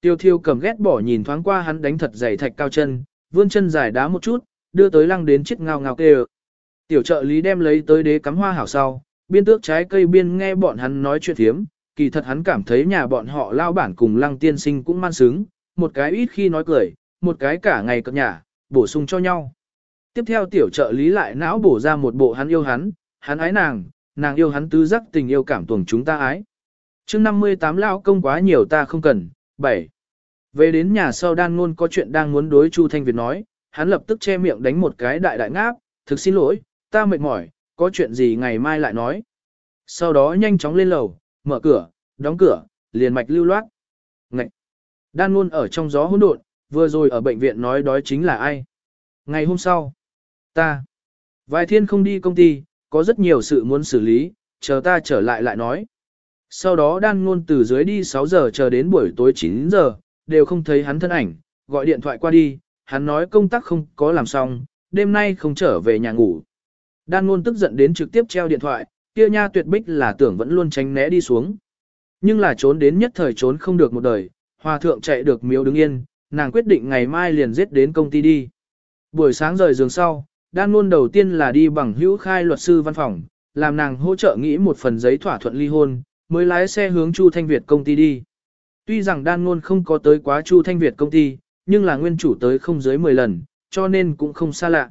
Tiêu thiêu cầm ghét bỏ nhìn thoáng qua hắn đánh thật dày thạch cao chân, vươn chân dài đá một chút, đưa tới lăng đến chiếc ngao ngao kêu. Tiểu trợ lý đem lấy tới đế cắm hoa hảo sau, biên tước trái cây biên nghe bọn hắn nói chuyện thiếm, kỳ thật hắn cảm thấy nhà bọn họ lao bản cùng lăng tiên sinh cũng man sướng, một cái ít khi nói cười, một cái cả ngày cập nhà, bổ sung cho nhau. Tiếp theo tiểu trợ lý lại não bổ ra một bộ hắn yêu hắn, hắn ái nàng, nàng yêu hắn tứ giác tình yêu cảm tuồng chúng ta ái. chương 58 lao công quá nhiều ta không cần, 7. Về đến nhà sau đan ngôn có chuyện đang muốn đối Chu Thanh Việt nói, hắn lập tức che miệng đánh một cái đại đại ngáp, thực xin lỗi, ta mệt mỏi, có chuyện gì ngày mai lại nói. Sau đó nhanh chóng lên lầu, mở cửa, đóng cửa, liền mạch lưu loát. Ngậy! Đan ngôn ở trong gió hỗn độn, vừa rồi ở bệnh viện nói đói chính là ai. Ngày hôm sau, ta, vài thiên không đi công ty, có rất nhiều sự muốn xử lý, chờ ta trở lại lại nói. Sau đó đan ngôn từ dưới đi 6 giờ chờ đến buổi tối 9 giờ, đều không thấy hắn thân ảnh, gọi điện thoại qua đi, hắn nói công tác không có làm xong, đêm nay không trở về nhà ngủ. Đan ngôn tức giận đến trực tiếp treo điện thoại, kia nha tuyệt bích là tưởng vẫn luôn tránh né đi xuống. Nhưng là trốn đến nhất thời trốn không được một đời, hòa thượng chạy được miếu đứng yên, nàng quyết định ngày mai liền giết đến công ty đi. Buổi sáng rời giường sau, đan ngôn đầu tiên là đi bằng hữu khai luật sư văn phòng, làm nàng hỗ trợ nghĩ một phần giấy thỏa thuận ly hôn, mới lái xe hướng Chu Thanh Việt công ty đi. Tuy rằng đan ngôn không có tới quá Chu Thanh Việt công ty, nhưng là nguyên chủ tới không dưới 10 lần, cho nên cũng không xa lạ.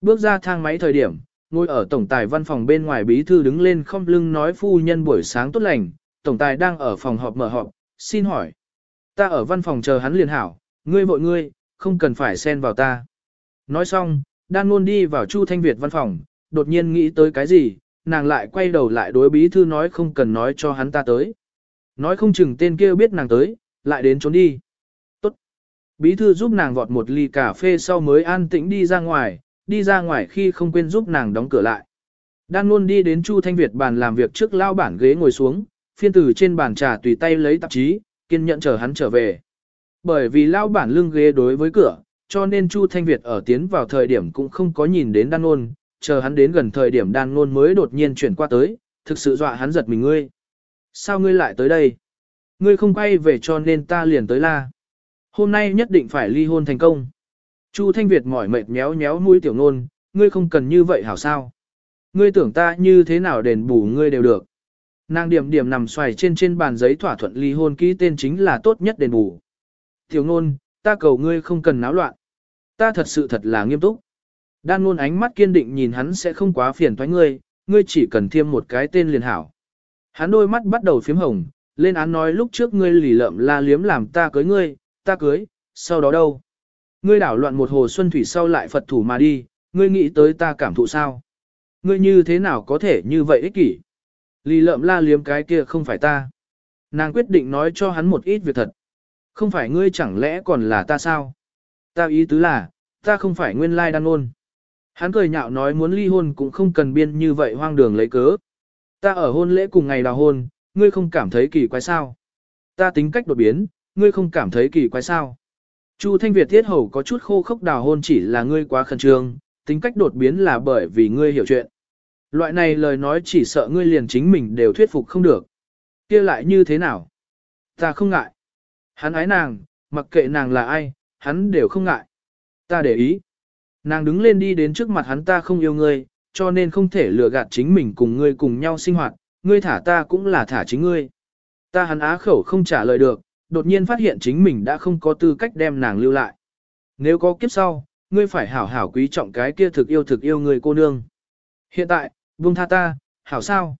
Bước ra thang máy thời điểm, ngồi ở tổng tài văn phòng bên ngoài bí thư đứng lên không lưng nói phu nhân buổi sáng tốt lành, tổng tài đang ở phòng họp mở họp, xin hỏi. Ta ở văn phòng chờ hắn liền hảo, ngươi vội ngươi, không cần phải xen vào ta. Nói xong, đan ngôn đi vào Chu Thanh Việt văn phòng, đột nhiên nghĩ tới cái gì, nàng lại quay đầu lại đối bí thư nói không cần nói cho hắn ta tới. Nói không chừng tên kia biết nàng tới, lại đến trốn đi. Tốt. Bí thư giúp nàng vọt một ly cà phê sau mới an tĩnh đi ra ngoài, đi ra ngoài khi không quên giúp nàng đóng cửa lại. Đan luôn đi đến Chu Thanh Việt bàn làm việc trước lao bản ghế ngồi xuống, phiên tử trên bàn trà tùy tay lấy tạp chí, kiên nhẫn chờ hắn trở về. Bởi vì lao bản lưng ghế đối với cửa, cho nên Chu Thanh Việt ở tiến vào thời điểm cũng không có nhìn đến đan luôn, chờ hắn đến gần thời điểm đan ngôn mới đột nhiên chuyển qua tới, thực sự dọa hắn giật mình ngươi. Sao ngươi lại tới đây? Ngươi không quay về cho nên ta liền tới la. Hôm nay nhất định phải ly hôn thành công. Chu Thanh Việt mỏi mệt méo méo mũi tiểu nôn, ngươi không cần như vậy hảo sao? Ngươi tưởng ta như thế nào đền bù ngươi đều được. Nàng điểm điểm nằm xoài trên trên bàn giấy thỏa thuận ly hôn ký tên chính là tốt nhất đền bù. Tiểu nôn, ta cầu ngươi không cần náo loạn. Ta thật sự thật là nghiêm túc. Đan nôn ánh mắt kiên định nhìn hắn sẽ không quá phiền toái ngươi, ngươi chỉ cần thêm một cái tên liền hảo. Hắn đôi mắt bắt đầu phím hồng, lên án nói lúc trước ngươi lì lợm la liếm làm ta cưới ngươi, ta cưới, sau đó đâu? Ngươi đảo loạn một hồ xuân thủy sau lại Phật thủ mà đi, ngươi nghĩ tới ta cảm thụ sao? Ngươi như thế nào có thể như vậy ích kỷ? Lì lợm la liếm cái kia không phải ta. Nàng quyết định nói cho hắn một ít việc thật. Không phải ngươi chẳng lẽ còn là ta sao? Ta ý tứ là, ta không phải nguyên lai Đan ôn. Hắn cười nhạo nói muốn ly hôn cũng không cần biên như vậy hoang đường lấy cớ. Ta ở hôn lễ cùng ngày đào hôn, ngươi không cảm thấy kỳ quái sao? Ta tính cách đột biến, ngươi không cảm thấy kỳ quái sao? Chu Thanh Việt thiết hầu có chút khô khốc đào hôn chỉ là ngươi quá khẩn trương, tính cách đột biến là bởi vì ngươi hiểu chuyện. Loại này lời nói chỉ sợ ngươi liền chính mình đều thuyết phục không được. kia lại như thế nào? Ta không ngại. Hắn ái nàng, mặc kệ nàng là ai, hắn đều không ngại. Ta để ý. Nàng đứng lên đi đến trước mặt hắn ta không yêu ngươi, cho nên không thể lừa gạt chính mình cùng ngươi cùng nhau sinh hoạt, ngươi thả ta cũng là thả chính ngươi. Ta hắn á khẩu không trả lời được, đột nhiên phát hiện chính mình đã không có tư cách đem nàng lưu lại. Nếu có kiếp sau, ngươi phải hảo hảo quý trọng cái kia thực yêu thực yêu người cô nương. Hiện tại, buông tha ta, hảo sao?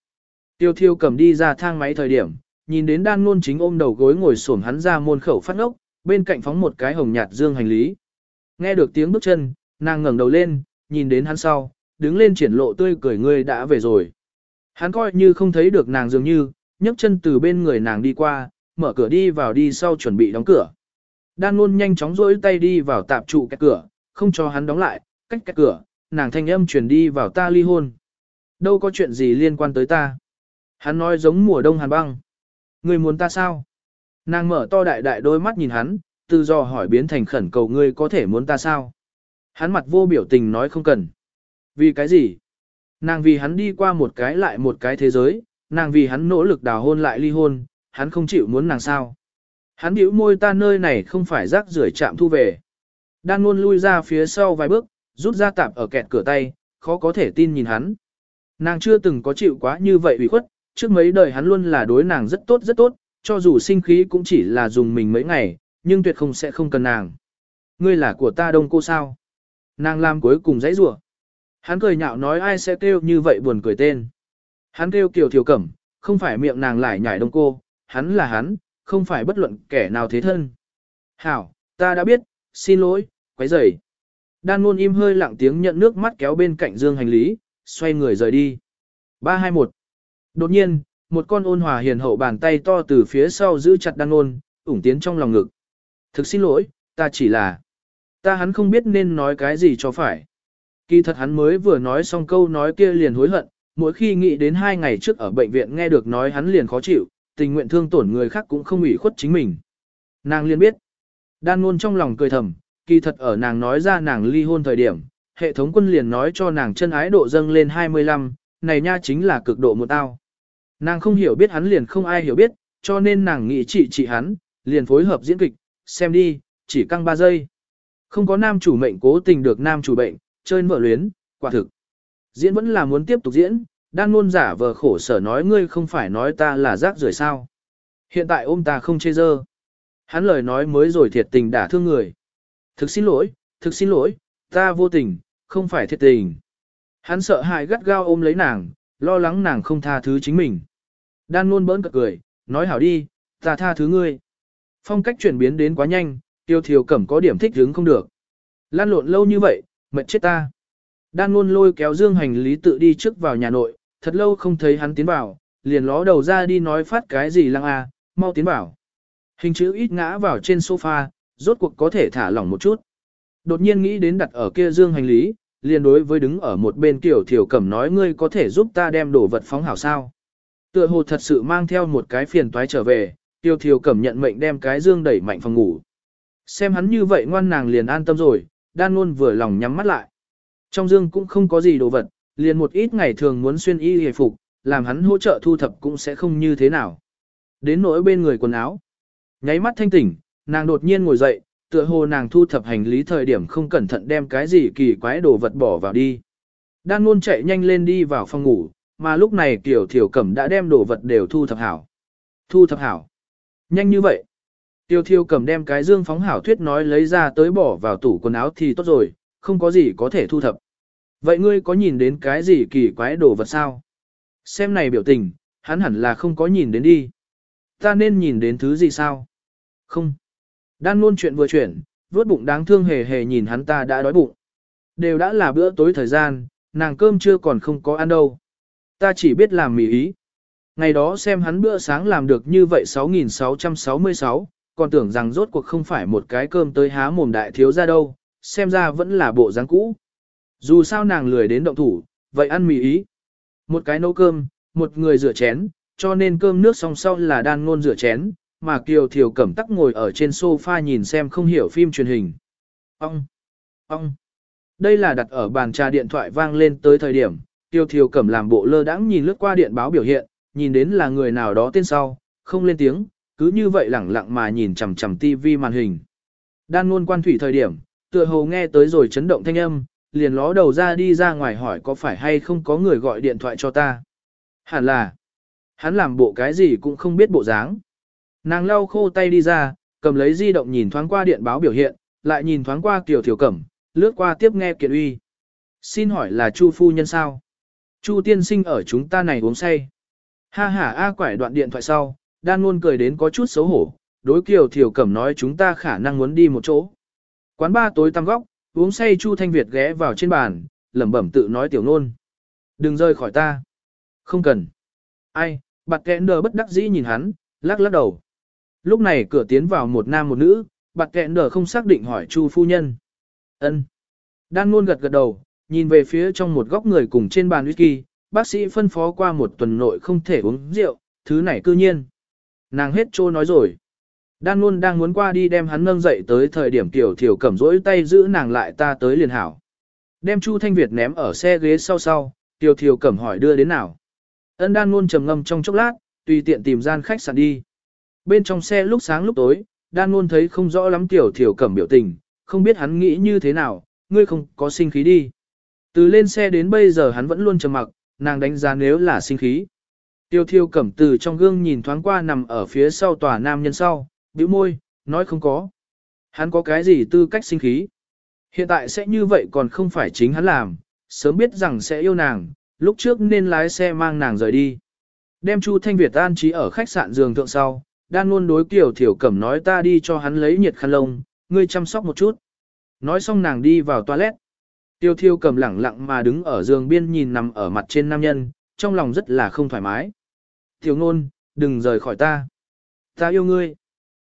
Tiêu thiêu cầm đi ra thang máy thời điểm, nhìn đến đan ngôn chính ôm đầu gối ngồi xổm hắn ra môn khẩu phát ngốc, bên cạnh phóng một cái hồng nhạt dương hành lý. Nghe được tiếng bước chân, nàng ngẩng đầu lên, nhìn đến hắn sau, đứng lên triển lộ tươi cười ngươi đã về rồi. Hắn coi như không thấy được nàng dường như, nhấc chân từ bên người nàng đi qua, mở cửa đi vào đi sau chuẩn bị đóng cửa. Đan luôn nhanh chóng rỗi tay đi vào tạp trụ cái cửa, không cho hắn đóng lại, cách cái cửa, nàng thanh âm truyền đi vào ta ly hôn. Đâu có chuyện gì liên quan tới ta. Hắn nói giống mùa đông hàn băng. Người muốn ta sao? Nàng mở to đại đại đôi mắt nhìn hắn, từ do hỏi biến thành khẩn cầu ngươi có thể muốn ta sao? Hắn mặt vô biểu tình nói không cần. Vì cái gì? Nàng vì hắn đi qua một cái lại một cái thế giới, nàng vì hắn nỗ lực đào hôn lại ly hôn, hắn không chịu muốn nàng sao. Hắn biểu môi ta nơi này không phải rác rưởi chạm thu về. Đan luôn lui ra phía sau vài bước, rút ra tạp ở kẹt cửa tay, khó có thể tin nhìn hắn. Nàng chưa từng có chịu quá như vậy ủy khuất, trước mấy đời hắn luôn là đối nàng rất tốt rất tốt, cho dù sinh khí cũng chỉ là dùng mình mấy ngày, nhưng tuyệt không sẽ không cần nàng. Ngươi là của ta đông cô sao? Nàng làm cuối cùng dãy rủa. Hắn cười nhạo nói ai sẽ kêu như vậy buồn cười tên. Hắn kêu kiều thiểu cẩm, không phải miệng nàng lại nhảy đông cô, hắn là hắn, không phải bất luận kẻ nào thế thân. Hảo, ta đã biết, xin lỗi, quấy rầy. Đan luôn im hơi lặng tiếng nhận nước mắt kéo bên cạnh dương hành lý, xoay người rời đi. 321. Đột nhiên, một con ôn hòa hiền hậu bàn tay to từ phía sau giữ chặt đan luôn, ủng tiến trong lòng ngực. Thực xin lỗi, ta chỉ là... Ta hắn không biết nên nói cái gì cho phải. Kỳ thật hắn mới vừa nói xong câu nói kia liền hối hận, mỗi khi nghĩ đến hai ngày trước ở bệnh viện nghe được nói hắn liền khó chịu, tình nguyện thương tổn người khác cũng không ủy khuất chính mình. Nàng liền biết. Đan luôn trong lòng cười thầm, kỳ thật ở nàng nói ra nàng ly hôn thời điểm, hệ thống quân liền nói cho nàng chân ái độ dâng lên 25, này nha chính là cực độ một tao. Nàng không hiểu biết hắn liền không ai hiểu biết, cho nên nàng nghĩ trị trị hắn, liền phối hợp diễn kịch, xem đi, chỉ căng 3 giây. Không có nam chủ mệnh cố tình được nam chủ bệnh, chơi vợ luyến, quả thực. Diễn vẫn là muốn tiếp tục diễn, đang luôn giả vờ khổ sở nói ngươi không phải nói ta là rác rưởi sao. Hiện tại ôm ta không chê dơ. Hắn lời nói mới rồi thiệt tình đả thương người. Thực xin lỗi, thực xin lỗi, ta vô tình, không phải thiệt tình. Hắn sợ hãi gắt gao ôm lấy nàng, lo lắng nàng không tha thứ chính mình. Đan luôn bỡn cợt cười, nói hảo đi, ta tha thứ ngươi. Phong cách chuyển biến đến quá nhanh, tiêu thiều cẩm có điểm thích hứng không được. Lan lộn lâu như vậy, mệt chết ta. Đan luôn lôi kéo dương hành lý tự đi trước vào nhà nội, thật lâu không thấy hắn tiến vào, liền ló đầu ra đi nói phát cái gì lăng a, mau tiến vào. Hình chữ ít ngã vào trên sofa, rốt cuộc có thể thả lỏng một chút. Đột nhiên nghĩ đến đặt ở kia dương hành lý, liền đối với đứng ở một bên kiểu thiểu cẩm nói ngươi có thể giúp ta đem đồ vật phóng hảo sao. Tựa hồ thật sự mang theo một cái phiền toái trở về, tiêu thiểu cẩm nhận mệnh đem cái dương đẩy mạnh phòng ngủ. Xem hắn như vậy ngoan nàng liền an tâm rồi, đan luôn vừa lòng nhắm mắt lại. Trong dương cũng không có gì đồ vật, liền một ít ngày thường muốn xuyên y hề phục, làm hắn hỗ trợ thu thập cũng sẽ không như thế nào. Đến nỗi bên người quần áo. Nháy mắt thanh tỉnh, nàng đột nhiên ngồi dậy, tựa hồ nàng thu thập hành lý thời điểm không cẩn thận đem cái gì kỳ quái đồ vật bỏ vào đi. Đan luôn chạy nhanh lên đi vào phòng ngủ, mà lúc này Tiểu Thiểu Cẩm đã đem đồ vật đều thu thập hảo. Thu thập hảo. Nhanh như vậy. Tiêu Thiêu cầm đem cái dương phóng hảo thuyết nói lấy ra tới bỏ vào tủ quần áo thì tốt rồi, không có gì có thể thu thập. Vậy ngươi có nhìn đến cái gì kỳ quái đồ vật sao? Xem này biểu tình, hắn hẳn là không có nhìn đến đi. Ta nên nhìn đến thứ gì sao? Không. Đan luôn chuyện vừa chuyển, vuốt bụng đáng thương hề hề nhìn hắn ta đã đói bụng. Đều đã là bữa tối thời gian, nàng cơm chưa còn không có ăn đâu. Ta chỉ biết làm mì ý. Ngày đó xem hắn bữa sáng làm được như vậy 6.666, còn tưởng rằng rốt cuộc không phải một cái cơm tới há mồm đại thiếu ra đâu, xem ra vẫn là bộ dáng cũ. Dù sao nàng lười đến động thủ, vậy ăn mì ý. Một cái nấu cơm, một người rửa chén, cho nên cơm nước xong sau là đan ngôn rửa chén, mà Kiều Thiều Cẩm tắc ngồi ở trên sofa nhìn xem không hiểu phim truyền hình. Ông! Ông! Đây là đặt ở bàn trà điện thoại vang lên tới thời điểm, Kiều Thiều Cẩm làm bộ lơ đãng nhìn lướt qua điện báo biểu hiện, nhìn đến là người nào đó tên sau, không lên tiếng, cứ như vậy lẳng lặng mà nhìn chằm chằm tivi màn hình. Đan luôn quan thủy thời điểm, tựa hồ nghe tới rồi chấn động thanh âm, liền ló đầu ra đi ra ngoài hỏi có phải hay không có người gọi điện thoại cho ta. Hẳn là, hắn làm bộ cái gì cũng không biết bộ dáng. Nàng lau khô tay đi ra, cầm lấy di động nhìn thoáng qua điện báo biểu hiện, lại nhìn thoáng qua Kiều Thiểu Cẩm, lướt qua tiếp nghe kiện uy. Xin hỏi là Chu phu nhân sao? Chu tiên sinh ở chúng ta này uống say. Ha ha a quải đoạn điện thoại sau, đan luôn cười đến có chút xấu hổ, đối Kiều Thiểu Cẩm nói chúng ta khả năng muốn đi một chỗ. Quán ba tối tăm góc, uống say Chu Thanh Việt ghé vào trên bàn, lẩm bẩm tự nói tiểu nôn. Đừng rơi khỏi ta. Không cần. Ai, bạt kẽ nờ bất đắc dĩ nhìn hắn, lắc lắc đầu. Lúc này cửa tiến vào một nam một nữ, bạt kẽ Nờ không xác định hỏi Chu phu nhân. ân Đan luôn gật gật đầu, nhìn về phía trong một góc người cùng trên bàn whisky, bác sĩ phân phó qua một tuần nội không thể uống rượu, thứ này cư nhiên. Nàng hết trô nói rồi. Đan luôn đang muốn qua đi đem hắn nâng dậy tới thời điểm tiểu thiểu cầm rỗi tay giữ nàng lại ta tới liền hảo. Đem Chu Thanh Việt ném ở xe ghế sau sau, tiểu thiểu cẩm hỏi đưa đến nào. Ân đan luôn trầm ngâm trong chốc lát, tùy tiện tìm gian khách sạn đi. bên trong xe lúc sáng lúc tối, đan luôn thấy không rõ lắm tiểu thiểu cẩm biểu tình, không biết hắn nghĩ như thế nào, ngươi không có sinh khí đi. Từ lên xe đến bây giờ hắn vẫn luôn trầm mặc, nàng đánh giá nếu là sinh khí. Tiêu thiêu cẩm từ trong gương nhìn thoáng qua nằm ở phía sau tòa nam nhân sau, bĩu môi, nói không có. Hắn có cái gì tư cách sinh khí. Hiện tại sẽ như vậy còn không phải chính hắn làm, sớm biết rằng sẽ yêu nàng, lúc trước nên lái xe mang nàng rời đi. Đem Chu Thanh Việt an trí ở khách sạn giường thượng sau, đang luôn đối Tiểu thiểu cẩm nói ta đi cho hắn lấy nhiệt khăn lông, ngươi chăm sóc một chút. Nói xong nàng đi vào toilet. Tiêu thiêu cẩm lẳng lặng mà đứng ở giường biên nhìn nằm ở mặt trên nam nhân, trong lòng rất là không thoải mái. Tiểu ngôn, đừng rời khỏi ta. Ta yêu ngươi.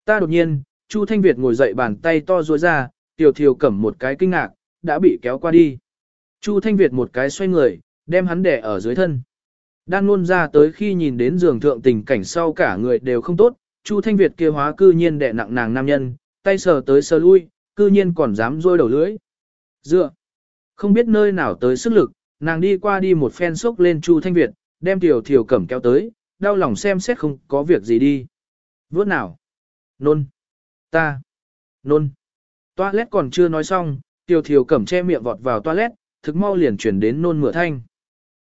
Ta đột nhiên, Chu Thanh Việt ngồi dậy bàn tay to ruôi ra, tiểu Thiều cẩm một cái kinh ngạc, đã bị kéo qua đi. Chu Thanh Việt một cái xoay người, đem hắn đè ở dưới thân. Đan luôn ra tới khi nhìn đến giường thượng tình cảnh sau cả người đều không tốt, Chu Thanh Việt kia hóa cư nhiên đè nặng nàng nam nhân, tay sờ tới sờ lui, cư nhiên còn dám rôi đầu lưỡi. Dựa. Không biết nơi nào tới sức lực, nàng đi qua đi một phen sốc lên Chu Thanh Việt, đem tiểu Thiều cẩm kéo tới, đau lòng xem xét không có việc gì đi. Vớt nào? Nôn. Ta. Nôn. Toilet còn chưa nói xong, tiểu thiều cẩm che miệng vọt vào toilet, thực mau liền chuyển đến nôn mửa thanh.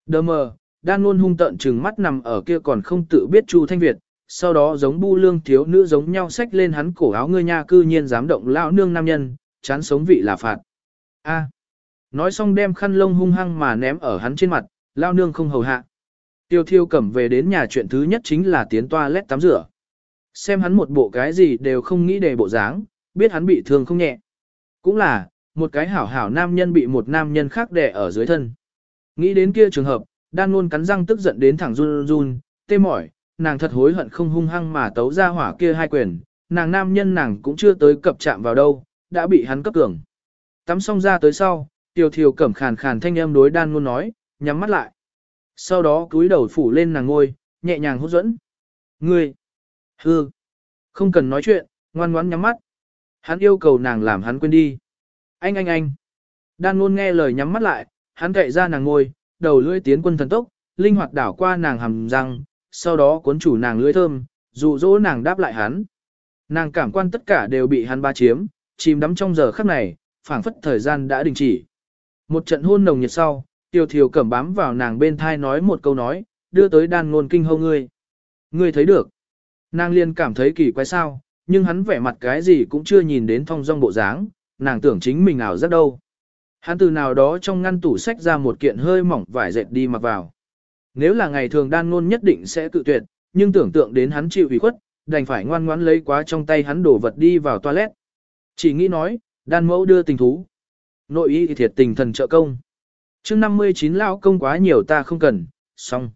Đờ mờ, đan nôn hung tận trừng mắt nằm ở kia còn không tự biết Chu Thanh Việt, sau đó giống bu lương thiếu nữ giống nhau xách lên hắn cổ áo ngươi nha cư nhiên dám động lão nương nam nhân, chán sống vị là phạt. A. Nói xong đem khăn lông hung hăng mà ném ở hắn trên mặt, lao nương không hầu hạ. Tiêu thiêu cẩm về đến nhà chuyện thứ nhất chính là tiến toilet tắm rửa. Xem hắn một bộ cái gì đều không nghĩ đề bộ dáng, biết hắn bị thương không nhẹ. Cũng là, một cái hảo hảo nam nhân bị một nam nhân khác đè ở dưới thân. Nghĩ đến kia trường hợp, đan luôn cắn răng tức giận đến thẳng run run, tê mỏi, nàng thật hối hận không hung hăng mà tấu ra hỏa kia hai quyền, nàng nam nhân nàng cũng chưa tới cập chạm vào đâu, đã bị hắn cấp cường. Tắm xong ra tới sau, Tiêu thiều cẩm khàn khàn thanh âm đối đan luôn nói, nhắm mắt lại. Sau đó cúi đầu phủ lên nàng ngôi, nhẹ nhàng hút dẫn. Ngươi! Hư! Không cần nói chuyện, ngoan ngoãn nhắm mắt. Hắn yêu cầu nàng làm hắn quên đi. Anh anh anh! Đan luôn nghe lời nhắm mắt lại, hắn cậy ra nàng ngôi, đầu lưỡi tiến quân thần tốc, linh hoạt đảo qua nàng hầm răng, sau đó cuốn chủ nàng lưỡi thơm, dụ dỗ nàng đáp lại hắn. Nàng cảm quan tất cả đều bị hắn ba chiếm, chìm đắm trong giờ khắc này, phảng phất thời gian đã đình chỉ. Một trận hôn nồng nhiệt sau, tiêu thiều cẩm bám vào nàng bên thai nói một câu nói, đưa tới đan ngôn kinh hâu ngươi. Ngươi thấy được. Nàng liền cảm thấy kỳ quái sao, nhưng hắn vẻ mặt cái gì cũng chưa nhìn đến thong dong bộ dáng, nàng tưởng chính mình ảo rất đâu. Hắn từ nào đó trong ngăn tủ sách ra một kiện hơi mỏng vải dệt đi mặc vào. Nếu là ngày thường đan ngôn nhất định sẽ cự tuyệt, nhưng tưởng tượng đến hắn chịu ủy khuất, đành phải ngoan ngoãn lấy quá trong tay hắn đổ vật đi vào toilet. Chỉ nghĩ nói, đan mẫu đưa tình thú. Nội y thì thiệt tình thần trợ công chương 59 lao công quá nhiều ta không cần, xong.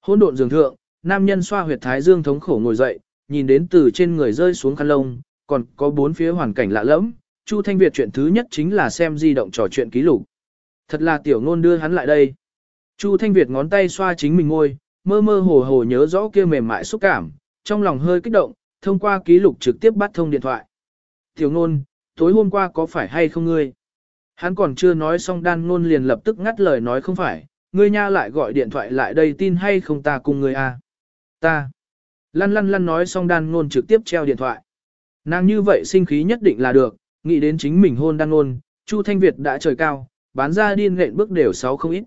Hôn độn giường thượng, nam nhân xoa huyệt thái dương thống khổ ngồi dậy, nhìn đến từ trên người rơi xuống khăn lông, còn có bốn phía hoàn cảnh lạ lẫm. Chu Thanh Việt chuyện thứ nhất chính là xem di động trò chuyện ký lục. Thật là tiểu ngôn đưa hắn lại đây. Chu Thanh Việt ngón tay xoa chính mình ngôi, mơ mơ hồ hồ nhớ rõ kia mềm mại xúc cảm, trong lòng hơi kích động, thông qua ký lục trực tiếp bắt thông điện thoại. Tiểu ngôn, tối hôm qua có phải hay không ngươi? Hắn còn chưa nói xong đan ngôn liền lập tức ngắt lời nói không phải, ngươi nha lại gọi điện thoại lại đây tin hay không ta cùng ngươi à. Ta. Lăn lăn lăn nói xong đan ngôn trực tiếp treo điện thoại. Nàng như vậy sinh khí nhất định là được, nghĩ đến chính mình hôn đan ngôn, Chu Thanh Việt đã trời cao, bán ra điên lệnh bước đều sáu không ít.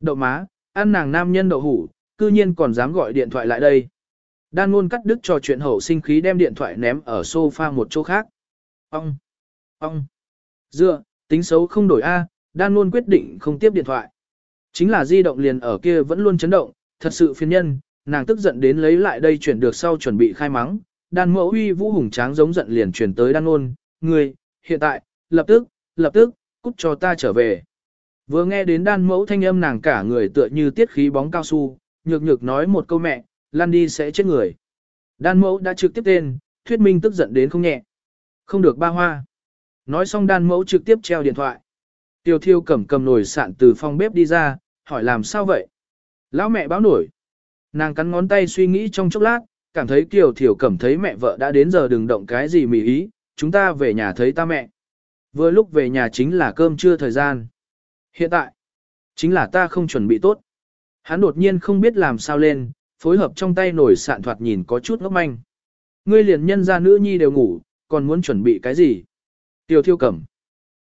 Đậu má, ăn nàng nam nhân đậu hủ, cư nhiên còn dám gọi điện thoại lại đây. Đan ngôn cắt đứt trò chuyện hậu sinh khí đem điện thoại ném ở sofa một chỗ khác. Ông! Ông! Dựa, tính xấu không đổi A, đan luôn quyết định không tiếp điện thoại. Chính là di động liền ở kia vẫn luôn chấn động, thật sự phiền nhân, nàng tức giận đến lấy lại đây chuyển được sau chuẩn bị khai mắng. Đan mẫu uy vũ hùng tráng giống giận liền chuyển tới đan ôn, người, hiện tại, lập tức, lập tức, cút cho ta trở về. Vừa nghe đến đan mẫu thanh âm nàng cả người tựa như tiết khí bóng cao su, nhược nhược nói một câu mẹ, lăn đi sẽ chết người. Đan mẫu đã trực tiếp tên, thuyết minh tức giận đến không nhẹ. Không được ba hoa. Nói xong đan mẫu trực tiếp treo điện thoại. Tiêu thiêu cầm cầm nồi sạn từ phòng bếp đi ra, hỏi làm sao vậy? Lão mẹ báo nổi. Nàng cắn ngón tay suy nghĩ trong chốc lát, cảm thấy Kiều Thiểu cảm thấy mẹ vợ đã đến giờ đừng động cái gì mỉ ý, chúng ta về nhà thấy ta mẹ. Vừa lúc về nhà chính là cơm trưa thời gian. Hiện tại, chính là ta không chuẩn bị tốt. Hắn đột nhiên không biết làm sao lên, phối hợp trong tay nổi sạn thoạt nhìn có chút ngốc manh. Ngươi liền nhân ra nữ nhi đều ngủ, còn muốn chuẩn bị cái gì? Tiểu thiêu cẩm.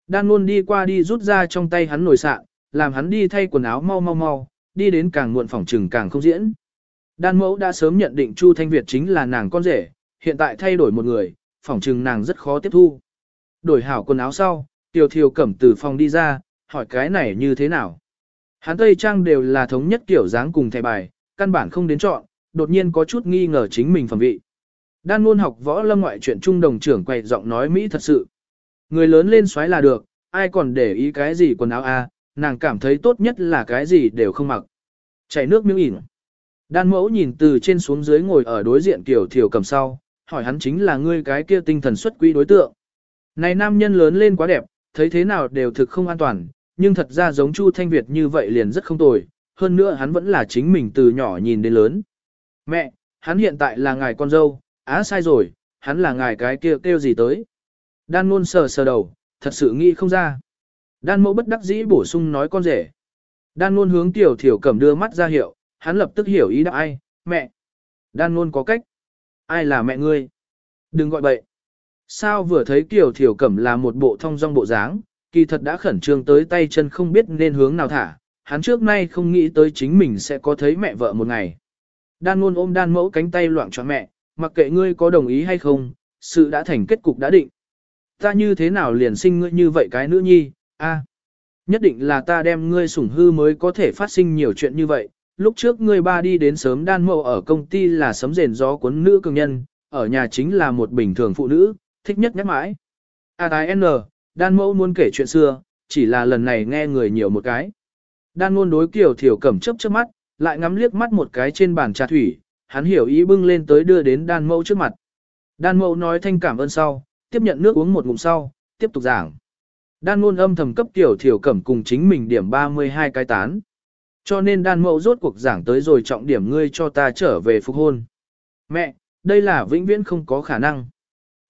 Đan luôn đi qua đi rút ra trong tay hắn nồi sạn, làm hắn đi thay quần áo mau mau mau, đi đến càng muộn phòng trừng càng không diễn. Đan mẫu đã sớm nhận định Chu Thanh Việt chính là nàng con rể, hiện tại thay đổi một người, phòng trừng nàng rất khó tiếp thu. Đổi hảo quần áo sau, tiểu thiêu cẩm từ phòng đi ra, hỏi cái này như thế nào? Hắn Tây Trang đều là thống nhất kiểu dáng cùng thẻ bài, căn bản không đến chọn, đột nhiên có chút nghi ngờ chính mình phẩm vị. Đan luôn học võ lâm ngoại chuyện trung đồng trưởng quay giọng nói Mỹ thật sự. Người lớn lên xoáy là được, ai còn để ý cái gì quần áo a à, nàng cảm thấy tốt nhất là cái gì đều không mặc. Chảy nước miếng ỉn. Đan mẫu nhìn từ trên xuống dưới ngồi ở đối diện Kiều thiểu cầm sau, hỏi hắn chính là ngươi cái kia tinh thần xuất quý đối tượng. Này nam nhân lớn lên quá đẹp, thấy thế nào đều thực không an toàn, nhưng thật ra giống Chu Thanh Việt như vậy liền rất không tồi, hơn nữa hắn vẫn là chính mình từ nhỏ nhìn đến lớn. Mẹ, hắn hiện tại là ngài con dâu, á sai rồi, hắn là ngài cái kia kêu, kêu gì tới. Đan nôn sờ sờ đầu, thật sự nghĩ không ra. Đan mẫu bất đắc dĩ bổ sung nói con rể. Đan nôn hướng tiểu thiểu cầm đưa mắt ra hiệu, hắn lập tức hiểu ý đã ai, mẹ. Đan nôn có cách. Ai là mẹ ngươi? Đừng gọi bậy. Sao vừa thấy tiểu thiểu cẩm là một bộ thông dong bộ dáng, kỳ thật đã khẩn trương tới tay chân không biết nên hướng nào thả, hắn trước nay không nghĩ tới chính mình sẽ có thấy mẹ vợ một ngày. Đan luôn ôm đan mẫu cánh tay loạn cho mẹ, mặc kệ ngươi có đồng ý hay không, sự đã thành kết cục đã định. Ta như thế nào liền sinh ngươi như vậy cái nữ nhi, a Nhất định là ta đem ngươi sủng hư mới có thể phát sinh nhiều chuyện như vậy. Lúc trước ngươi ba đi đến sớm đan mộ ở công ty là sấm rền gió cuốn nữ cường nhân, ở nhà chính là một bình thường phụ nữ, thích nhất nhắc mãi. A tái N, đan mẫu muốn kể chuyện xưa, chỉ là lần này nghe người nhiều một cái. Đan luôn đối kiểu thiểu cẩm chấp trước mắt, lại ngắm liếc mắt một cái trên bàn trà thủy, hắn hiểu ý bưng lên tới đưa đến đan mẫu trước mặt. Đan mẫu nói thanh cảm ơn sau, tiếp nhận nước uống một ngụm sau, tiếp tục giảng. Đan luôn âm thầm cấp tiểu thiểu cẩm cùng chính mình điểm 32 cái tán. Cho nên đan mẫu rốt cuộc giảng tới rồi trọng điểm ngươi cho ta trở về phục hôn. Mẹ, đây là vĩnh viễn không có khả năng.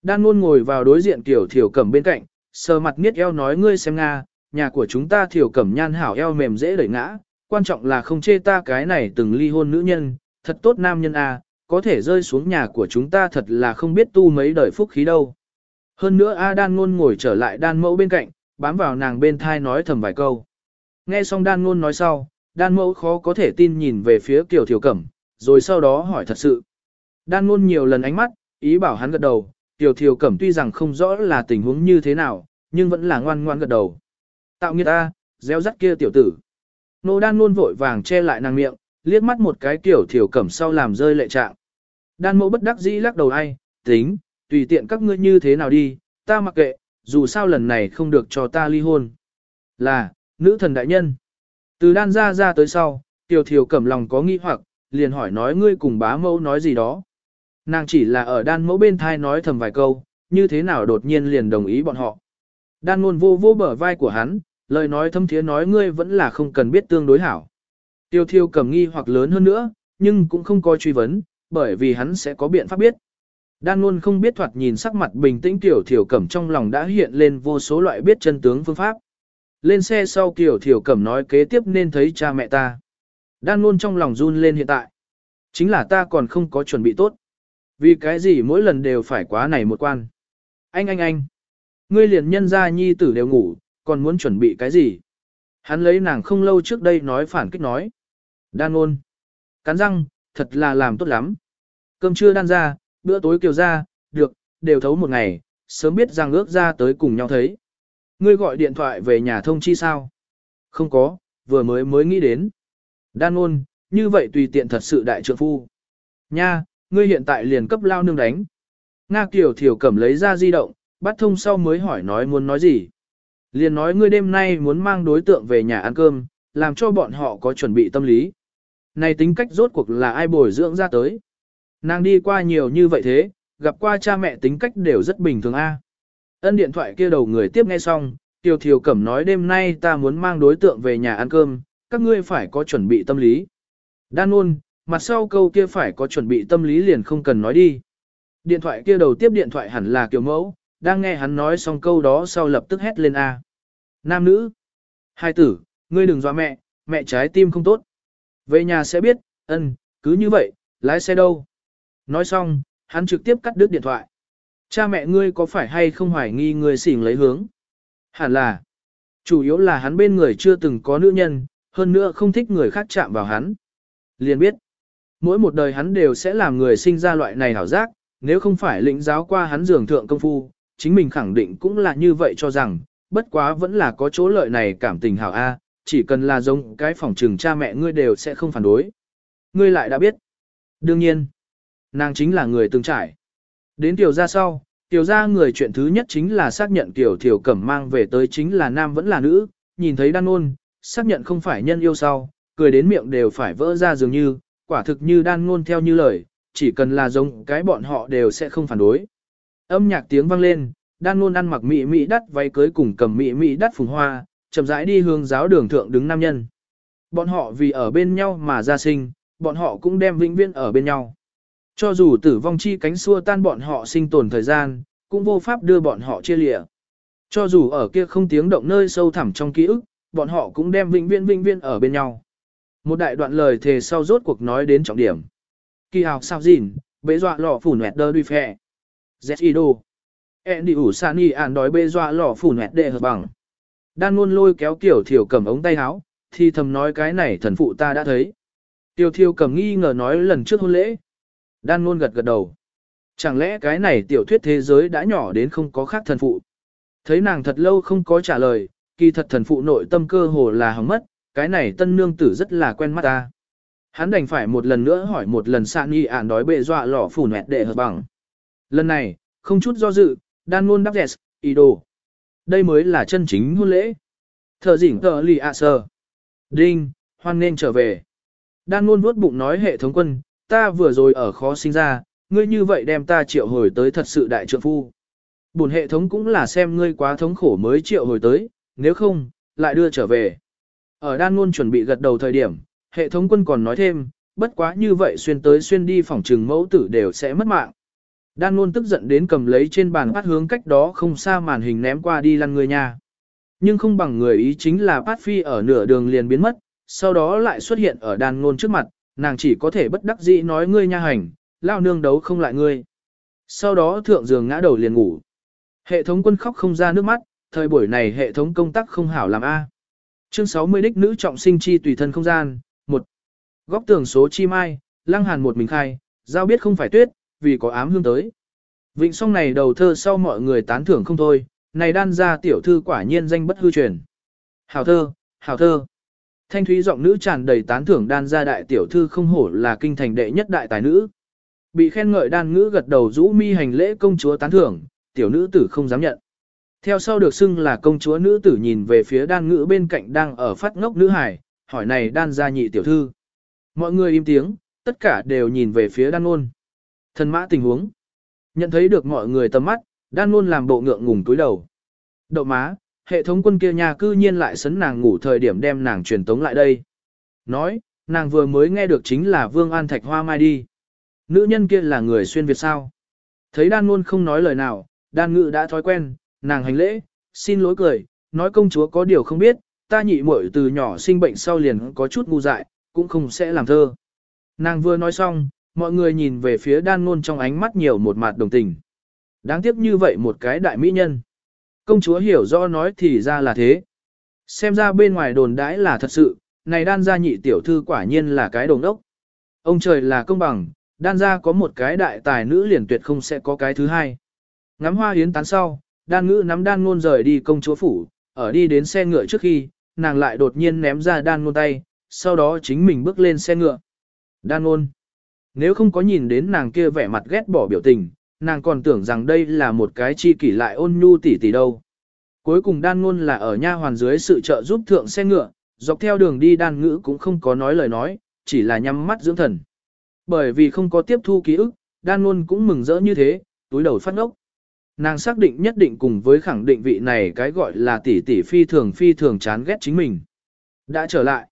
Đan luôn ngồi vào đối diện tiểu thiểu cẩm bên cạnh, sờ mặt niết eo nói ngươi xem Nga, nhà của chúng ta thiểu cẩm nhan hảo eo mềm dễ đẩy ngã, quan trọng là không chê ta cái này từng ly hôn nữ nhân, thật tốt nam nhân a, à, có thể rơi xuống nhà của chúng ta thật là không biết tu mấy đời phúc khí đâu. Hơn nữa A đan ngôn ngồi trở lại đan mẫu bên cạnh, bám vào nàng bên thai nói thầm vài câu. Nghe xong đan ngôn nói sau, đan mẫu khó có thể tin nhìn về phía Kiều Thiều cẩm, rồi sau đó hỏi thật sự. Đan ngôn nhiều lần ánh mắt, ý bảo hắn gật đầu, tiểu Thiều cẩm tuy rằng không rõ là tình huống như thế nào, nhưng vẫn là ngoan ngoan gật đầu. Tạo nghiệt ta, gieo rắt kia tiểu tử. Nô đan ngôn vội vàng che lại nàng miệng, liếc mắt một cái Kiều Thiều cẩm sau làm rơi lệ trạng. Đan mẫu bất đắc dĩ lắc đầu ai, tính, tùy tiện các ngươi như thế nào đi, ta mặc kệ, dù sao lần này không được cho ta ly hôn. Là, nữ thần đại nhân. Từ đan ra ra tới sau, tiểu thiểu cẩm lòng có nghi hoặc, liền hỏi nói ngươi cùng bá mẫu nói gì đó. Nàng chỉ là ở đan mẫu bên thai nói thầm vài câu, như thế nào đột nhiên liền đồng ý bọn họ. Đan luôn vô vô bờ vai của hắn, lời nói thâm thiế nói ngươi vẫn là không cần biết tương đối hảo. Tiêu thiêu cầm nghi hoặc lớn hơn nữa, nhưng cũng không coi truy vấn, bởi vì hắn sẽ có biện pháp biết. Đan luôn không biết thoạt nhìn sắc mặt bình tĩnh tiểu thiểu cẩm trong lòng đã hiện lên vô số loại biết chân tướng phương pháp. Lên xe sau tiểu thiểu cẩm nói kế tiếp nên thấy cha mẹ ta. Đan luôn trong lòng run lên hiện tại. Chính là ta còn không có chuẩn bị tốt. Vì cái gì mỗi lần đều phải quá này một quan. Anh anh anh. Ngươi liền nhân ra nhi tử đều ngủ, còn muốn chuẩn bị cái gì? Hắn lấy nàng không lâu trước đây nói phản kích nói. Đan ôn. Cắn răng, thật là làm tốt lắm. Cơm trưa đan ra, bữa tối kiều ra, được, đều thấu một ngày, sớm biết rằng ước ra tới cùng nhau thấy. Ngươi gọi điện thoại về nhà thông chi sao? Không có, vừa mới mới nghĩ đến. Đan ôn, như vậy tùy tiện thật sự đại trượng phu. Nha, ngươi hiện tại liền cấp lao nương đánh. Nga Kiều Thiểu Cẩm lấy ra di động, bắt thông sau mới hỏi nói muốn nói gì. Liền nói ngươi đêm nay muốn mang đối tượng về nhà ăn cơm, làm cho bọn họ có chuẩn bị tâm lý. Này tính cách rốt cuộc là ai bồi dưỡng ra tới. Nàng đi qua nhiều như vậy thế, gặp qua cha mẹ tính cách đều rất bình thường a. Ân điện thoại kia đầu người tiếp nghe xong, Tiêu Thiều Cẩm nói đêm nay ta muốn mang đối tượng về nhà ăn cơm, các ngươi phải có chuẩn bị tâm lý. Đan ôn, mặt sau câu kia phải có chuẩn bị tâm lý liền không cần nói đi. Điện thoại kia đầu tiếp điện thoại hẳn là Kiều Mẫu, đang nghe hắn nói xong câu đó sau lập tức hét lên A. Nam nữ. Hai tử, ngươi đừng dọa mẹ, mẹ trái tim không tốt. Về nhà sẽ biết, ân, cứ như vậy, lái xe đâu. Nói xong, hắn trực tiếp cắt đứt điện thoại. Cha mẹ ngươi có phải hay không hoài nghi ngươi xỉn lấy hướng? Hẳn là. Chủ yếu là hắn bên người chưa từng có nữ nhân, hơn nữa không thích người khác chạm vào hắn. Liền biết, mỗi một đời hắn đều sẽ làm người sinh ra loại này hảo giác, nếu không phải lĩnh giáo qua hắn dường thượng công phu, chính mình khẳng định cũng là như vậy cho rằng, bất quá vẫn là có chỗ lợi này cảm tình hảo A, chỉ cần là giống cái phòng trừng cha mẹ ngươi đều sẽ không phản đối. Ngươi lại đã biết. Đương nhiên, nàng chính là người từng trải. Đến tiểu ra sau, tiểu ra người chuyện thứ nhất chính là xác nhận tiểu thiểu cẩm mang về tới chính là nam vẫn là nữ, nhìn thấy đan ôn, xác nhận không phải nhân yêu sau, cười đến miệng đều phải vỡ ra dường như, quả thực như đan ngôn theo như lời, chỉ cần là giống cái bọn họ đều sẽ không phản đối. Âm nhạc tiếng vang lên, đan ngôn ăn mặc mị mị đắt váy cưới cùng cầm mị mị đắt phùng hoa, chậm rãi đi hướng giáo đường thượng đứng nam nhân. Bọn họ vì ở bên nhau mà ra sinh, bọn họ cũng đem vĩnh viễn ở bên nhau. Cho dù tử vong chi cánh xua tan bọn họ sinh tồn thời gian, cũng vô pháp đưa bọn họ chia lìa. Cho dù ở kia không tiếng động nơi sâu thẳm trong ký ức, bọn họ cũng đem vĩnh viễn vĩnh viễn ở bên nhau. Một đại đoạn lời thề sau rốt cuộc nói đến trọng điểm. Kỳ hào sao gìn, bế dọa lọ phủ nẹt đơ đuôi phè. Z y đô. En đi ủ san y ản đói bế dọa lọ phủ nẹt đệ hợp bằng. Đan luôn lôi kéo kiểu thiểu cầm ống tay áo, thì thầm nói cái này thần phụ ta đã thấy. Tiểu thiểu cầm nghi ngờ nói lần trước hôn lễ. Đan luôn gật gật đầu. Chẳng lẽ cái này tiểu thuyết thế giới đã nhỏ đến không có khác thần phụ. Thấy nàng thật lâu không có trả lời, kỳ thật thần phụ nội tâm cơ hồ là hỏng mất, cái này tân nương tử rất là quen mắt ta. Hắn đành phải một lần nữa hỏi một lần sạn nghi ản đói bệ dọa lỏ phủ nẹt đệ hợp bằng. Lần này, không chút do dự, đan luôn đáp dẹt, ý đồ. Đây mới là chân chính hôn lễ. Thờ dỉnh tờ lì ạ sờ. Đinh, hoan nên trở về. Đan luôn vuốt bụng nói hệ thống quân, ta vừa rồi ở khó sinh ra, ngươi như vậy đem ta triệu hồi tới thật sự đại trượng phu. Bổn hệ thống cũng là xem ngươi quá thống khổ mới triệu hồi tới, nếu không, lại đưa trở về. Ở đan ngôn chuẩn bị gật đầu thời điểm, hệ thống quân còn nói thêm, bất quá như vậy xuyên tới xuyên đi phòng trừng mẫu tử đều sẽ mất mạng. Đan ngôn tức giận đến cầm lấy trên bàn phát hướng cách đó không xa màn hình ném qua đi lăn người nhà. Nhưng không bằng người ý chính là phát Phi ở nửa đường liền biến mất, sau đó lại xuất hiện ở đan ngôn trước mặt, nàng chỉ có thể bất đắc dĩ nói ngươi nha hành, lao nương đấu không lại ngươi. Sau đó thượng giường ngã đầu liền ngủ. Hệ thống quân khóc không ra nước mắt, thời buổi này hệ thống công tác không hảo làm A. Chương 60 đích nữ trọng sinh chi tùy thân không gian, một Góc tường số chi mai, lăng hàn một mình khai, giao biết không phải tuyết, vì có ám hương tới. Vịnh song này đầu thơ sau mọi người tán thưởng không thôi, này đan ra tiểu thư quả nhiên danh bất hư truyền. Hảo thơ, hảo thơ. Thanh thúy giọng nữ tràn đầy tán thưởng đan gia đại tiểu thư không hổ là kinh thành đệ nhất đại tài nữ. Bị khen ngợi đan ngữ gật đầu rũ mi hành lễ công chúa tán thưởng, tiểu nữ tử không dám nhận. Theo sau được xưng là công chúa nữ tử nhìn về phía đan ngữ bên cạnh đang ở phát ngốc nữ hải, hỏi này đan gia nhị tiểu thư. Mọi người im tiếng, tất cả đều nhìn về phía đan ngôn. Thần mã tình huống. Nhận thấy được mọi người tầm mắt, đan ngôn làm bộ ngượng ngùng túi đầu. Đậu má, hệ thống quân kia nhà cư nhiên lại sấn nàng ngủ thời điểm đem nàng truyền tống lại đây. Nói, nàng vừa mới nghe được chính là Vương An Thạch Hoa Mai đi. Nữ nhân kia là người xuyên Việt sao. Thấy đan luôn không nói lời nào, đan ngự đã thói quen, nàng hành lễ, xin lỗi cười, nói công chúa có điều không biết, ta nhị muội từ nhỏ sinh bệnh sau liền có chút ngu dại, cũng không sẽ làm thơ. Nàng vừa nói xong, mọi người nhìn về phía đan ngôn trong ánh mắt nhiều một mặt đồng tình. Đáng tiếc như vậy một cái đại mỹ nhân. Công chúa hiểu rõ nói thì ra là thế. Xem ra bên ngoài đồn đãi là thật sự, này đan gia nhị tiểu thư quả nhiên là cái đồng đốc. Ông trời là công bằng, đan gia có một cái đại tài nữ liền tuyệt không sẽ có cái thứ hai. Ngắm hoa hiến tán sau, đan ngữ nắm đan ngôn rời đi công chúa phủ, ở đi đến xe ngựa trước khi, nàng lại đột nhiên ném ra đan ngôn tay, sau đó chính mình bước lên xe ngựa. Đan ngôn. Nếu không có nhìn đến nàng kia vẻ mặt ghét bỏ biểu tình, nàng còn tưởng rằng đây là một cái chi kỷ lại ôn nhu tỉ tỉ đâu. Cuối cùng đan ngôn là ở nha hoàn dưới sự trợ giúp thượng xe ngựa, dọc theo đường đi đan ngữ cũng không có nói lời nói, chỉ là nhắm mắt dưỡng thần. Bởi vì không có tiếp thu ký ức, đan ngôn cũng mừng rỡ như thế, túi đầu phát ngốc. Nàng xác định nhất định cùng với khẳng định vị này cái gọi là tỷ tỷ phi thường phi thường chán ghét chính mình. Đã trở lại.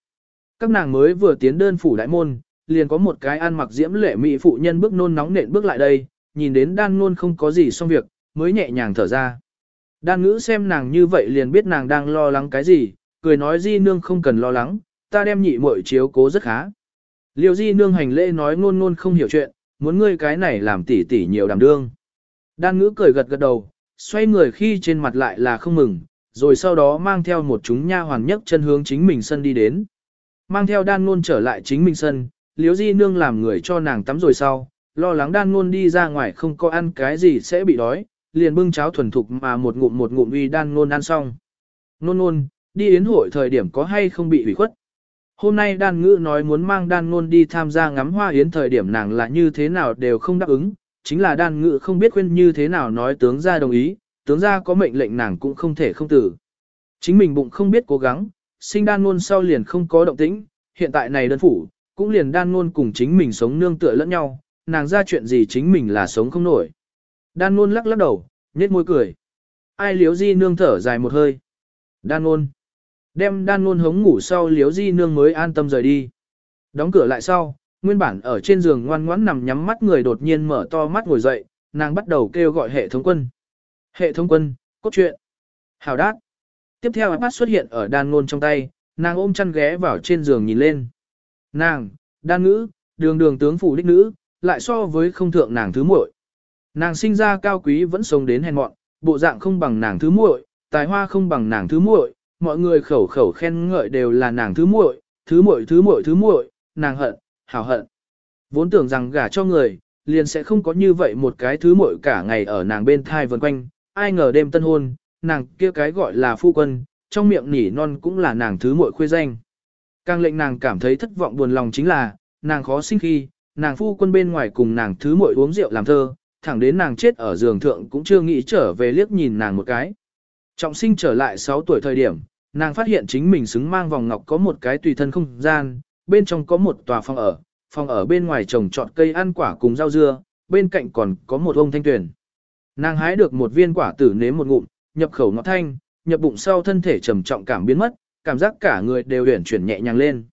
Các nàng mới vừa tiến đơn phủ đại môn, liền có một cái ăn mặc diễm lệ mỹ phụ nhân bước nôn nóng nện bước lại đây, nhìn đến đan nôn không có gì xong việc, mới nhẹ nhàng thở ra. Đan ngữ xem nàng như vậy liền biết nàng đang lo lắng cái gì, cười nói di nương không cần lo lắng, ta đem nhị muội chiếu cố rất khá. Liêu di nương hành lễ nói nôn nôn không hiểu chuyện, muốn ngươi cái này làm tỉ tỉ nhiều đảm đương. Đan ngữ cười gật gật đầu, xoay người khi trên mặt lại là không mừng, rồi sau đó mang theo một chúng nha hoàn nhất chân hướng chính mình sân đi đến. Mang theo đan ngôn trở lại chính mình sân, liếu di nương làm người cho nàng tắm rồi sau, lo lắng đan ngôn đi ra ngoài không có ăn cái gì sẽ bị đói, liền bưng cháo thuần thục mà một ngụm một ngụm uy đan ngôn ăn xong. Nôn nôn, đi yến hội thời điểm có hay không bị hủy khuất. Hôm nay đan ngữ nói muốn mang đan ngôn đi tham gia ngắm hoa yến thời điểm nàng là như thế nào đều không đáp ứng, chính là đan ngữ không biết khuyên như thế nào nói tướng ra đồng ý, tướng ra có mệnh lệnh nàng cũng không thể không tử. Chính mình bụng không biết cố gắng, sinh đan ngôn sau liền không có động tĩnh, hiện tại này đơn phủ, cũng liền đan ngôn cùng chính mình sống nương tựa lẫn nhau, nàng ra chuyện gì chính mình là sống không nổi. Đan ngôn lắc lắc đầu, nhếch môi cười. Ai liếu di nương thở dài một hơi. Đan ngôn. Đem đan ngôn hống ngủ sau liếu di nương mới an tâm rời đi. Đóng cửa lại sau, nguyên bản ở trên giường ngoan ngoãn nằm nhắm mắt người đột nhiên mở to mắt ngồi dậy, nàng bắt đầu kêu gọi hệ thống quân. Hệ thống quân, cốt truyện. Hào đát. Tiếp theo iPad xuất hiện ở đan ngôn trong tay, nàng ôm chăn ghé vào trên giường nhìn lên. Nàng, đan ngữ, đường đường tướng phủ đích nữ, lại so với không thượng nàng thứ muội. Nàng sinh ra cao quý vẫn sống đến hèn mọn, bộ dạng không bằng nàng thứ muội, tài hoa không bằng nàng thứ muội, mọi người khẩu khẩu khen ngợi đều là nàng thứ muội, thứ muội thứ muội thứ muội, nàng hận, hảo hận. Vốn tưởng rằng gả cho người, liền sẽ không có như vậy một cái thứ muội cả ngày ở nàng bên thai vần quanh, ai ngờ đêm tân hôn, nàng kia cái gọi là phu quân, trong miệng nỉ non cũng là nàng thứ muội khuê danh. Càng lệnh nàng cảm thấy thất vọng buồn lòng chính là, nàng khó sinh khi, nàng phu quân bên ngoài cùng nàng thứ muội uống rượu làm thơ, thẳng đến nàng chết ở giường thượng cũng chưa nghĩ trở về liếc nhìn nàng một cái. Trọng sinh trở lại 6 tuổi thời điểm, nàng phát hiện chính mình xứng mang vòng ngọc có một cái tùy thân không gian, bên trong có một tòa phòng ở, phòng ở bên ngoài trồng trọt cây ăn quả cùng rau dưa, bên cạnh còn có một ông thanh tuyển. Nàng hái được một viên quả tử nếm một ngụm, nhập khẩu ngọt thanh, nhập bụng sau thân thể trầm trọng cảm biến mất, cảm giác cả người đều huyển chuyển nhẹ nhàng lên.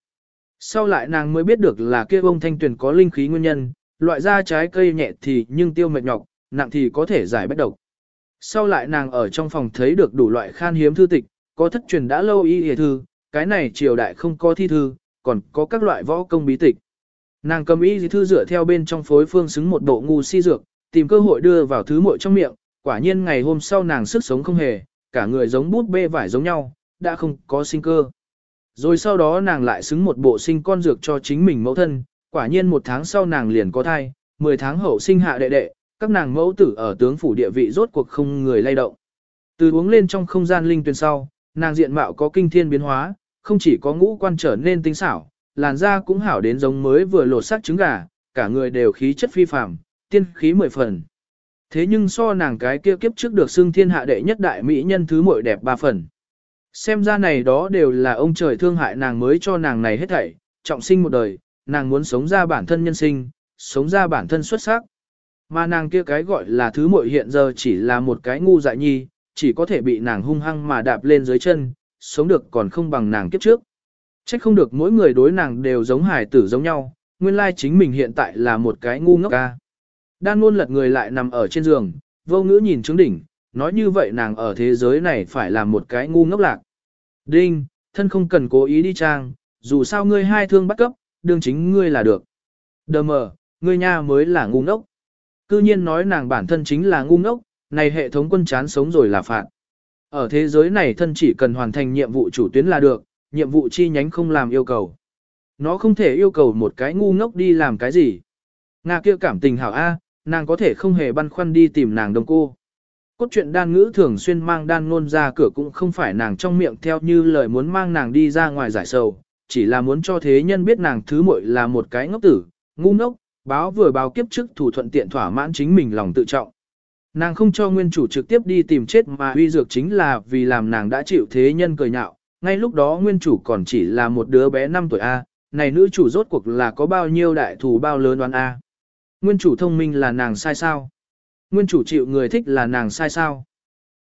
Sau lại nàng mới biết được là kia ông thanh tuyển có linh khí nguyên nhân, loại ra trái cây nhẹ thì nhưng tiêu mệt nhọc, nặng thì có thể giải bất độc. Sau lại nàng ở trong phòng thấy được đủ loại khan hiếm thư tịch, có thất truyền đã lâu y hề thư, cái này triều đại không có thi thư, còn có các loại võ công bí tịch. Nàng cầm y thư dựa theo bên trong phối phương xứng một bộ ngu si dược, tìm cơ hội đưa vào thứ muội trong miệng, quả nhiên ngày hôm sau nàng sức sống không hề, cả người giống bút bê vải giống nhau, đã không có sinh cơ. Rồi sau đó nàng lại xứng một bộ sinh con dược cho chính mình mẫu thân, quả nhiên một tháng sau nàng liền có thai, 10 tháng hậu sinh hạ đệ đệ, các nàng mẫu tử ở tướng phủ địa vị rốt cuộc không người lay động. Từ uống lên trong không gian linh tuyển sau, nàng diện mạo có kinh thiên biến hóa, không chỉ có ngũ quan trở nên tinh xảo, làn da cũng hảo đến giống mới vừa lột xác trứng gà, cả người đều khí chất phi phàm, tiên khí mười phần. Thế nhưng so nàng cái kia kiếp trước được xưng thiên hạ đệ nhất đại mỹ nhân thứ muội đẹp ba phần. Xem ra này đó đều là ông trời thương hại nàng mới cho nàng này hết thảy, trọng sinh một đời, nàng muốn sống ra bản thân nhân sinh, sống ra bản thân xuất sắc. Mà nàng kia cái gọi là thứ muội hiện giờ chỉ là một cái ngu dại nhi, chỉ có thể bị nàng hung hăng mà đạp lên dưới chân, sống được còn không bằng nàng kiếp trước. Trách không được mỗi người đối nàng đều giống hải tử giống nhau, nguyên lai chính mình hiện tại là một cái ngu ngốc ca. Đan luôn lật người lại nằm ở trên giường, vô ngữ nhìn trứng đỉnh, nói như vậy nàng ở thế giới này phải là một cái ngu ngốc lạc. Đinh, thân không cần cố ý đi trang, dù sao ngươi hai thương bắt cấp, đương chính ngươi là được. Đờ mờ, ngươi nha mới là ngu ngốc. Cư nhiên nói nàng bản thân chính là ngu ngốc, này hệ thống quân chán sống rồi là phạt. Ở thế giới này thân chỉ cần hoàn thành nhiệm vụ chủ tuyến là được, nhiệm vụ chi nhánh không làm yêu cầu. Nó không thể yêu cầu một cái ngu ngốc đi làm cái gì. Nga kia cảm tình hảo A, nàng có thể không hề băn khoăn đi tìm nàng đồng cô. Cốt truyện đan ngữ thường xuyên mang đan ngôn ra cửa cũng không phải nàng trong miệng theo như lời muốn mang nàng đi ra ngoài giải sầu, chỉ là muốn cho thế nhân biết nàng thứ muội là một cái ngốc tử, ngu ngốc, báo vừa báo kiếp trước thủ thuận tiện thỏa mãn chính mình lòng tự trọng. Nàng không cho nguyên chủ trực tiếp đi tìm chết mà huy dược chính là vì làm nàng đã chịu thế nhân cười nhạo, ngay lúc đó nguyên chủ còn chỉ là một đứa bé 5 tuổi A, này nữ chủ rốt cuộc là có bao nhiêu đại thù bao lớn đoán A. Nguyên chủ thông minh là nàng sai sao? Nguyên chủ chịu người thích là nàng sai sao?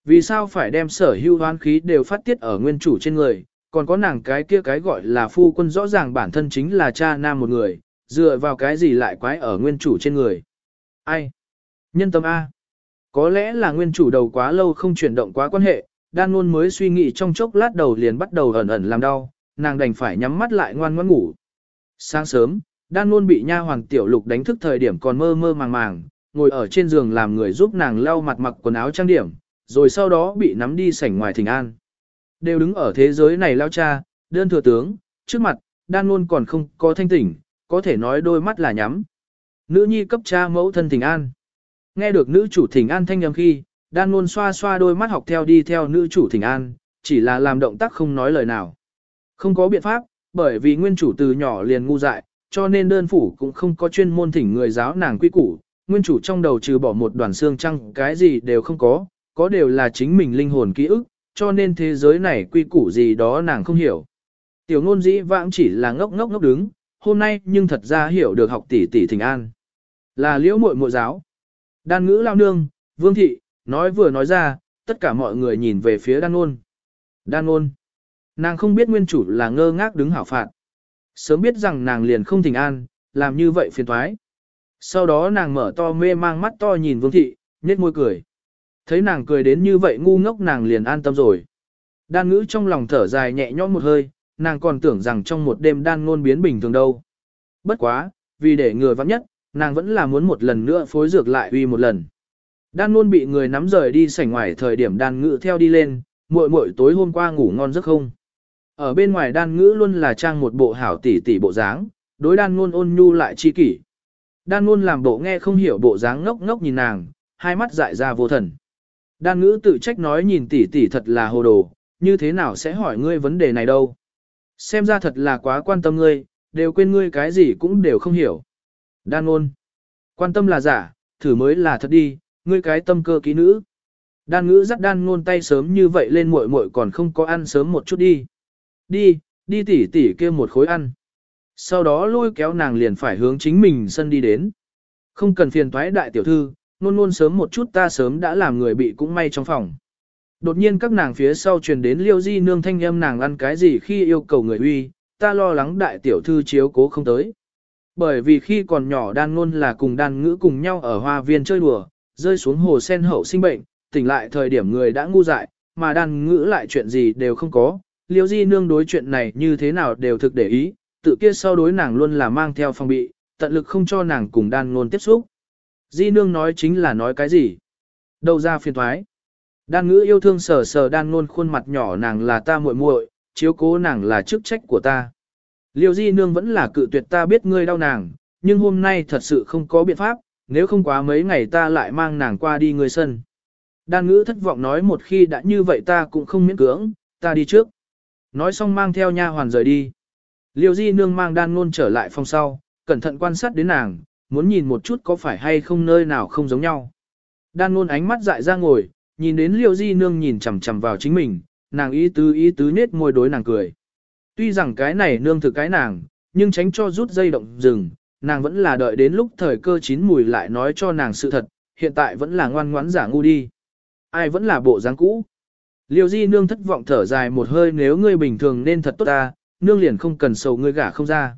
Vì sao phải đem sở hữu hoán khí đều phát tiết ở nguyên chủ trên người, còn có nàng cái kia cái gọi là phu quân rõ ràng bản thân chính là cha nam một người, dựa vào cái gì lại quái ở nguyên chủ trên người? Ai? Nhân tâm A. Có lẽ là nguyên chủ đầu quá lâu không chuyển động quá quan hệ, đan luôn mới suy nghĩ trong chốc lát đầu liền bắt đầu ẩn ẩn làm đau, nàng đành phải nhắm mắt lại ngoan ngoãn ngủ. Sáng sớm, đan luôn bị nha hoàng tiểu lục đánh thức thời điểm còn mơ mơ màng màng, ngồi ở trên giường làm người giúp nàng lau mặt mặc quần áo trang điểm, rồi sau đó bị nắm đi sảnh ngoài thỉnh an. Đều đứng ở thế giới này lao cha, đơn thừa tướng, trước mặt, đan luôn còn không có thanh tỉnh, có thể nói đôi mắt là nhắm. Nữ nhi cấp cha mẫu thân thỉnh an. Nghe được nữ chủ thỉnh an thanh âm khi, đan luôn xoa xoa đôi mắt học theo đi theo nữ chủ thỉnh an, chỉ là làm động tác không nói lời nào. Không có biện pháp, bởi vì nguyên chủ từ nhỏ liền ngu dại, cho nên đơn phủ cũng không có chuyên môn thỉnh người giáo nàng quy củ. Nguyên chủ trong đầu trừ bỏ một đoàn xương trăng cái gì đều không có, có đều là chính mình linh hồn ký ức, cho nên thế giới này quy củ gì đó nàng không hiểu. Tiểu ngôn dĩ vãng chỉ là ngốc ngốc ngốc đứng, hôm nay nhưng thật ra hiểu được học tỷ tỷ thỉnh an. Là liễu muội muội giáo. Đan ngữ lao nương, vương thị, nói vừa nói ra, tất cả mọi người nhìn về phía đan ngôn. Đan ngôn. Nàng không biết nguyên chủ là ngơ ngác đứng hảo phạt. Sớm biết rằng nàng liền không thỉnh an, làm như vậy phiền thoái. Sau đó nàng mở to mê mang mắt to nhìn vương thị, nhếch môi cười. Thấy nàng cười đến như vậy ngu ngốc nàng liền an tâm rồi. Đan ngữ trong lòng thở dài nhẹ nhõm một hơi, nàng còn tưởng rằng trong một đêm đan ngôn biến bình thường đâu. Bất quá, vì để ngừa vắng nhất, nàng vẫn là muốn một lần nữa phối dược lại uy một lần. Đan ngôn bị người nắm rời đi sảnh ngoài thời điểm đan ngữ theo đi lên, muội muội tối hôm qua ngủ ngon giấc không. Ở bên ngoài đan ngữ luôn là trang một bộ hảo tỷ tỷ bộ dáng, đối đan ngôn ôn nhu lại chi kỷ. Đan luôn làm bộ nghe không hiểu bộ dáng ngốc ngốc nhìn nàng, hai mắt dại ra vô thần. Đan ngữ tự trách nói nhìn tỷ tỷ thật là hồ đồ, như thế nào sẽ hỏi ngươi vấn đề này đâu. Xem ra thật là quá quan tâm ngươi, đều quên ngươi cái gì cũng đều không hiểu. Đan ngôn. Quan tâm là giả, thử mới là thật đi, ngươi cái tâm cơ ký nữ. Đan ngữ dắt đan ngôn tay sớm như vậy lên muội muội còn không có ăn sớm một chút đi. Đi, đi tỉ tỉ kia một khối ăn. Sau đó lôi kéo nàng liền phải hướng chính mình sân đi đến. Không cần phiền toái đại tiểu thư, nôn nôn sớm một chút ta sớm đã làm người bị cũng may trong phòng. Đột nhiên các nàng phía sau truyền đến liêu di nương thanh âm nàng ăn cái gì khi yêu cầu người uy, ta lo lắng đại tiểu thư chiếu cố không tới. Bởi vì khi còn nhỏ đan ngôn là cùng đan ngữ cùng nhau ở hoa viên chơi đùa, rơi xuống hồ sen hậu sinh bệnh, tỉnh lại thời điểm người đã ngu dại, mà đan ngữ lại chuyện gì đều không có. Liêu di nương đối chuyện này như thế nào đều thực để ý, tự kia sau đối nàng luôn là mang theo phòng bị, tận lực không cho nàng cùng đan ngôn tiếp xúc. Di nương nói chính là nói cái gì? Đâu ra phiền thoái? Đan ngữ yêu thương sờ sờ đan ngôn khuôn mặt nhỏ nàng là ta muội muội, chiếu cố nàng là chức trách của ta. Liêu di nương vẫn là cự tuyệt ta biết ngươi đau nàng, nhưng hôm nay thật sự không có biện pháp, nếu không quá mấy ngày ta lại mang nàng qua đi người sân. Đan ngữ thất vọng nói một khi đã như vậy ta cũng không miễn cưỡng, ta đi trước. Nói xong mang theo nha hoàn rời đi. Liêu di nương mang đan ngôn trở lại phòng sau, cẩn thận quan sát đến nàng, muốn nhìn một chút có phải hay không nơi nào không giống nhau. Đan ngôn ánh mắt dại ra ngồi, nhìn đến liêu di nương nhìn chằm chằm vào chính mình, nàng ý tứ ý tứ nết môi đối nàng cười. Tuy rằng cái này nương thực cái nàng, nhưng tránh cho rút dây động rừng, nàng vẫn là đợi đến lúc thời cơ chín mùi lại nói cho nàng sự thật, hiện tại vẫn là ngoan ngoãn giả ngu đi. Ai vẫn là bộ dáng cũ. Liêu di nương thất vọng thở dài một hơi nếu ngươi bình thường nên thật tốt ta, nương liền không cần sầu ngươi gả không ra.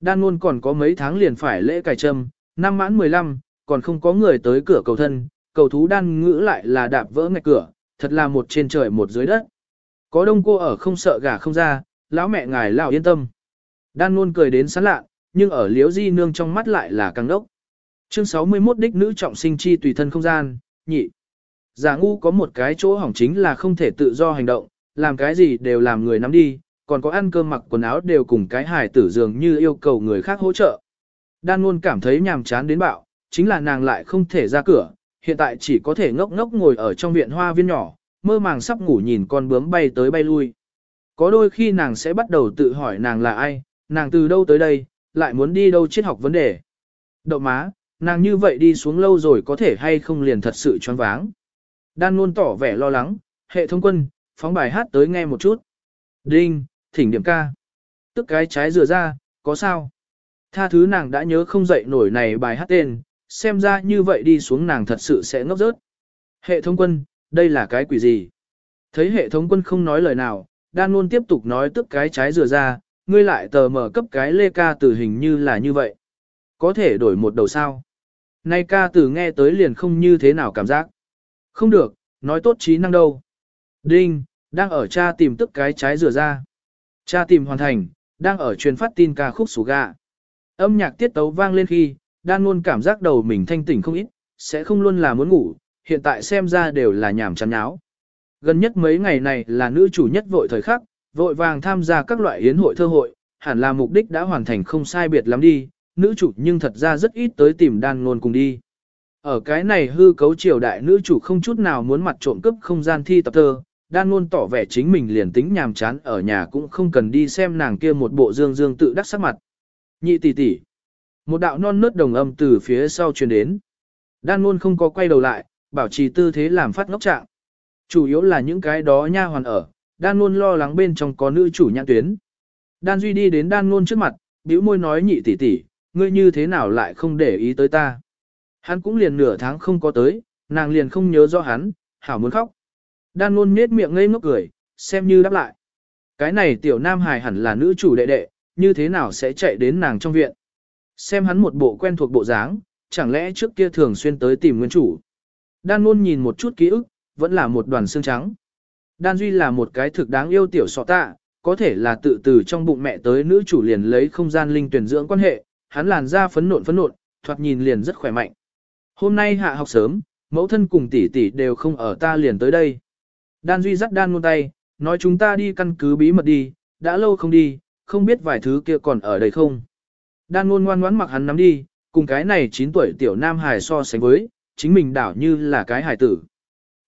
Đan luôn còn có mấy tháng liền phải lễ cài trâm, năm mãn 15, còn không có người tới cửa cầu thân, cầu thú đan ngữ lại là đạp vỡ ngạch cửa, thật là một trên trời một dưới đất. Có đông cô ở không sợ gả không ra, lão mẹ ngài lão yên tâm. Đan luôn cười đến sán lạ, nhưng ở liếu di nương trong mắt lại là càng đốc. Chương 61 đích nữ trọng sinh chi tùy thân không gian, nhị. Giả ngu có một cái chỗ hỏng chính là không thể tự do hành động, làm cái gì đều làm người nắm đi, còn có ăn cơm mặc quần áo đều cùng cái hài tử dường như yêu cầu người khác hỗ trợ. Đan luôn cảm thấy nhàm chán đến bạo, chính là nàng lại không thể ra cửa, hiện tại chỉ có thể ngốc ngốc ngồi ở trong viện hoa viên nhỏ, mơ màng sắp ngủ nhìn con bướm bay tới bay lui. Có đôi khi nàng sẽ bắt đầu tự hỏi nàng là ai, nàng từ đâu tới đây, lại muốn đi đâu triết học vấn đề. Đậu má, nàng như vậy đi xuống lâu rồi có thể hay không liền thật sự choáng váng. Đan luôn tỏ vẻ lo lắng, hệ thống quân, phóng bài hát tới nghe một chút. Đinh, thỉnh điểm ca. Tức cái trái rửa ra, có sao? Tha thứ nàng đã nhớ không dậy nổi này bài hát tên, xem ra như vậy đi xuống nàng thật sự sẽ ngốc rớt. Hệ thống quân, đây là cái quỷ gì? Thấy hệ thống quân không nói lời nào, đan luôn tiếp tục nói tức cái trái rửa ra, ngươi lại tờ mở cấp cái lê ca từ hình như là như vậy. Có thể đổi một đầu sao? Nay ca từ nghe tới liền không như thế nào cảm giác. Không được, nói tốt trí năng đâu. Đinh, đang ở cha tìm tức cái trái rửa ra. Cha tìm hoàn thành, đang ở truyền phát tin ca khúc sủ gà. Âm nhạc tiết tấu vang lên khi, đan luôn cảm giác đầu mình thanh tỉnh không ít, sẽ không luôn là muốn ngủ, hiện tại xem ra đều là nhảm chán nháo. Gần nhất mấy ngày này là nữ chủ nhất vội thời khắc, vội vàng tham gia các loại yến hội thơ hội, hẳn là mục đích đã hoàn thành không sai biệt lắm đi, nữ chủ nhưng thật ra rất ít tới tìm đan ngôn cùng đi. Ở cái này hư cấu triều đại nữ chủ không chút nào muốn mặt trộm cướp không gian thi tập thơ, đan ngôn tỏ vẻ chính mình liền tính nhàm chán ở nhà cũng không cần đi xem nàng kia một bộ dương dương tự đắc sắc mặt. Nhị tỷ tỷ. Một đạo non nớt đồng âm từ phía sau truyền đến. Đan ngôn không có quay đầu lại, bảo trì tư thế làm phát ngốc trạng. Chủ yếu là những cái đó nha hoàn ở, đan ngôn lo lắng bên trong có nữ chủ nhãn tuyến. Đan Duy đi đến đan ngôn trước mặt, bĩu môi nói nhị tỷ tỷ, ngươi như thế nào lại không để ý tới ta. Hắn cũng liền nửa tháng không có tới, nàng liền không nhớ rõ hắn, hảo muốn khóc. Đan luôn nết miệng ngây ngốc cười, xem như đáp lại. Cái này tiểu nam hài hẳn là nữ chủ đệ đệ, như thế nào sẽ chạy đến nàng trong viện. Xem hắn một bộ quen thuộc bộ dáng, chẳng lẽ trước kia thường xuyên tới tìm nguyên chủ. Đan luôn nhìn một chút ký ức, vẫn là một đoàn xương trắng. Đan Duy là một cái thực đáng yêu tiểu sọ tạ, có thể là tự từ trong bụng mẹ tới nữ chủ liền lấy không gian linh tuyển dưỡng quan hệ, hắn làn da phấn nộn phấn nộn, thoạt nhìn liền rất khỏe mạnh. Hôm nay hạ học sớm, mẫu thân cùng tỷ tỷ đều không ở ta liền tới đây. Đan Duy dắt đan ngôn tay, nói chúng ta đi căn cứ bí mật đi, đã lâu không đi, không biết vài thứ kia còn ở đây không. Đan ngôn ngoan ngoãn mặc hắn nắm đi, cùng cái này 9 tuổi tiểu nam hài so sánh với, chính mình đảo như là cái hài tử.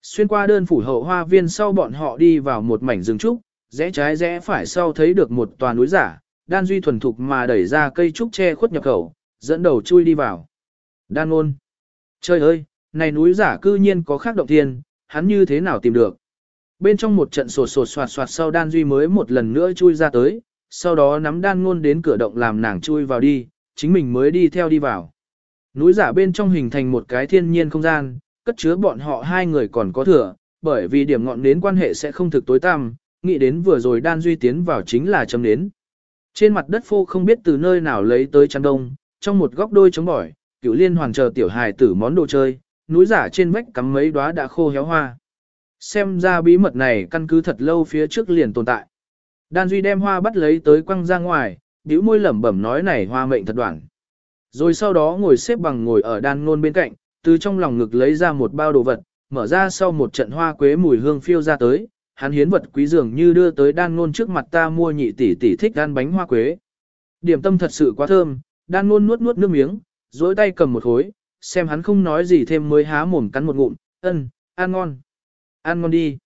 Xuyên qua đơn phủ hậu hoa viên sau bọn họ đi vào một mảnh rừng trúc, rẽ trái rẽ phải sau thấy được một tòa núi giả, đan duy thuần thục mà đẩy ra cây trúc che khuất nhập khẩu, dẫn đầu chui đi vào. Đan ngôn. Trời ơi, này núi giả cư nhiên có khác động thiên, hắn như thế nào tìm được. Bên trong một trận sột sột soạt soạt sau đan duy mới một lần nữa chui ra tới, sau đó nắm đan ngôn đến cửa động làm nàng chui vào đi, chính mình mới đi theo đi vào. Núi giả bên trong hình thành một cái thiên nhiên không gian, cất chứa bọn họ hai người còn có thừa, bởi vì điểm ngọn đến quan hệ sẽ không thực tối tăm, nghĩ đến vừa rồi đan duy tiến vào chính là chấm đến. Trên mặt đất phô không biết từ nơi nào lấy tới chăn đông, trong một góc đôi chống bỏi, cửu liên hoàn chờ tiểu hài tử món đồ chơi, núi giả trên vách cắm mấy đóa đã khô héo hoa. Xem ra bí mật này căn cứ thật lâu phía trước liền tồn tại. Đan Duy đem hoa bắt lấy tới quăng ra ngoài, bĩu môi lẩm bẩm nói này hoa mệnh thật đoạn. Rồi sau đó ngồi xếp bằng ngồi ở đan ngôn bên cạnh, từ trong lòng ngực lấy ra một bao đồ vật, mở ra sau một trận hoa quế mùi hương phiêu ra tới, hắn hiến vật quý dường như đưa tới đan ngôn trước mặt ta mua nhị tỷ tỷ thích ăn bánh hoa quế. Điểm tâm thật sự quá thơm, đan ngôn nuốt nuốt nước miếng, duỗi tay cầm một khối, xem hắn không nói gì thêm mới há mồm cắn một ngụm, ân, ăn ngon. Ăn ngon đi.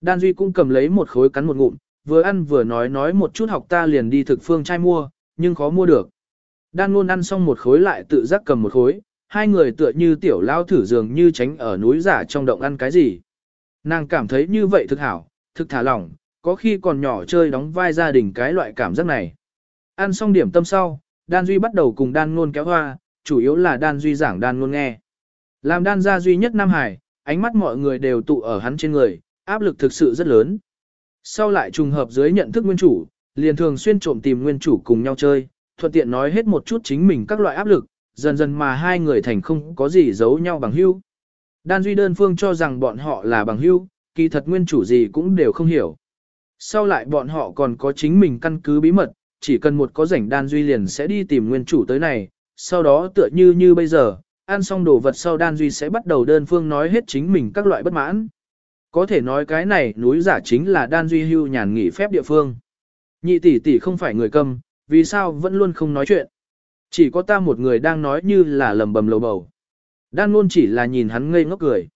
Đan Duy cũng cầm lấy một khối cắn một ngụm, vừa ăn vừa nói nói một chút học ta liền đi thực phương trai mua, nhưng khó mua được. Đan luôn ăn xong một khối lại tự giác cầm một khối, hai người tựa như tiểu lao thử dường như tránh ở núi giả trong động ăn cái gì. Nàng cảm thấy như vậy thực hảo, thực thả lỏng, có khi còn nhỏ chơi đóng vai gia đình cái loại cảm giác này. Ăn xong điểm tâm sau, Đan Duy bắt đầu cùng Đan luôn kéo hoa, chủ yếu là Đan Duy giảng Đan luôn nghe. Làm Đan gia duy nhất Nam Hải, ánh mắt mọi người đều tụ ở hắn trên người, áp lực thực sự rất lớn. Sau lại trùng hợp dưới nhận thức nguyên chủ, liền thường xuyên trộm tìm nguyên chủ cùng nhau chơi, thuận tiện nói hết một chút chính mình các loại áp lực, dần dần mà hai người thành không có gì giấu nhau bằng hữu. Đan Duy đơn phương cho rằng bọn họ là bằng hữu, kỳ thật nguyên chủ gì cũng đều không hiểu. Sau lại bọn họ còn có chính mình căn cứ bí mật, chỉ cần một có rảnh Đan Duy liền sẽ đi tìm nguyên chủ tới này, sau đó tựa như như bây giờ, ăn xong đồ vật sau Đan Duy sẽ bắt đầu đơn phương nói hết chính mình các loại bất mãn. Có thể nói cái này núi giả chính là Đan Duy hưu nhàn nghỉ phép địa phương. Nhị tỷ tỷ không phải người câm, vì sao vẫn luôn không nói chuyện. Chỉ có ta một người đang nói như là lầm bầm lầu bầu. Đan luôn chỉ là nhìn hắn ngây ngốc cười.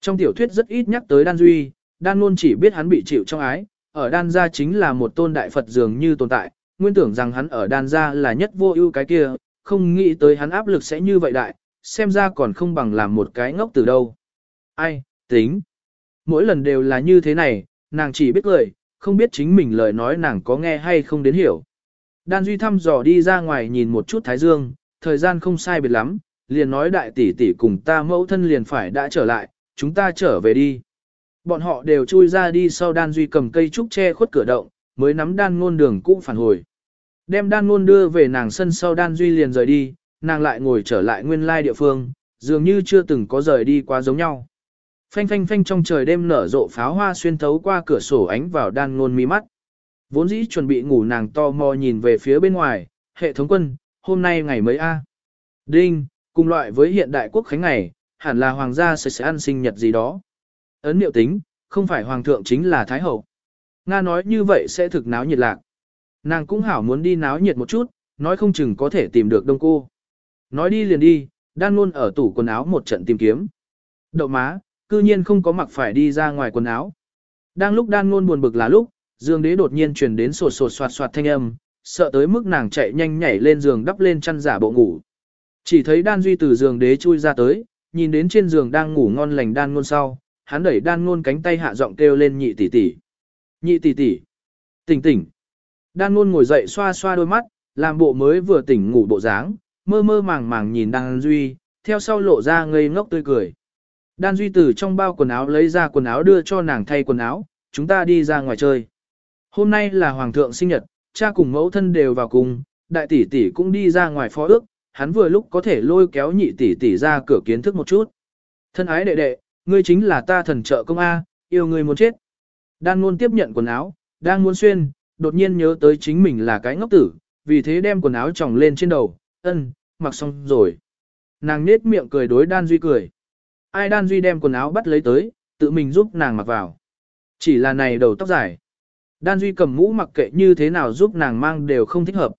Trong tiểu thuyết rất ít nhắc tới Đan Duy, Đan luôn chỉ biết hắn bị chịu trong ái, ở Đan gia chính là một tôn đại Phật dường như tồn tại, nguyên tưởng rằng hắn ở Đan gia là nhất vô ưu cái kia, không nghĩ tới hắn áp lực sẽ như vậy đại, xem ra còn không bằng làm một cái ngốc từ đâu. Ai, tính. Mỗi lần đều là như thế này, nàng chỉ biết cười, không biết chính mình lời nói nàng có nghe hay không đến hiểu. Đan Duy thăm dò đi ra ngoài nhìn một chút Thái Dương, thời gian không sai biệt lắm, liền nói đại tỷ tỷ cùng ta mẫu thân liền phải đã trở lại, chúng ta trở về đi. Bọn họ đều chui ra đi sau Đan Duy cầm cây trúc che khuất cửa động, mới nắm đan ngôn đường cũ phản hồi. Đem đan ngôn đưa về nàng sân sau Đan Duy liền rời đi, nàng lại ngồi trở lại nguyên lai địa phương, dường như chưa từng có rời đi quá giống nhau. Phanh phanh phanh trong trời đêm nở rộ pháo hoa xuyên thấu qua cửa sổ ánh vào đan ngôn mi mắt. Vốn dĩ chuẩn bị ngủ nàng to mò nhìn về phía bên ngoài, hệ thống quân, hôm nay ngày mấy A. Đinh, cùng loại với hiện đại quốc khánh ngày, hẳn là hoàng gia sẽ sẽ ăn sinh nhật gì đó. Ấn niệu tính, không phải hoàng thượng chính là thái hậu. Nga nói như vậy sẽ thực náo nhiệt lạc. Nàng cũng hảo muốn đi náo nhiệt một chút, nói không chừng có thể tìm được đông cô. Nói đi liền đi, đan luôn ở tủ quần áo một trận tìm kiếm. Đậu má, cư nhiên không có mặc phải đi ra ngoài quần áo. Đang lúc đan luôn buồn bực là lúc, dương đế đột nhiên truyền đến sột sột soạt soạt thanh âm, sợ tới mức nàng chạy nhanh nhảy lên giường đắp lên chăn giả bộ ngủ. Chỉ thấy đan duy từ giường đế chui ra tới, nhìn đến trên giường đang ngủ ngon lành đan ngôn sau, hắn đẩy đan ngôn cánh tay hạ giọng kêu lên nhị tỷ tỷ. Nhị tỷ tỷ. Tỉnh tỉnh. Đan ngôn ngồi dậy xoa xoa đôi mắt, làm bộ mới vừa tỉnh ngủ bộ dáng, mơ mơ màng màng nhìn đan duy, theo sau lộ ra ngây ngốc tươi cười. Đan duy từ trong bao quần áo lấy ra quần áo đưa cho nàng thay quần áo, chúng ta đi ra ngoài chơi. Hôm nay là hoàng thượng sinh nhật, cha cùng mẫu thân đều vào cùng, đại tỷ tỷ cũng đi ra ngoài phó ước, hắn vừa lúc có thể lôi kéo nhị tỷ tỷ ra cửa kiến thức một chút. Thân ái đệ đệ, ngươi chính là ta thần trợ công A, yêu ngươi muốn chết. Đan luôn tiếp nhận quần áo, đang muốn xuyên, đột nhiên nhớ tới chính mình là cái ngốc tử, vì thế đem quần áo tròng lên trên đầu, ân, mặc xong rồi. Nàng nết miệng cười đối Đan Duy cười. Ai Đan Duy đem quần áo bắt lấy tới, tự mình giúp nàng mặc vào. Chỉ là này đầu tóc dài. Đan Duy cầm mũ mặc kệ như thế nào giúp nàng mang đều không thích hợp.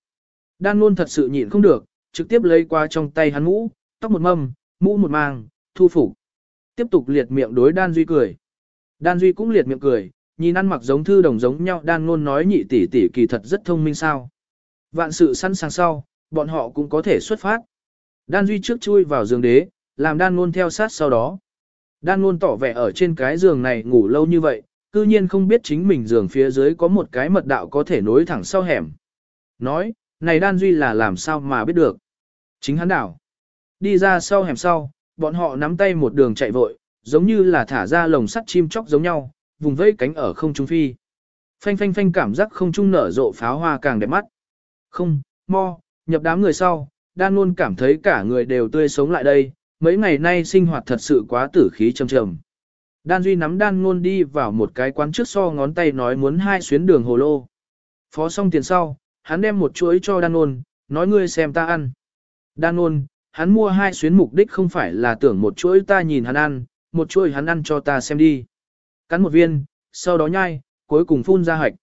Đan luôn thật sự nhịn không được, trực tiếp lấy qua trong tay hắn mũ, tóc một mâm, mũ một mang, thu phục. Tiếp tục liệt miệng đối Đan Duy cười. Đan Duy cũng liệt miệng cười, nhìn ăn mặc giống thư đồng giống nhau Đan luôn nói nhị tỷ tỷ kỳ thật rất thông minh sao. Vạn sự sẵn sàng sau, bọn họ cũng có thể xuất phát. Đan Duy trước chui vào giường đế, làm Đan luôn theo sát sau đó. Đan luôn tỏ vẻ ở trên cái giường này ngủ lâu như vậy, cư nhiên không biết chính mình giường phía dưới có một cái mật đạo có thể nối thẳng sau hẻm. Nói, này Đan Duy là làm sao mà biết được. Chính hắn đảo. Đi ra sau hẻm sau, bọn họ nắm tay một đường chạy vội, giống như là thả ra lồng sắt chim chóc giống nhau, vùng vẫy cánh ở không trung phi. Phanh phanh phanh cảm giác không trung nở rộ pháo hoa càng đẹp mắt. Không, mo, nhập đám người sau, đan luôn cảm thấy cả người đều tươi sống lại đây, mấy ngày nay sinh hoạt thật sự quá tử khí trầm trầm. Đan Duy nắm đan ngôn đi vào một cái quán trước so ngón tay nói muốn hai xuyến đường hồ lô. Phó xong tiền sau, hắn đem một chuỗi cho đan ngôn, nói ngươi xem ta ăn. Đan ngôn, hắn mua hai xuyến mục đích không phải là tưởng một chuỗi ta nhìn hắn ăn, một chuỗi hắn ăn cho ta xem đi. Cắn một viên, sau đó nhai, cuối cùng phun ra hạch.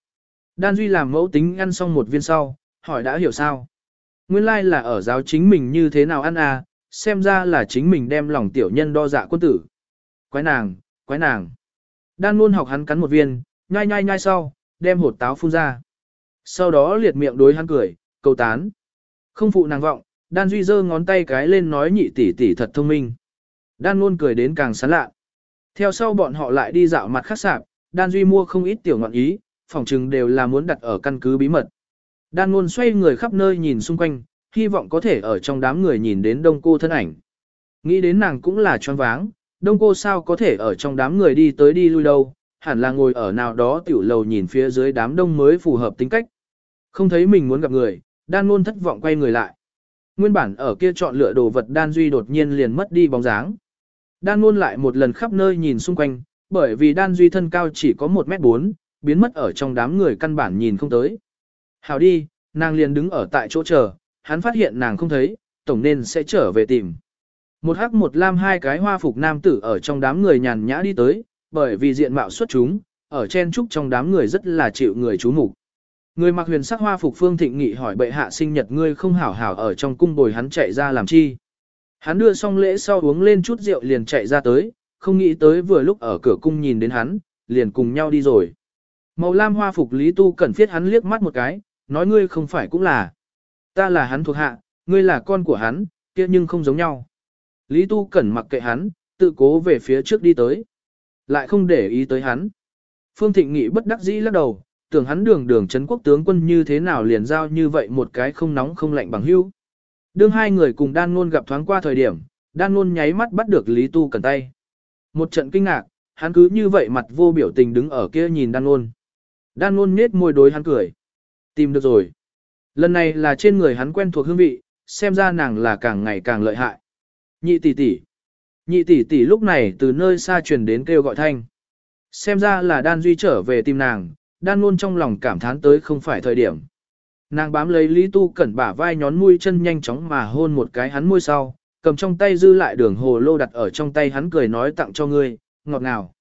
Đan Duy làm mẫu tính ăn xong một viên sau, hỏi đã hiểu sao. Nguyên lai like là ở giáo chính mình như thế nào ăn à, xem ra là chính mình đem lòng tiểu nhân đo dạ quân tử. Quái nàng, quái nàng. Đan luôn học hắn cắn một viên, nhai nhai nhai sau, đem hột táo phun ra. Sau đó liệt miệng đối hắn cười, cầu tán. Không phụ nàng vọng, đan duy giơ ngón tay cái lên nói nhị tỷ tỷ thật thông minh. Đan luôn cười đến càng sán lạ. Theo sau bọn họ lại đi dạo mặt khác sạp, đan duy mua không ít tiểu ngọn ý, phòng trừng đều là muốn đặt ở căn cứ bí mật. Đan luôn xoay người khắp nơi nhìn xung quanh, hy vọng có thể ở trong đám người nhìn đến đông cô thân ảnh. Nghĩ đến nàng cũng là choáng váng, đông cô sao có thể ở trong đám người đi tới đi lui đâu, hẳn là ngồi ở nào đó tiểu lầu nhìn phía dưới đám đông mới phù hợp tính cách. Không thấy mình muốn gặp người, đan luôn thất vọng quay người lại. Nguyên bản ở kia chọn lựa đồ vật đan duy đột nhiên liền mất đi bóng dáng. Đan luôn lại một lần khắp nơi nhìn xung quanh, bởi vì đan duy thân cao chỉ có 1m4, biến mất ở trong đám người căn bản nhìn không tới. Hảo đi, nàng liền đứng ở tại chỗ chờ, hắn phát hiện nàng không thấy, tổng nên sẽ trở về tìm. Một hắc một lam hai cái hoa phục nam tử ở trong đám người nhàn nhã đi tới, bởi vì diện mạo xuất chúng, ở chen trúc trong đám người rất là chịu người chú mục. Người mặc huyền sắc hoa phục Phương Thịnh Nghị hỏi bệ hạ sinh nhật ngươi không hảo hảo ở trong cung bồi hắn chạy ra làm chi. Hắn đưa xong lễ sau uống lên chút rượu liền chạy ra tới, không nghĩ tới vừa lúc ở cửa cung nhìn đến hắn, liền cùng nhau đi rồi. Màu lam hoa phục Lý Tu Cẩn phiết hắn liếc mắt một cái, nói ngươi không phải cũng là. Ta là hắn thuộc hạ, ngươi là con của hắn, kia nhưng không giống nhau. Lý Tu Cẩn mặc kệ hắn, tự cố về phía trước đi tới. Lại không để ý tới hắn. Phương Thịnh Nghị bất đắc dĩ lắc đầu, tưởng hắn đường đường chấn quốc tướng quân như thế nào liền giao như vậy một cái không nóng không lạnh bằng hữu. Đương hai người cùng đan Nôn gặp thoáng qua thời điểm, đan Nôn nháy mắt bắt được Lý Tu Cẩn tay. Một trận kinh ngạc, hắn cứ như vậy mặt vô biểu tình đứng ở kia nhìn đan Nôn, Đan Nôn nết môi đối hắn cười. Tìm được rồi. Lần này là trên người hắn quen thuộc hương vị, xem ra nàng là càng ngày càng lợi hại. Nhị tỷ tỷ. Nhị tỷ tỷ lúc này từ nơi xa truyền đến kêu gọi thanh. Xem ra là đan duy trở về tìm nàng, đan luôn trong lòng cảm thán tới không phải thời điểm. nàng bám lấy Lý Tu Cẩn bả vai nhón mũi chân nhanh chóng mà hôn một cái hắn môi sau, cầm trong tay dư lại đường hồ lô đặt ở trong tay hắn cười nói tặng cho ngươi, ngọt ngào.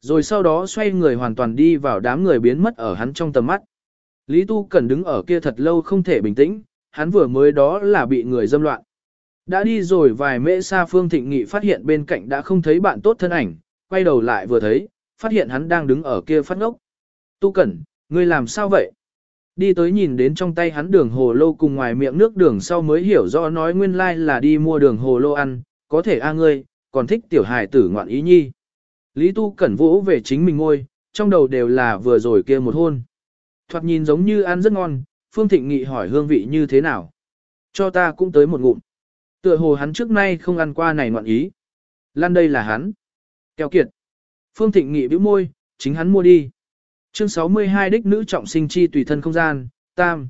Rồi sau đó xoay người hoàn toàn đi vào đám người biến mất ở hắn trong tầm mắt. Lý Tu Cẩn đứng ở kia thật lâu không thể bình tĩnh, hắn vừa mới đó là bị người dâm loạn. Đã đi rồi vài mễ xa Phương Thịnh Nghị phát hiện bên cạnh đã không thấy bạn tốt thân ảnh, quay đầu lại vừa thấy, phát hiện hắn đang đứng ở kia phát ngốc. Tu Cẩn, ngươi làm sao vậy? Đi tới nhìn đến trong tay hắn đường hồ lô cùng ngoài miệng nước đường sau mới hiểu rõ nói nguyên lai like là đi mua đường hồ lô ăn, có thể a ngươi, còn thích tiểu hài tử ngoạn ý nhi. Lý Tu Cẩn vỗ về chính mình ngôi, trong đầu đều là vừa rồi kia một hôn. Thoạt nhìn giống như ăn rất ngon, Phương Thịnh Nghị hỏi hương vị như thế nào. Cho ta cũng tới một ngụm. Tựa hồ hắn trước nay không ăn qua này ngoạn ý. Lan đây là hắn. Kéo kiệt. Phương Thịnh Nghị bĩu môi, chính hắn mua đi. Chương 62 đích nữ trọng sinh chi tùy thân không gian, tam.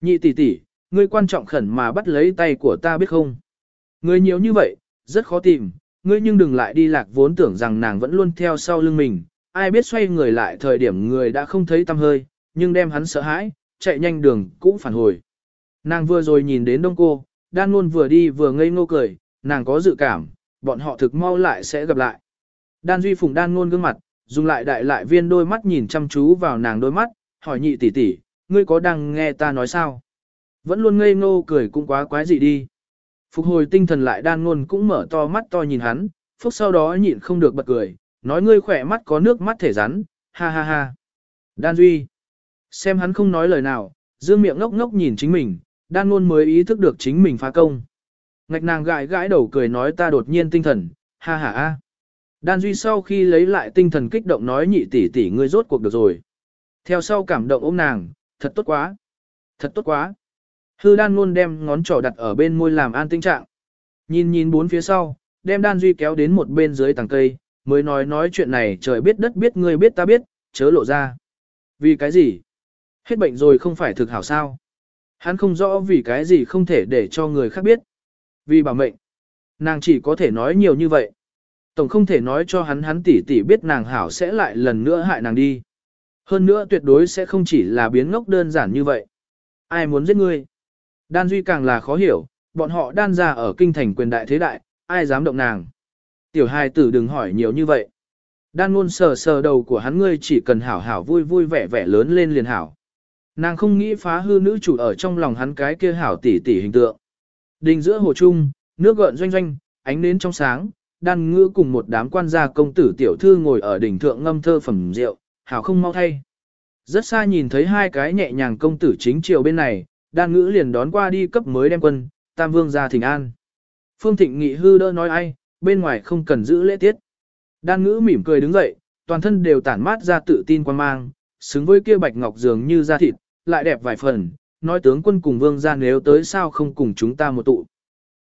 Nhị tỷ tỷ, ngươi quan trọng khẩn mà bắt lấy tay của ta biết không? Ngươi nhiều như vậy, rất khó tìm, ngươi nhưng đừng lại đi lạc vốn tưởng rằng nàng vẫn luôn theo sau lưng mình, ai biết xoay người lại thời điểm người đã không thấy tâm hơi, nhưng đem hắn sợ hãi, chạy nhanh đường cũng phản hồi. Nàng vừa rồi nhìn đến đông cô, đan luôn vừa đi vừa ngây ngô cười, nàng có dự cảm, bọn họ thực mau lại sẽ gặp lại. Đan Duy Phùng đan luôn gương mặt, dùng lại đại lại viên đôi mắt nhìn chăm chú vào nàng đôi mắt, hỏi nhị tỷ tỷ, ngươi có đang nghe ta nói sao? Vẫn luôn ngây ngô cười cũng quá quái gì đi. Phục hồi tinh thần lại đan luôn cũng mở to mắt to nhìn hắn, phúc sau đó nhịn không được bật cười, nói ngươi khỏe mắt có nước mắt thể rắn, ha ha ha. Đan Duy, xem hắn không nói lời nào, dương miệng ngốc ngốc nhìn chính mình, đan ngôn mới ý thức được chính mình phá công. Ngạch nàng gãi gãi đầu cười nói ta đột nhiên tinh thần, ha ha ha. Đan Duy sau khi lấy lại tinh thần kích động nói nhị tỷ tỷ ngươi rốt cuộc được rồi. Theo sau cảm động ôm nàng, thật tốt quá. Thật tốt quá. Hư đan luôn đem ngón trỏ đặt ở bên môi làm an tinh trạng. Nhìn nhìn bốn phía sau, đem đan duy kéo đến một bên dưới tầng cây, mới nói nói chuyện này trời biết đất biết ngươi biết ta biết, chớ lộ ra. Vì cái gì? Hết bệnh rồi không phải thực hảo sao? Hắn không rõ vì cái gì không thể để cho người khác biết. Vì bảo mệnh. Nàng chỉ có thể nói nhiều như vậy. Tổng không thể nói cho hắn hắn tỷ tỷ biết nàng hảo sẽ lại lần nữa hại nàng đi. Hơn nữa tuyệt đối sẽ không chỉ là biến ngốc đơn giản như vậy. Ai muốn giết ngươi? Đan Duy càng là khó hiểu, bọn họ đan ra ở kinh thành quyền đại thế đại, ai dám động nàng. Tiểu hài tử đừng hỏi nhiều như vậy. Đan luôn sờ sờ đầu của hắn ngươi chỉ cần hảo hảo vui vui vẻ vẻ lớn lên liền hảo. Nàng không nghĩ phá hư nữ chủ ở trong lòng hắn cái kia hảo tỷ tỷ hình tượng. Đình giữa hồ trung, nước gợn doanh doanh, ánh nến trong sáng, đan ngữ cùng một đám quan gia công tử tiểu thư ngồi ở đỉnh thượng ngâm thơ phẩm rượu, hảo không mau thay. Rất xa nhìn thấy hai cái nhẹ nhàng công tử chính triều bên này, đan ngữ liền đón qua đi cấp mới đem quân, tam vương ra thỉnh an. Phương Thịnh nghị hư đỡ nói ai, bên ngoài không cần giữ lễ tiết. Đan ngữ mỉm cười đứng dậy, toàn thân đều tản mát ra tự tin quan mang, xứng với kia bạch ngọc dường như da thịt, lại đẹp vài phần, nói tướng quân cùng vương ra nếu tới sao không cùng chúng ta một tụ.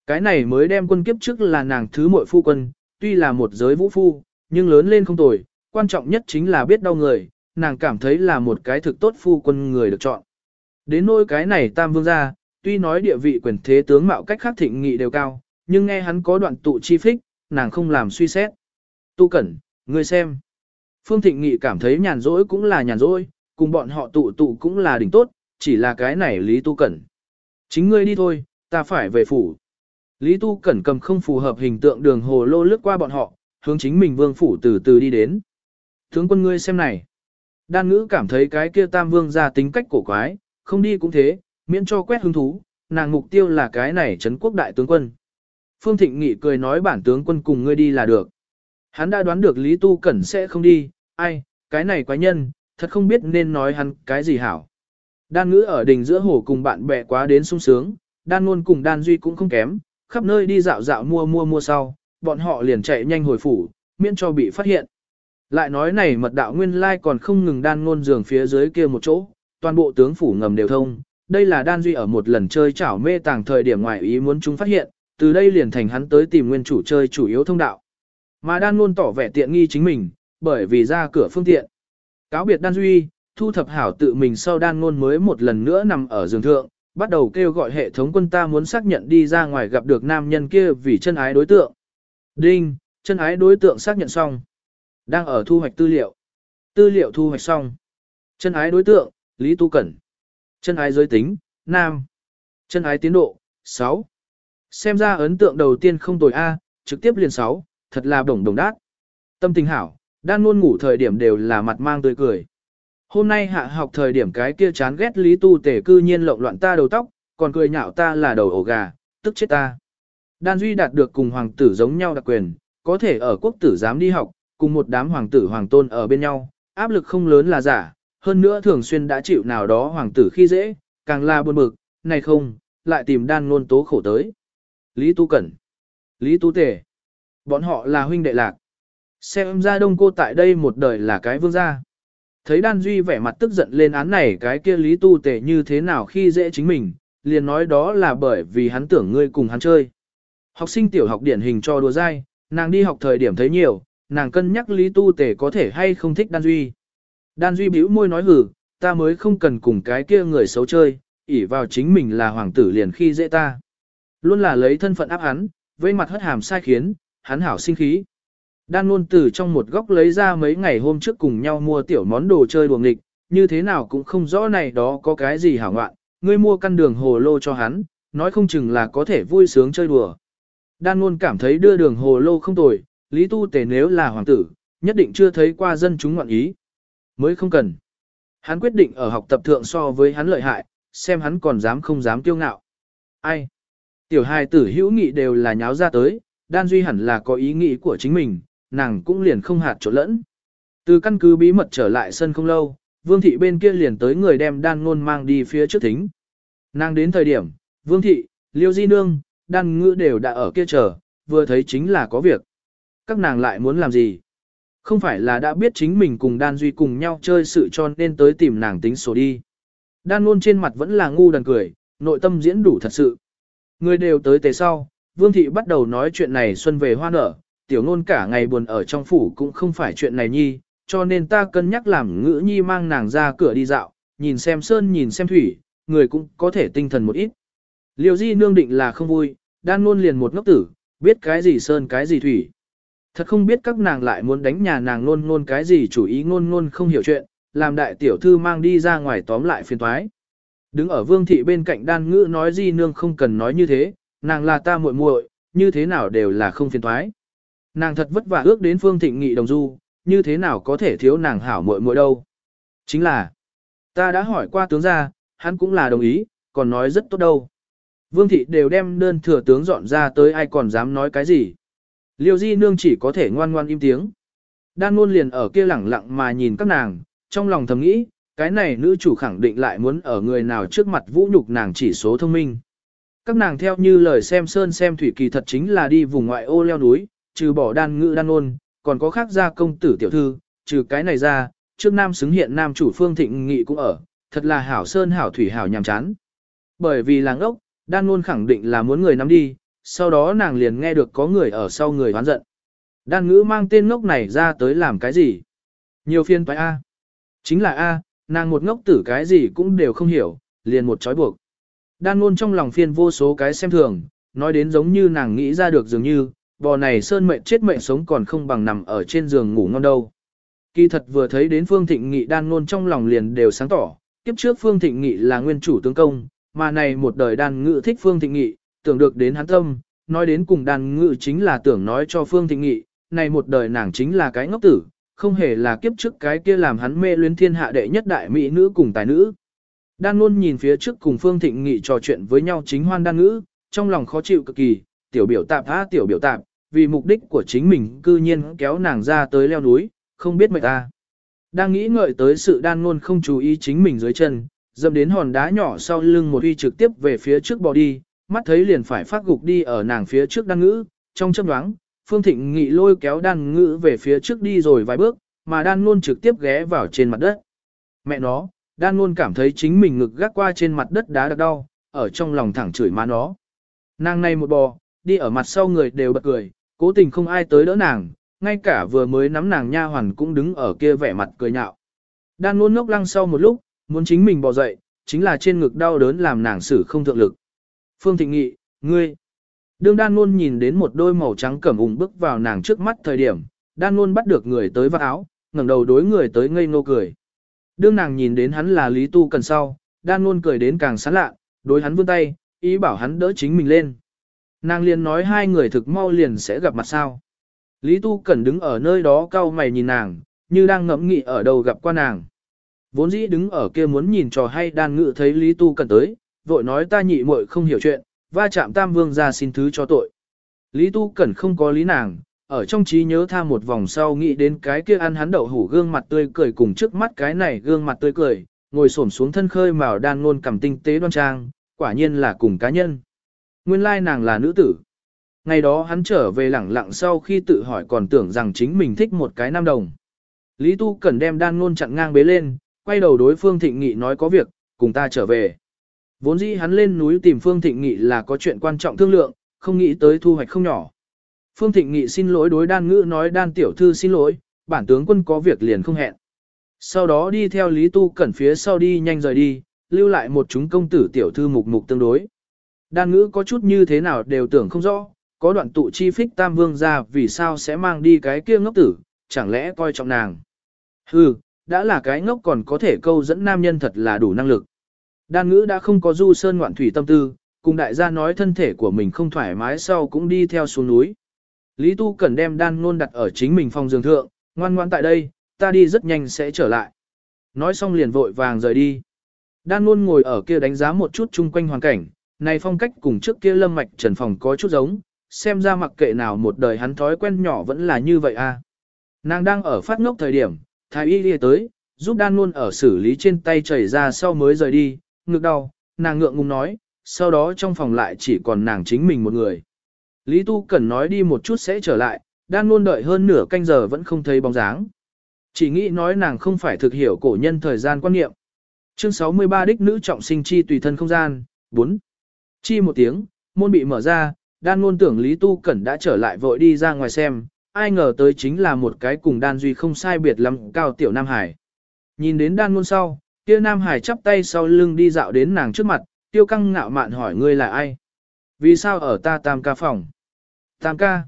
Cái này mới đem quân kiếp trước là nàng thứ muội phu quân, tuy là một giới vũ phu, nhưng lớn lên không tồi, quan trọng nhất chính là biết đau người, nàng cảm thấy là một cái thực tốt phu quân người được chọn. Đến nỗi cái này tam vương gia, tuy nói địa vị quyền thế tướng mạo cách khác thịnh nghị đều cao, nhưng nghe hắn có đoạn tụ chi phích, nàng không làm suy xét. Tu cẩn, ngươi xem. Phương thịnh nghị cảm thấy nhàn rỗi cũng là nhàn rỗi, cùng bọn họ tụ tụ cũng là đỉnh tốt, chỉ là cái này lý tu cẩn. Chính ngươi đi thôi, ta phải về phủ. Lý tu cẩn cầm không phù hợp hình tượng đường hồ lô lướt qua bọn họ, hướng chính mình vương phủ từ từ đi đến. Tướng quân ngươi xem này. Đan ngữ cảm thấy cái kia tam vương ra tính cách cổ quái, không đi cũng thế, miễn cho quét hứng thú, nàng mục tiêu là cái này trấn quốc đại tướng quân. Phương Thịnh Nghị cười nói bản tướng quân cùng ngươi đi là được. Hắn đã đoán được Lý Tu Cẩn sẽ không đi, ai, cái này quái nhân, thật không biết nên nói hắn cái gì hảo. Đan ngữ ở đỉnh giữa hồ cùng bạn bè quá đến sung sướng, đan ngôn cùng đan duy cũng không kém, khắp nơi đi dạo dạo mua mua mua sau, bọn họ liền chạy nhanh hồi phủ, miễn cho bị phát hiện. Lại nói này mật đạo nguyên lai còn không ngừng đan ngôn giường phía dưới kia một chỗ, toàn bộ tướng phủ ngầm đều thông. Đây là đan duy ở một lần chơi chảo mê tàng thời điểm ngoài ý muốn chúng phát hiện, từ đây liền thành hắn tới tìm nguyên chủ chơi chủ yếu thông đạo. Mà đan ngôn tỏ vẻ tiện nghi chính mình, bởi vì ra cửa phương tiện. Cáo biệt đan duy, thu thập hảo tự mình sau đan ngôn mới một lần nữa nằm ở giường thượng, bắt đầu kêu gọi hệ thống quân ta muốn xác nhận đi ra ngoài gặp được nam nhân kia vì chân ái đối tượng. Đinh, chân ái đối tượng xác nhận xong. Đang ở thu hoạch tư liệu. Tư liệu thu hoạch xong. Chân ái đối tượng, Lý Tu Cẩn. Chân ái giới tính, nam. Chân ái tiến độ, 6. Xem ra ấn tượng đầu tiên không tồi A, trực tiếp liền 6, thật là đồng đồng đát. Tâm tình hảo, đan luôn ngủ thời điểm đều là mặt mang tươi cười. Hôm nay hạ học thời điểm cái kia chán ghét lý tu tể cư nhiên lộn loạn ta đầu tóc, còn cười nhạo ta là đầu ổ gà, tức chết ta. Đan Duy đạt được cùng hoàng tử giống nhau đặc quyền, có thể ở quốc tử dám đi học, cùng một đám hoàng tử hoàng tôn ở bên nhau, áp lực không lớn là giả, hơn nữa thường xuyên đã chịu nào đó hoàng tử khi dễ, càng là buồn bực, này không, lại tìm đan luôn tố khổ tới. Lý Tu Cẩn, Lý Tu Tề, bọn họ là huynh đệ lạc. Xem ra đông cô tại đây một đời là cái vương gia. Thấy đan duy vẻ mặt tức giận lên án này cái kia Lý Tu tể như thế nào khi dễ chính mình, liền nói đó là bởi vì hắn tưởng ngươi cùng hắn chơi. Học sinh tiểu học điển hình cho đùa dai, nàng đi học thời điểm thấy nhiều, nàng cân nhắc Lý Tu tể có thể hay không thích Đan Duy. Đan Duy bĩu môi nói hử, ta mới không cần cùng cái kia người xấu chơi, ỷ vào chính mình là hoàng tử liền khi dễ ta. Luôn là lấy thân phận áp hắn, vây mặt hất hàm sai khiến, hắn hảo sinh khí. Đan luôn từ trong một góc lấy ra mấy ngày hôm trước cùng nhau mua tiểu món đồ chơi đùa nghịch, như thế nào cũng không rõ này đó có cái gì hảo ngoạn, ngươi mua căn đường hồ lô cho hắn, nói không chừng là có thể vui sướng chơi đùa. Đan luôn cảm thấy đưa đường hồ lô không tồi, Lý Tu Tề nếu là hoàng tử, nhất định chưa thấy qua dân chúng ngoạn ý. Mới không cần. Hắn quyết định ở học tập thượng so với hắn lợi hại, xem hắn còn dám không dám kiêu ngạo. Ai? Tiểu hài tử hữu nghị đều là nháo ra tới, đan duy hẳn là có ý nghĩ của chính mình, nàng cũng liền không hạt chỗ lẫn. Từ căn cứ bí mật trở lại sân không lâu, vương thị bên kia liền tới người đem đan ngôn mang đi phía trước thính. Nàng đến thời điểm, vương thị, liêu di nương, đan ngữ đều đã ở kia chờ, vừa thấy chính là có việc. Các nàng lại muốn làm gì? Không phải là đã biết chính mình cùng đan duy cùng nhau chơi sự cho nên tới tìm nàng tính số đi. Đan ngôn trên mặt vẫn là ngu đần cười, nội tâm diễn đủ thật sự. Người đều tới tề sau, vương thị bắt đầu nói chuyện này xuân về hoa nở, tiểu ngôn cả ngày buồn ở trong phủ cũng không phải chuyện này nhi, cho nên ta cân nhắc làm ngữ nhi mang nàng ra cửa đi dạo, nhìn xem sơn nhìn xem thủy, người cũng có thể tinh thần một ít. Liêu di nương định là không vui, đan luôn liền một ngốc tử, biết cái gì sơn cái gì thủy. Thật không biết các nàng lại muốn đánh nhà nàng luôn luôn cái gì chủ ý ngôn ngôn không hiểu chuyện, làm đại tiểu thư mang đi ra ngoài tóm lại phiền thoái. Đứng ở vương thị bên cạnh đan ngữ nói di nương không cần nói như thế, nàng là ta muội muội, như thế nào đều là không phiền thoái. Nàng thật vất vả ước đến phương thịnh nghị đồng du, như thế nào có thể thiếu nàng hảo muội muội đâu. Chính là, ta đã hỏi qua tướng gia, hắn cũng là đồng ý, còn nói rất tốt đâu. Vương thị đều đem đơn thừa tướng dọn ra tới ai còn dám nói cái gì. Liêu di nương chỉ có thể ngoan ngoan im tiếng. Đan ngôn liền ở kia lẳng lặng mà nhìn các nàng, trong lòng thầm nghĩ, cái này nữ chủ khẳng định lại muốn ở người nào trước mặt vũ nhục nàng chỉ số thông minh. Các nàng theo như lời xem sơn xem thủy kỳ thật chính là đi vùng ngoại ô leo núi, trừ bỏ đan ngữ đan ngôn, còn có khác gia công tử tiểu thư, trừ cái này ra, trước nam xứng hiện nam chủ phương thịnh nghị cũng ở, thật là hảo sơn hảo thủy hảo nhàm chán. Bởi vì làng ốc, đan ngôn khẳng định là muốn người nắm đi, sau đó nàng liền nghe được có người ở sau người hoán giận. Đan ngữ mang tên ngốc này ra tới làm cái gì? Nhiều phiên toái A. Chính là A, nàng một ngốc tử cái gì cũng đều không hiểu, liền một trói buộc. Đan ngôn trong lòng phiên vô số cái xem thường, nói đến giống như nàng nghĩ ra được dường như, bò này sơn mệnh chết mệnh sống còn không bằng nằm ở trên giường ngủ ngon đâu. Kỳ thật vừa thấy đến Phương Thịnh Nghị đan ngôn trong lòng liền đều sáng tỏ, kiếp trước Phương Thịnh Nghị là nguyên chủ tướng công, mà này một đời đan ngự thích Phương Thịnh Nghị, tưởng được đến hắn tâm, nói đến cùng đan ngự chính là tưởng nói cho Phương Thịnh Nghị, này một đời nàng chính là cái ngốc tử, không hề là kiếp trước cái kia làm hắn mê luyến thiên hạ đệ nhất đại mỹ nữ cùng tài nữ. Đan luôn nhìn phía trước cùng Phương Thịnh Nghị trò chuyện với nhau chính hoan đan ngữ, trong lòng khó chịu cực kỳ, tiểu biểu tạp tha tiểu biểu tạp, vì mục đích của chính mình cư nhiên kéo nàng ra tới leo núi, không biết mệt ta. Đang nghĩ ngợi tới sự đan luôn không chú ý chính mình dưới chân, dâm đến hòn đá nhỏ sau lưng một uy trực tiếp về phía trước bò đi, mắt thấy liền phải phát gục đi ở nàng phía trước đan ngữ, trong chấp đoáng, Phương Thịnh Nghị lôi kéo đan ngữ về phía trước đi rồi vài bước, mà đan luôn trực tiếp ghé vào trên mặt đất. Mẹ nó, đan luôn cảm thấy chính mình ngực gác qua trên mặt đất đá đặc đau, ở trong lòng thẳng chửi má nó. Nàng này một bò, đi ở mặt sau người đều bật cười, cố tình không ai tới đỡ nàng, ngay cả vừa mới nắm nàng nha hoàn cũng đứng ở kia vẻ mặt cười nhạo. Đan luôn ngốc lăng sau một lúc, muốn chính mình bò dậy, chính là trên ngực đau đớn làm nàng xử không thượng lực. Phương Thịnh Nghị, ngươi. Đương Đan luôn nhìn đến một đôi màu trắng cẩm ủng bước vào nàng trước mắt thời điểm, Đan luôn bắt được người tới vắt áo, ngẩng đầu đối người tới ngây ngô cười. Đương nàng nhìn đến hắn là Lý Tu Cần sau, đan luôn cười đến càng sán lạ, đối hắn vươn tay, ý bảo hắn đỡ chính mình lên. Nàng liền nói hai người thực mau liền sẽ gặp mặt sao. Lý Tu Cẩn đứng ở nơi đó cau mày nhìn nàng, như đang ngẫm nghĩ ở đầu gặp qua nàng. Vốn dĩ đứng ở kia muốn nhìn trò hay đan ngự thấy Lý Tu Cẩn tới, vội nói ta nhị muội không hiểu chuyện, va chạm tam vương ra xin thứ cho tội. Lý Tu Cẩn không có lý nàng, ở trong trí nhớ tha một vòng sau nghĩ đến cái kia ăn hắn đậu hủ gương mặt tươi cười cùng trước mắt cái này gương mặt tươi cười, ngồi xổm xuống thân khơi màu đan ngôn cầm tinh tế đoan trang, quả nhiên là cùng cá nhân. Nguyên lai nàng là nữ tử. Ngày đó hắn trở về lẳng lặng sau khi tự hỏi còn tưởng rằng chính mình thích một cái nam đồng. Lý Tu Cẩn đem đan ngôn chặn ngang bế lên, quay đầu đối Phương Thịnh Nghị nói có việc, cùng ta trở về. Vốn dĩ hắn lên núi tìm Phương Thịnh Nghị là có chuyện quan trọng thương lượng, không nghĩ tới thu hoạch không nhỏ. Phương Thịnh Nghị xin lỗi đối đan ngữ nói đan tiểu thư xin lỗi, bản tướng quân có việc liền không hẹn. Sau đó đi theo Lý Tu Cẩn phía sau đi nhanh rời đi, lưu lại một chúng công tử tiểu thư mục mục tương đối. Đan ngữ có chút như thế nào đều tưởng không rõ, có đoạn tụ chi phích tam vương ra vì sao sẽ mang đi cái kia ngốc tử, chẳng lẽ coi trọng nàng. Hừ, đã là cái ngốc còn có thể câu dẫn nam nhân thật là đủ năng lực. Đan ngữ đã không có du sơn ngoạn thủy tâm tư, cùng đại gia nói thân thể của mình không thoải mái sau cũng đi theo xuống núi. Lý Tu cần đem đan ngôn đặt ở chính mình phòng giường thượng, ngoan ngoan tại đây, ta đi rất nhanh sẽ trở lại. Nói xong liền vội vàng rời đi. Đan ngôn ngồi ở kia đánh giá một chút chung quanh hoàn cảnh, này phong cách cùng trước kia lâm mạch trần phòng có chút giống, xem ra mặc kệ nào một đời hắn thói quen nhỏ vẫn là như vậy a. À. Nàng đang ở phát ngốc thời điểm, thái y đi tới, giúp đan luôn ở xử lý trên tay chảy ra sau mới rời đi, ngực đau, nàng ngượng ngùng nói, sau đó trong phòng lại chỉ còn nàng chính mình một người. Lý Tu Cẩn nói đi một chút sẽ trở lại, đan luôn đợi hơn nửa canh giờ vẫn không thấy bóng dáng. Chỉ nghĩ nói nàng không phải thực hiểu cổ nhân thời gian quan niệm. Chương 63 đích nữ trọng sinh chi tùy thân không gian, 4. Chi một tiếng, môn bị mở ra, đan ngôn tưởng Lý Tu Cẩn đã trở lại vội đi ra ngoài xem, ai ngờ tới chính là một cái cùng đan duy không sai biệt lắm cao tiểu Nam Hải. Nhìn đến đan ngôn sau, kia Nam Hải chắp tay sau lưng đi dạo đến nàng trước mặt, tiêu căng ngạo mạn hỏi ngươi là ai? Vì sao ở ta tam ca phòng? Tam ca.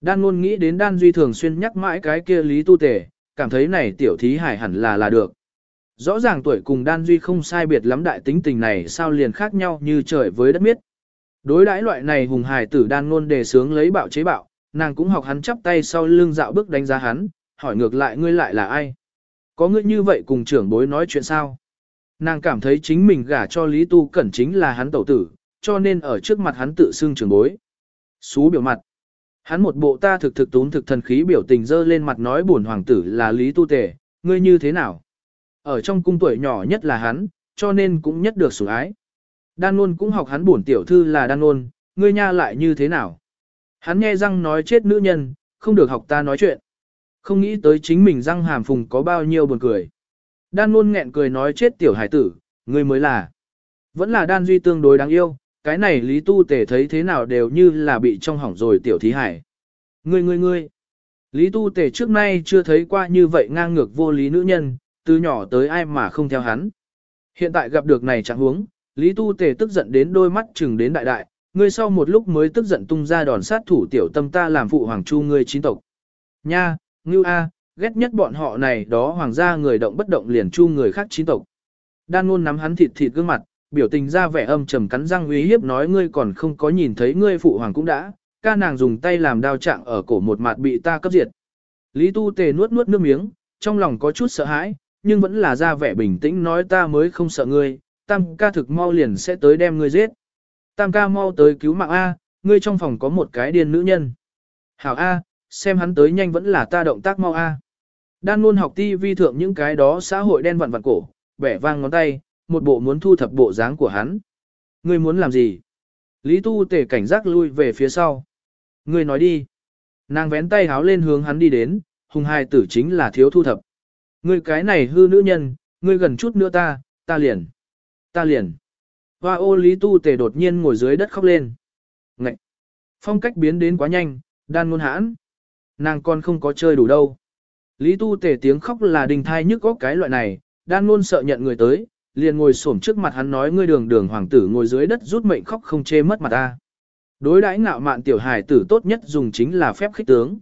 Đan ngôn nghĩ đến đan duy thường xuyên nhắc mãi cái kia Lý Tu Tể, cảm thấy này tiểu thí hải hẳn là là được. Rõ ràng tuổi cùng đan duy không sai biệt lắm đại tính tình này sao liền khác nhau như trời với đất miết. Đối đãi loại này hùng hài tử đan ngôn đề sướng lấy bạo chế bạo, nàng cũng học hắn chắp tay sau lưng dạo bước đánh giá hắn, hỏi ngược lại ngươi lại là ai? Có ngươi như vậy cùng trưởng bối nói chuyện sao? Nàng cảm thấy chính mình gả cho Lý Tu Cẩn chính là hắn tẩu tử, cho nên ở trước mặt hắn tự xưng trưởng bối. Xú biểu mặt. Hắn một bộ ta thực thực tún thực thần khí biểu tình dơ lên mặt nói buồn hoàng tử là Lý Tu Tề, ngươi như thế nào? Ở trong cung tuổi nhỏ nhất là hắn, cho nên cũng nhất được sủng ái. Đan luôn cũng học hắn buồn tiểu thư là đan luôn, ngươi nha lại như thế nào? Hắn nghe răng nói chết nữ nhân, không được học ta nói chuyện. Không nghĩ tới chính mình răng hàm phùng có bao nhiêu buồn cười. Đan luôn nghẹn cười nói chết tiểu hải tử, ngươi mới là. Vẫn là đan duy tương đối đáng yêu, cái này lý tu tể thấy thế nào đều như là bị trong hỏng rồi tiểu thí hải. Ngươi ngươi ngươi. Lý tu tể trước nay chưa thấy qua như vậy ngang ngược vô lý nữ nhân, từ nhỏ tới ai mà không theo hắn. Hiện tại gặp được này chẳng huống, Lý tu Tề tức giận đến đôi mắt chừng đến đại đại, ngươi sau một lúc mới tức giận tung ra đòn sát thủ tiểu tâm ta làm phụ hoàng chu ngươi chín tộc. Nha, ngưu a, ghét nhất bọn họ này đó hoàng gia người động bất động liền chu người khác chín tộc. Đan ngôn nắm hắn thịt thịt gương mặt, biểu tình ra vẻ âm trầm cắn răng uy hiếp nói ngươi còn không có nhìn thấy ngươi phụ hoàng cũng đã, ca nàng dùng tay làm đao trạng ở cổ một mặt bị ta cấp diệt. Lý tu tề nuốt nuốt nước miếng, trong lòng có chút sợ hãi, nhưng vẫn là ra vẻ bình tĩnh nói ta mới không sợ ngươi, tam ca thực mau liền sẽ tới đem ngươi giết. Tam ca mau tới cứu mạng A, ngươi trong phòng có một cái điên nữ nhân. Hảo A, xem hắn tới nhanh vẫn là ta động tác mau A. Đan luôn học ti vi thượng những cái đó xã hội đen vặn vặn cổ, bẻ vang ngón tay, một bộ muốn thu thập bộ dáng của hắn. Ngươi muốn làm gì? Lý tu tể cảnh giác lui về phía sau. Ngươi nói đi. Nàng vén tay háo lên hướng hắn đi đến, hùng hai tử chính là thiếu thu thập. Ngươi cái này hư nữ nhân, ngươi gần chút nữa ta, ta liền. Ta liền. Hoa ô lý tu Tề đột nhiên ngồi dưới đất khóc lên. Ngậy! Phong cách biến đến quá nhanh, đan ngôn hãn. Nàng con không có chơi đủ đâu. Lý tu Tề tiếng khóc là đình thai nhức có cái loại này, đan ngôn sợ nhận người tới, liền ngồi xổm trước mặt hắn nói ngươi đường đường hoàng tử ngồi dưới đất rút mệnh khóc không chê mất mặt ta. Đối đãi ngạo mạn tiểu hài tử tốt nhất dùng chính là phép khích tướng.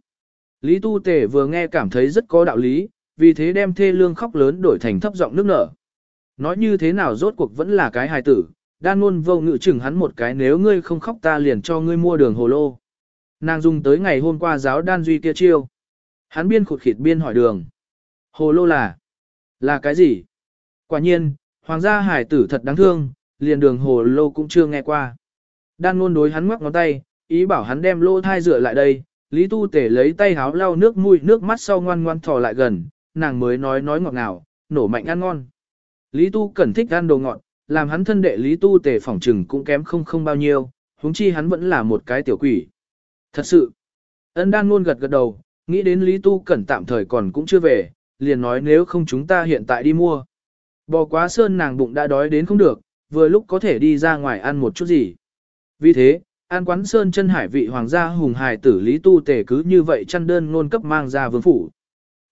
Lý tu Tề vừa nghe cảm thấy rất có đạo lý, vì thế đem thê lương khóc lớn đổi thành thấp giọng nước nở. Nói như thế nào rốt cuộc vẫn là cái hài tử, đan luôn vô ngự chừng hắn một cái nếu ngươi không khóc ta liền cho ngươi mua đường hồ lô. Nàng dùng tới ngày hôm qua giáo đan duy kia chiêu. Hắn biên khụt khịt biên hỏi đường. Hồ lô là, là cái gì? Quả nhiên, hoàng gia hải tử thật đáng thương, liền đường hồ lô cũng chưa nghe qua. Đan luôn đối hắn ngoắc ngón tay, ý bảo hắn đem lô thai rửa lại đây, Lý Tu Tể lấy tay háo lau nước mũi nước mắt sau ngoan ngoan thò lại gần, nàng mới nói nói ngọt ngào, nổ mạnh ăn ngon. Lý Tu Cẩn thích ăn đồ ngọt, làm hắn thân đệ Lý Tu tề phỏng trừng cũng kém không không bao nhiêu, huống chi hắn vẫn là một cái tiểu quỷ. Thật sự, ân đan luôn gật gật đầu, nghĩ đến Lý Tu Cẩn tạm thời còn cũng chưa về, liền nói nếu không chúng ta hiện tại đi mua. Bò quá sơn nàng bụng đã đói đến không được, vừa lúc có thể đi ra ngoài ăn một chút gì. Vì thế, an quán sơn chân hải vị hoàng gia hùng hài tử lý tu tề cứ như vậy chăn đơn ngôn cấp mang ra vương phủ.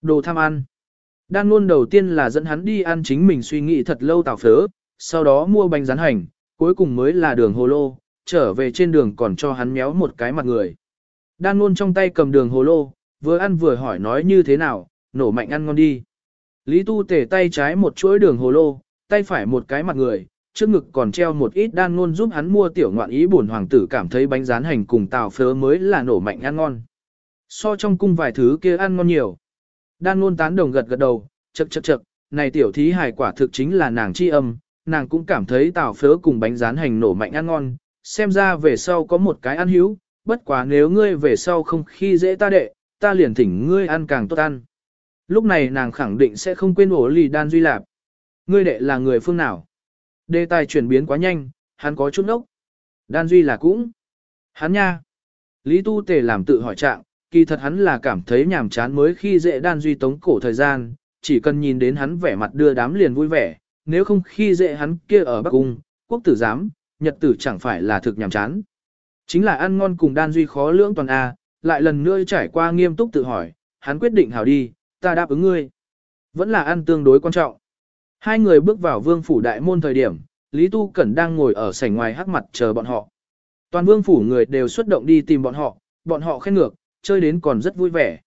Đồ tham ăn. Đan luôn đầu tiên là dẫn hắn đi ăn chính mình suy nghĩ thật lâu tào phớ, sau đó mua bánh rán hành, cuối cùng mới là đường hồ lô, trở về trên đường còn cho hắn méo một cái mặt người. Đan luôn trong tay cầm đường hồ lô, vừa ăn vừa hỏi nói như thế nào, nổ mạnh ăn ngon đi. Lý tu tể tay trái một chuỗi đường hồ lô, tay phải một cái mặt người, trước ngực còn treo một ít đan ngôn giúp hắn mua tiểu ngoạn ý buồn hoàng tử cảm thấy bánh rán hành cùng tào phớ mới là nổ mạnh ăn ngon. So trong cung vài thứ kia ăn ngon nhiều. Đan luôn tán đồng gật gật đầu, chậc chậc chậc, này tiểu thí hài quả thực chính là nàng chi âm, nàng cũng cảm thấy tàu phớ cùng bánh rán hành nổ mạnh ăn ngon, xem ra về sau có một cái ăn hữu, bất quá nếu ngươi về sau không khi dễ ta đệ, ta liền thỉnh ngươi ăn càng tốt ăn. Lúc này nàng khẳng định sẽ không quên ổ lì đan duy lạp. Ngươi đệ là người phương nào? Đề tài chuyển biến quá nhanh, hắn có chút ốc. Đan Duy là cũng. Hắn nha. Lý Tu Tề làm tự hỏi trạng, kỳ thật hắn là cảm thấy nhàm chán mới khi dễ Đan Duy tống cổ thời gian, chỉ cần nhìn đến hắn vẻ mặt đưa đám liền vui vẻ, nếu không khi dễ hắn kia ở Bắc Cung, quốc tử giám, nhật tử chẳng phải là thực nhàm chán. Chính là ăn ngon cùng Đan Duy khó lưỡng toàn A, lại lần nữa trải qua nghiêm túc tự hỏi, hắn quyết định hảo đi, ta đáp ứng ngươi. Vẫn là ăn tương đối quan trọng. Hai người bước vào vương phủ đại môn thời điểm, Lý Tu Cẩn đang ngồi ở sảnh ngoài hắc mặt chờ bọn họ. Toàn vương phủ người đều xuất động đi tìm bọn họ, bọn họ khen ngược, chơi đến còn rất vui vẻ.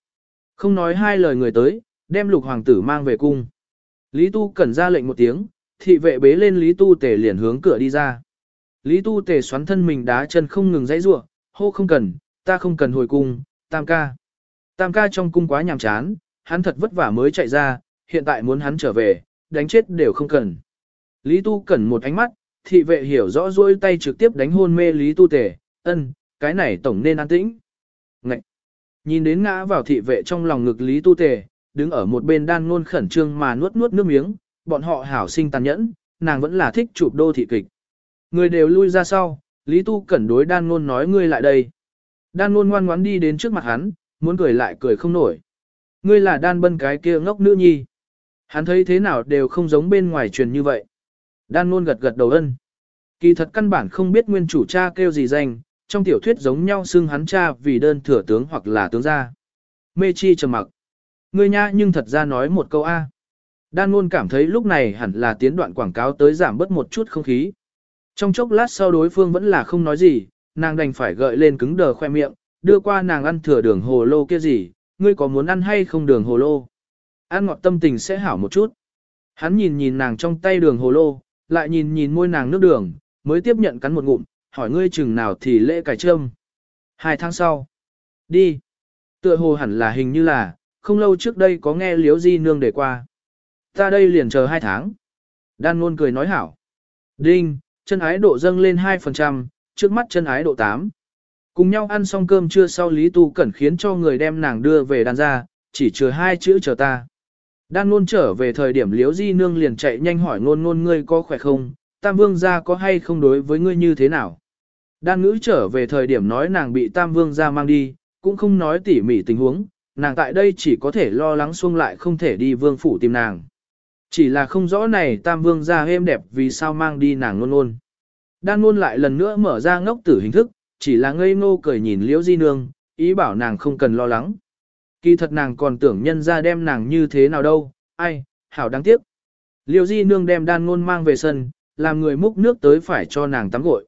Không nói hai lời người tới, đem lục hoàng tử mang về cung. Lý Tu Cẩn ra lệnh một tiếng, thị vệ bế lên Lý Tu Tề liền hướng cửa đi ra. Lý Tu Tề xoắn thân mình đá chân không ngừng dãy rủa, hô không cần, ta không cần hồi cung, tam ca. Tam ca trong cung quá nhàm chán, hắn thật vất vả mới chạy ra, hiện tại muốn hắn trở về, đánh chết đều không cần. Lý Tu Cẩn một ánh mắt, thị vệ hiểu rõ rôi tay trực tiếp đánh hôn mê Lý Tu Tề, ân, cái này tổng nên an tĩnh. Nhìn đến ngã vào thị vệ trong lòng ngực Lý Tu Tề, đứng ở một bên đan ngôn khẩn trương mà nuốt nuốt nước miếng, bọn họ hảo sinh tàn nhẫn, nàng vẫn là thích chụp đô thị kịch. Người đều lui ra sau, Lý Tu Cẩn đối đan ngôn nói ngươi lại đây. Đan ngôn ngoan ngoãn đi đến trước mặt hắn, muốn cười lại cười không nổi. Ngươi là đan bân cái kia ngốc nữ nhi. Hắn thấy thế nào đều không giống bên ngoài truyền như vậy. Đan ngôn gật gật đầu ân. Kỳ thật căn bản không biết nguyên chủ cha kêu gì danh, trong tiểu thuyết giống nhau xưng hắn cha vì đơn thừa tướng hoặc là tướng gia. Mê chi trầm mặc. Ngươi nha nhưng thật ra nói một câu A. Đan luôn cảm thấy lúc này hẳn là tiến đoạn quảng cáo tới giảm bớt một chút không khí. Trong chốc lát sau đối phương vẫn là không nói gì, nàng đành phải gợi lên cứng đờ khoe miệng, đưa qua nàng ăn thừa đường hồ lô kia gì, ngươi có muốn ăn hay không đường hồ lô? Ăn ngọt tâm tình sẽ hảo một chút. Hắn nhìn nhìn nàng trong tay đường hồ lô, lại nhìn nhìn môi nàng nước đường, mới tiếp nhận cắn một ngụm, hỏi ngươi chừng nào thì lễ cải trâm. Hai tháng sau. Đi. Tựa hồ hẳn là hình như là, không lâu trước đây có nghe liếu di nương để qua. Ta đây liền chờ hai tháng. Đan luôn cười nói hảo. Đinh, chân ái độ dâng lên 2%, trước mắt chân ái độ 8. Cùng nhau ăn xong cơm trưa sau Lý Tu Cẩn khiến cho người đem nàng đưa về đàn ra, chỉ chừa hai chữ chờ ta. Đan luôn trở về thời điểm liếu di nương liền chạy nhanh hỏi ngôn ngôn ngươi có khỏe không, tam vương gia có hay không đối với ngươi như thế nào. Đan ngữ trở về thời điểm nói nàng bị tam vương gia mang đi, cũng không nói tỉ mỉ tình huống, nàng tại đây chỉ có thể lo lắng xuông lại không thể đi vương phủ tìm nàng. Chỉ là không rõ này tam vương gia êm đẹp vì sao mang đi nàng luôn luôn. Đan luôn lại lần nữa mở ra ngốc tử hình thức, chỉ là ngây ngô cười nhìn liễu di nương, ý bảo nàng không cần lo lắng. Kỳ thật nàng còn tưởng nhân ra đem nàng như thế nào đâu, ai, hảo đáng tiếc. Liêu di nương đem đan ngôn mang về sân, làm người múc nước tới phải cho nàng tắm gội.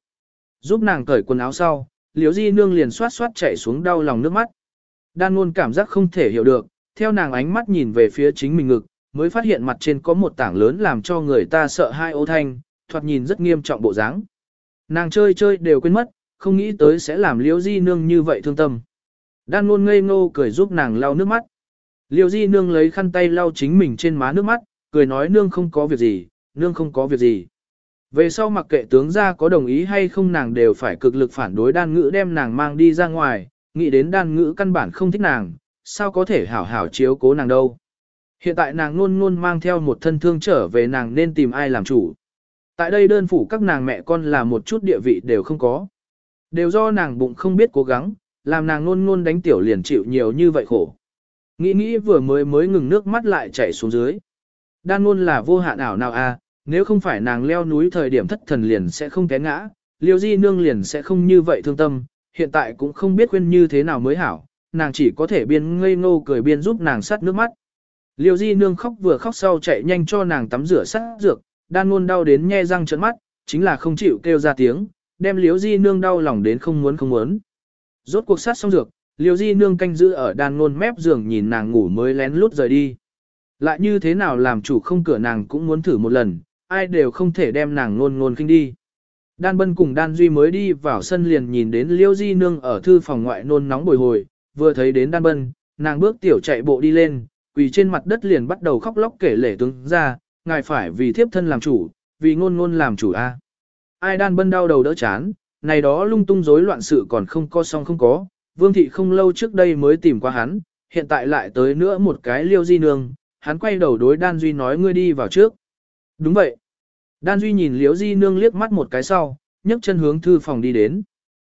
Giúp nàng cởi quần áo sau, Liễu di nương liền xoát xoát chạy xuống đau lòng nước mắt. Đan ngôn cảm giác không thể hiểu được, theo nàng ánh mắt nhìn về phía chính mình ngực, mới phát hiện mặt trên có một tảng lớn làm cho người ta sợ hai ô thanh, thoạt nhìn rất nghiêm trọng bộ dáng. Nàng chơi chơi đều quên mất, không nghĩ tới sẽ làm liễu di nương như vậy thương tâm. Đan luôn ngây ngô cười giúp nàng lau nước mắt. Liễu di nương lấy khăn tay lau chính mình trên má nước mắt, cười nói nương không có việc gì, nương không có việc gì. Về sau mặc kệ tướng gia có đồng ý hay không nàng đều phải cực lực phản đối đan ngữ đem nàng mang đi ra ngoài, nghĩ đến đan ngữ căn bản không thích nàng, sao có thể hảo hảo chiếu cố nàng đâu. Hiện tại nàng luôn luôn mang theo một thân thương trở về nàng nên tìm ai làm chủ. Tại đây đơn phủ các nàng mẹ con là một chút địa vị đều không có. Đều do nàng bụng không biết cố gắng, làm nàng luôn luôn đánh tiểu liền chịu nhiều như vậy khổ. Nghĩ nghĩ vừa mới mới ngừng nước mắt lại chảy xuống dưới. Đan luôn là vô hạn ảo nào a à, nếu không phải nàng leo núi thời điểm thất thần liền sẽ không té ngã, liêu di nương liền sẽ không như vậy thương tâm, hiện tại cũng không biết khuyên như thế nào mới hảo, nàng chỉ có thể biên ngây ngô cười biên giúp nàng sát nước mắt. Liêu di nương khóc vừa khóc sau chạy nhanh cho nàng tắm rửa sát dược, đan luôn đau đến nhe răng trợn mắt, chính là không chịu kêu ra tiếng, đem liêu di nương đau lòng đến không muốn không muốn. Rốt cuộc sát xong dược, liêu di nương canh giữ ở đan luôn mép giường nhìn nàng ngủ mới lén lút rời đi. Lại như thế nào làm chủ không cửa nàng cũng muốn thử một lần, ai đều không thể đem nàng nôn nôn kinh đi. Đan Bân cùng Đan Duy mới đi vào sân liền nhìn đến Liêu Di Nương ở thư phòng ngoại nôn nóng bồi hồi, vừa thấy đến Đan Bân, nàng bước tiểu chạy bộ đi lên, quỳ trên mặt đất liền bắt đầu khóc lóc kể lể tướng ra, ngài phải vì thiếp thân làm chủ, vì ngôn ngôn làm chủ a. Ai Đan Bân đau đầu đỡ chán, này đó lung tung rối loạn sự còn không có xong không có, Vương Thị không lâu trước đây mới tìm qua hắn, hiện tại lại tới nữa một cái Liêu Di Nương, hắn quay đầu đối Đan Duy nói ngươi đi vào trước. Đúng vậy. Đan Duy nhìn Liễu Di Nương liếc mắt một cái sau, nhấc chân hướng thư phòng đi đến.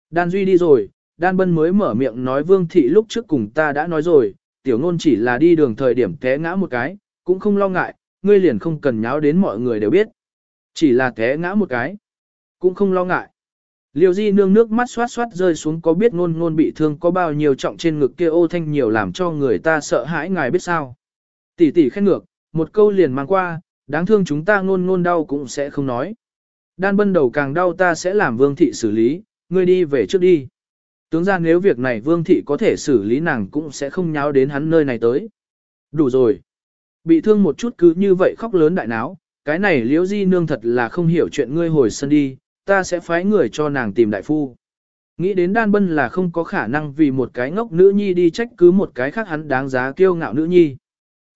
Đan Duy đi rồi, Đan Bân mới mở miệng nói Vương Thị lúc trước cùng ta đã nói rồi, tiểu ngôn chỉ là đi đường thời điểm té ngã một cái, cũng không lo ngại, ngươi liền không cần nháo đến mọi người đều biết. Chỉ là té ngã một cái, cũng không lo ngại. Liêu di nương nước mắt xoát xoát rơi xuống có biết ngôn ngôn bị thương có bao nhiêu trọng trên ngực kia ô thanh nhiều làm cho người ta sợ hãi ngài biết sao. Tỷ tỷ khen ngược, một câu liền mang qua, đáng thương chúng ta ngôn ngôn đau cũng sẽ không nói. Đan bân đầu càng đau ta sẽ làm vương thị xử lý, ngươi đi về trước đi. Tướng ra nếu việc này vương thị có thể xử lý nàng cũng sẽ không nháo đến hắn nơi này tới. Đủ rồi. Bị thương một chút cứ như vậy khóc lớn đại náo, cái này liễu di nương thật là không hiểu chuyện ngươi hồi sân đi, ta sẽ phái người cho nàng tìm đại phu. Nghĩ đến đan bân là không có khả năng vì một cái ngốc nữ nhi đi trách cứ một cái khác hắn đáng giá kiêu ngạo nữ nhi.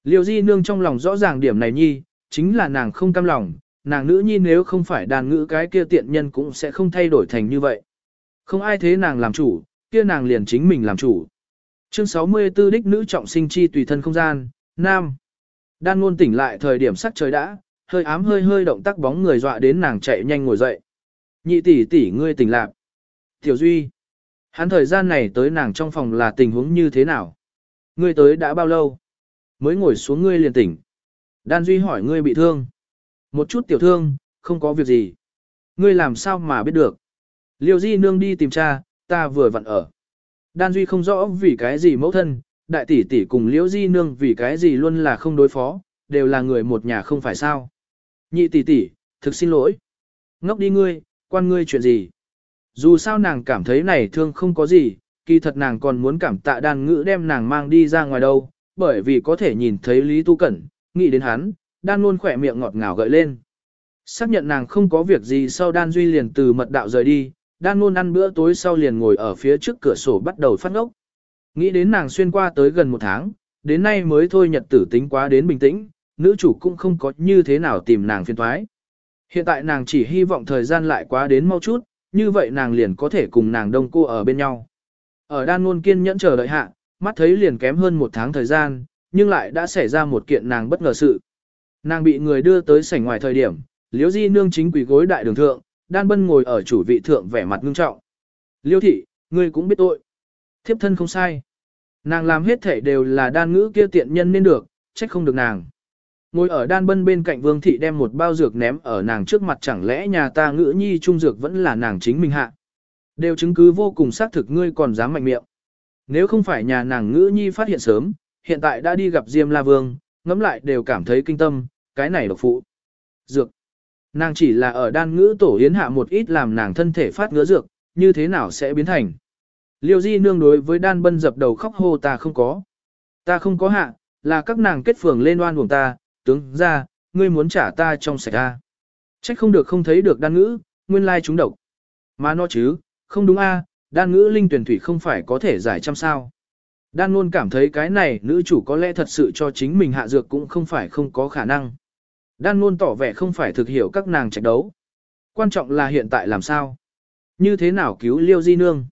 Liêu di nương trong lòng rõ ràng điểm này nhi, chính là nàng không cam lòng, nàng nữ nhi nếu không phải đàn ngữ cái kia tiện nhân cũng sẽ không thay đổi thành như vậy. Không ai thế nàng làm chủ, kia nàng liền chính mình làm chủ. Chương 64 đích nữ trọng sinh chi tùy thân không gian, Nam. Đan ngôn tỉnh lại thời điểm sắc trời đã, hơi ám hơi hơi động tác bóng người dọa đến nàng chạy nhanh ngồi dậy. Nhị tỷ tỷ ngươi tỉnh lạc. Tiểu Duy. Hắn thời gian này tới nàng trong phòng là tình huống như thế nào? Ngươi tới đã bao lâu? Mới ngồi xuống ngươi liền tỉnh. Đan Duy hỏi ngươi bị thương. Một chút tiểu thương, không có việc gì. Ngươi làm sao mà biết được. Liêu Di nương đi tìm cha, ta vừa vặn ở. Đan Duy không rõ vì cái gì mẫu thân, đại tỷ tỷ cùng Liễu Di nương vì cái gì luôn là không đối phó, đều là người một nhà không phải sao. Nhị tỷ tỷ, thực xin lỗi. Ngốc đi ngươi, quan ngươi chuyện gì. Dù sao nàng cảm thấy này thương không có gì, kỳ thật nàng còn muốn cảm tạ đàn ngữ đem nàng mang đi ra ngoài đâu, bởi vì có thể nhìn thấy Lý Tu Cẩn, nghĩ đến hắn, đan luôn khỏe miệng ngọt ngào gợi lên. Xác nhận nàng không có việc gì sau đan duy liền từ mật đạo rời đi, đan luôn ăn bữa tối sau liền ngồi ở phía trước cửa sổ bắt đầu phát ngốc. Nghĩ đến nàng xuyên qua tới gần một tháng, đến nay mới thôi nhật tử tính quá đến bình tĩnh, nữ chủ cũng không có như thế nào tìm nàng phiền thoái. Hiện tại nàng chỉ hy vọng thời gian lại quá đến mau chút, như vậy nàng liền có thể cùng nàng đông cô ở bên nhau. Ở đan luôn kiên nhẫn chờ đợi hạ, mắt thấy liền kém hơn một tháng thời gian, nhưng lại đã xảy ra một kiện nàng bất ngờ sự. Nàng bị người đưa tới sảnh ngoài thời điểm, liễu di nương chính quỷ gối đại đường thượng, đan bân ngồi ở chủ vị thượng vẻ mặt ngưng trọng. Liêu thị, ngươi cũng biết tội. Thiếp thân không sai. Nàng làm hết thể đều là đan ngữ kia tiện nhân nên được, trách không được nàng. Ngồi ở đan bân bên cạnh vương thị đem một bao dược ném ở nàng trước mặt chẳng lẽ nhà ta ngữ nhi trung dược vẫn là nàng chính mình hạ. Đều chứng cứ vô cùng xác thực ngươi còn dám mạnh miệng. Nếu không phải nhà nàng ngữ nhi phát hiện sớm, hiện tại đã đi gặp Diêm La Vương, ngẫm lại đều cảm thấy kinh tâm, cái này độc phụ. Dược. Nàng chỉ là ở đan ngữ tổ yến hạ một ít làm nàng thân thể phát ngứa dược, như thế nào sẽ biến thành. Liêu di nương đối với đan bân dập đầu khóc hô ta không có. Ta không có hạ, là các nàng kết phường lên oan buồng ta, tướng ra, ngươi muốn trả ta trong sạch ra, Trách không được không thấy được đan ngữ, nguyên lai chúng độc. Mà nó chứ, không đúng a, đan ngữ linh tuyển thủy không phải có thể giải trăm sao. Đan luôn cảm thấy cái này nữ chủ có lẽ thật sự cho chính mình hạ dược cũng không phải không có khả năng. Đan luôn tỏ vẻ không phải thực hiểu các nàng trạch đấu. Quan trọng là hiện tại làm sao. Như thế nào cứu liêu di nương.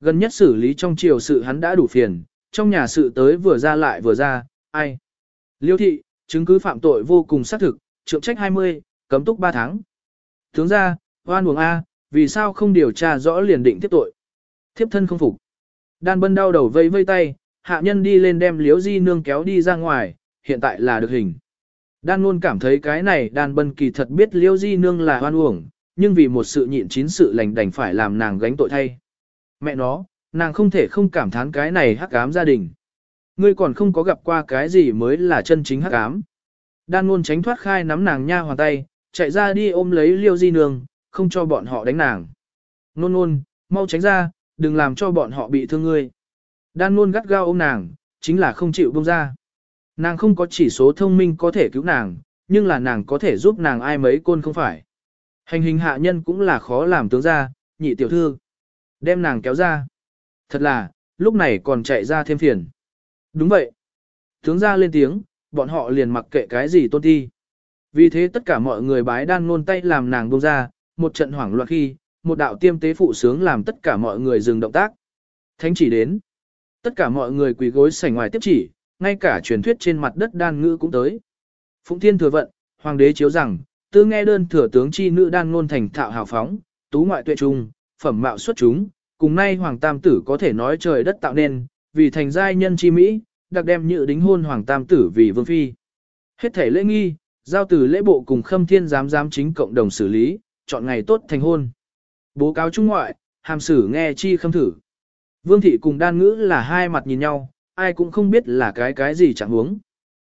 Gần nhất xử lý trong triều sự hắn đã đủ phiền, trong nhà sự tới vừa ra lại vừa ra, ai. Liêu thị, chứng cứ phạm tội vô cùng xác thực, trượng trách 20, cấm túc 3 tháng. Tướng ra, hoan buồng A, vì sao không điều tra rõ liền định tiếp tội. Thiếp thân không phục. Đan bân đau đầu vây vây tay, hạ nhân đi lên đem liếu di nương kéo đi ra ngoài, hiện tại là được hình. Đan luôn cảm thấy cái này đan bân kỳ thật biết liêu di nương là hoan uổng, nhưng vì một sự nhịn chín sự lành đành phải làm nàng gánh tội thay. Mẹ nó, nàng không thể không cảm thán cái này hắc ám gia đình. Ngươi còn không có gặp qua cái gì mới là chân chính hắc ám. Đan luôn tránh thoát khai nắm nàng nha hoàn tay, chạy ra đi ôm lấy liêu di nương, không cho bọn họ đánh nàng. Nôn nôn, mau tránh ra, đừng làm cho bọn họ bị thương ngươi. Đan luôn gắt gao ôm nàng, chính là không chịu buông ra. Nàng không có chỉ số thông minh có thể cứu nàng, nhưng là nàng có thể giúp nàng ai mấy côn không phải. Hành hình hạ nhân cũng là khó làm tướng ra, nhị tiểu thư. Đem nàng kéo ra. Thật là, lúc này còn chạy ra thêm phiền. Đúng vậy. Tướng ra lên tiếng, bọn họ liền mặc kệ cái gì tôn ti. Vì thế tất cả mọi người bái đan nôn tay làm nàng buông ra, một trận hoảng loạn khi, một đạo tiêm tế phụ sướng làm tất cả mọi người dừng động tác. Thánh chỉ đến. Tất cả mọi người quỳ gối sảnh ngoài tiếp chỉ, ngay cả truyền thuyết trên mặt đất đan ngữ cũng tới. Phụng Thiên thừa vận, hoàng đế chiếu rằng, tư nghe đơn thừa tướng chi nữ đan ngôn thành thạo hào phóng, tú ngoại tuệ trung, phẩm mạo xuất chúng, cùng nay hoàng tam tử có thể nói trời đất tạo nên, vì thành giai nhân chi mỹ, đặc đem nhự đính hôn hoàng tam tử vì vương phi. Hết thể lễ nghi, giao từ lễ bộ cùng khâm thiên giám giám chính cộng đồng xử lý, chọn ngày tốt thành hôn. Bố cáo trung ngoại, hàm sử nghe chi khâm thử. Vương thị cùng đan ngữ là hai mặt nhìn nhau, ai cũng không biết là cái cái gì chẳng huống.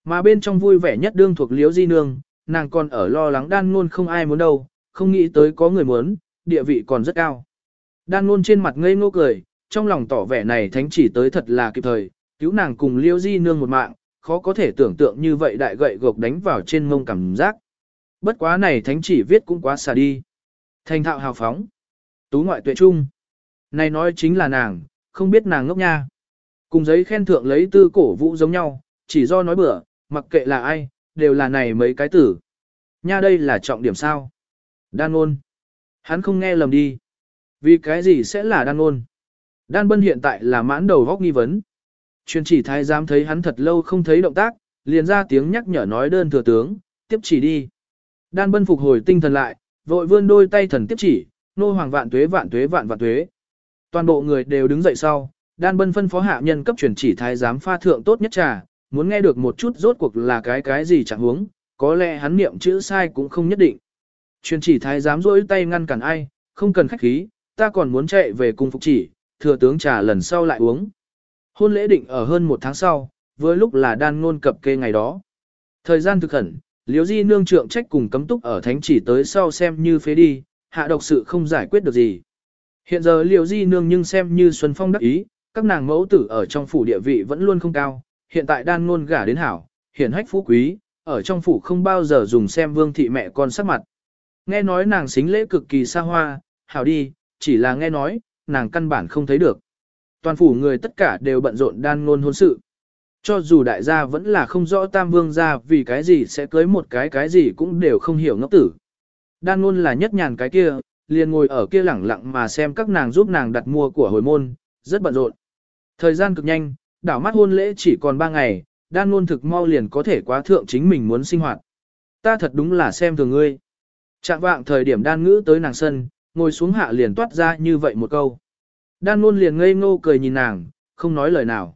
Mà bên trong vui vẻ nhất đương thuộc liễu di nương, nàng còn ở lo lắng đan ngôn không ai muốn đâu, không nghĩ tới có người muốn, địa vị còn rất cao. Đan ngôn trên mặt ngây ngô cười, trong lòng tỏ vẻ này thánh chỉ tới thật là kịp thời, cứu nàng cùng liễu di nương một mạng, khó có thể tưởng tượng như vậy đại gậy gộc đánh vào trên mông cảm giác. Bất quá này thánh chỉ viết cũng quá xa đi. Thành thạo hào phóng. Tú ngoại tuệ trung. Này nói chính là nàng, không biết nàng ngốc nha. Cùng giấy khen thượng lấy tư cổ vũ giống nhau, chỉ do nói bừa, mặc kệ là ai, đều là này mấy cái tử. Nha đây là trọng điểm sao? Đan ôn. Hắn không nghe lầm đi. Vì cái gì sẽ là đan ôn? Đan bân hiện tại là mãn đầu góc nghi vấn. Truyền chỉ thái giám thấy hắn thật lâu không thấy động tác, liền ra tiếng nhắc nhở nói đơn thừa tướng, tiếp chỉ đi. Đan bân phục hồi tinh thần lại, vội vươn đôi tay thần tiếp chỉ, nô hoàng vạn tuế vạn tuế vạn vạn tuế. Toàn bộ người đều đứng dậy sau, đan bân phân phó hạ nhân cấp truyền chỉ thái giám pha thượng tốt nhất trà, muốn nghe được một chút rốt cuộc là cái cái gì chẳng huống, có lẽ hắn niệm chữ sai cũng không nhất định. Truyền chỉ thái giám rỗi tay ngăn cản ai, không cần khách khí, ta còn muốn chạy về cung phục chỉ, thừa tướng trà lần sau lại uống. Hôn lễ định ở hơn một tháng sau, với lúc là đan ngôn cập kê ngày đó. Thời gian thực khẩn, liếu di nương trượng trách cùng cấm túc ở thánh chỉ tới sau xem như phế đi, hạ độc sự không giải quyết được gì. Hiện giờ liều di nương nhưng xem như Xuân Phong đắc ý, các nàng mẫu tử ở trong phủ địa vị vẫn luôn không cao, hiện tại đan ngôn gả đến hảo, hiển hách phú quý, ở trong phủ không bao giờ dùng xem vương thị mẹ con sắc mặt. Nghe nói nàng xính lễ cực kỳ xa hoa, hảo đi, chỉ là nghe nói, nàng căn bản không thấy được. Toàn phủ người tất cả đều bận rộn đan ngôn hôn sự. Cho dù đại gia vẫn là không rõ tam vương gia vì cái gì sẽ cưới một cái cái gì cũng đều không hiểu ngốc tử. Đan luôn là nhất nhàn cái kia, liền ngồi ở kia lẳng lặng mà xem các nàng giúp nàng đặt mua của hồi môn, rất bận rộn. Thời gian cực nhanh, đảo mắt hôn lễ chỉ còn 3 ngày, đan luôn thực mau liền có thể quá thượng chính mình muốn sinh hoạt. Ta thật đúng là xem thường ngươi. Trạng vạng thời điểm đan ngữ tới nàng sân, ngồi xuống hạ liền toát ra như vậy một câu. Đan luôn liền ngây ngô cười nhìn nàng, không nói lời nào.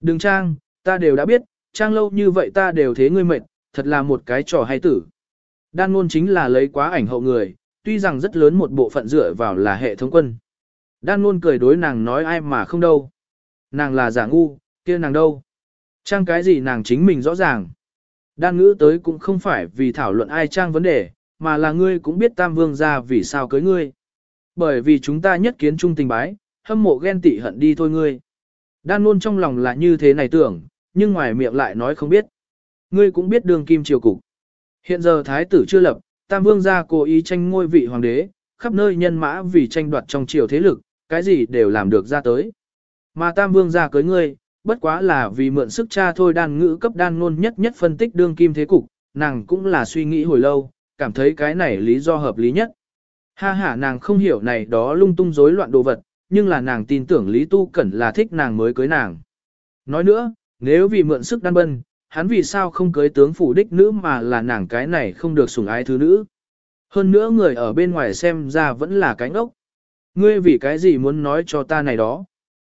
Đừng trang, ta đều đã biết, trang lâu như vậy ta đều thế ngươi mệt, thật là một cái trò hay tử. Đan ngôn chính là lấy quá ảnh hậu người, tuy rằng rất lớn một bộ phận dựa vào là hệ thống quân. Đan ngôn cười đối nàng nói ai mà không đâu. Nàng là giả ngu, kia nàng đâu. Trang cái gì nàng chính mình rõ ràng. Đan ngữ tới cũng không phải vì thảo luận ai trang vấn đề, mà là ngươi cũng biết tam vương ra vì sao cưới ngươi. Bởi vì chúng ta nhất kiến chung tình bái, hâm mộ ghen tị hận đi thôi ngươi. Đan ngôn trong lòng là như thế này tưởng, nhưng ngoài miệng lại nói không biết. Ngươi cũng biết đường kim triều cục. Hiện giờ thái tử chưa lập, Tam Vương gia cố ý tranh ngôi vị hoàng đế, khắp nơi nhân mã vì tranh đoạt trong triều thế lực, cái gì đều làm được ra tới. Mà Tam Vương gia cưới ngươi, bất quá là vì mượn sức cha thôi đan ngữ cấp đan ngôn nhất nhất phân tích đương kim thế cục, nàng cũng là suy nghĩ hồi lâu, cảm thấy cái này lý do hợp lý nhất. Ha ha nàng không hiểu này đó lung tung rối loạn đồ vật, nhưng là nàng tin tưởng Lý Tu Cẩn là thích nàng mới cưới nàng. Nói nữa, nếu vì mượn sức đan bân, hắn vì sao không cưới tướng phủ đích nữ mà là nàng cái này không được sủng ái thứ nữ. Hơn nữa người ở bên ngoài xem ra vẫn là cái ngốc. Ngươi vì cái gì muốn nói cho ta này đó?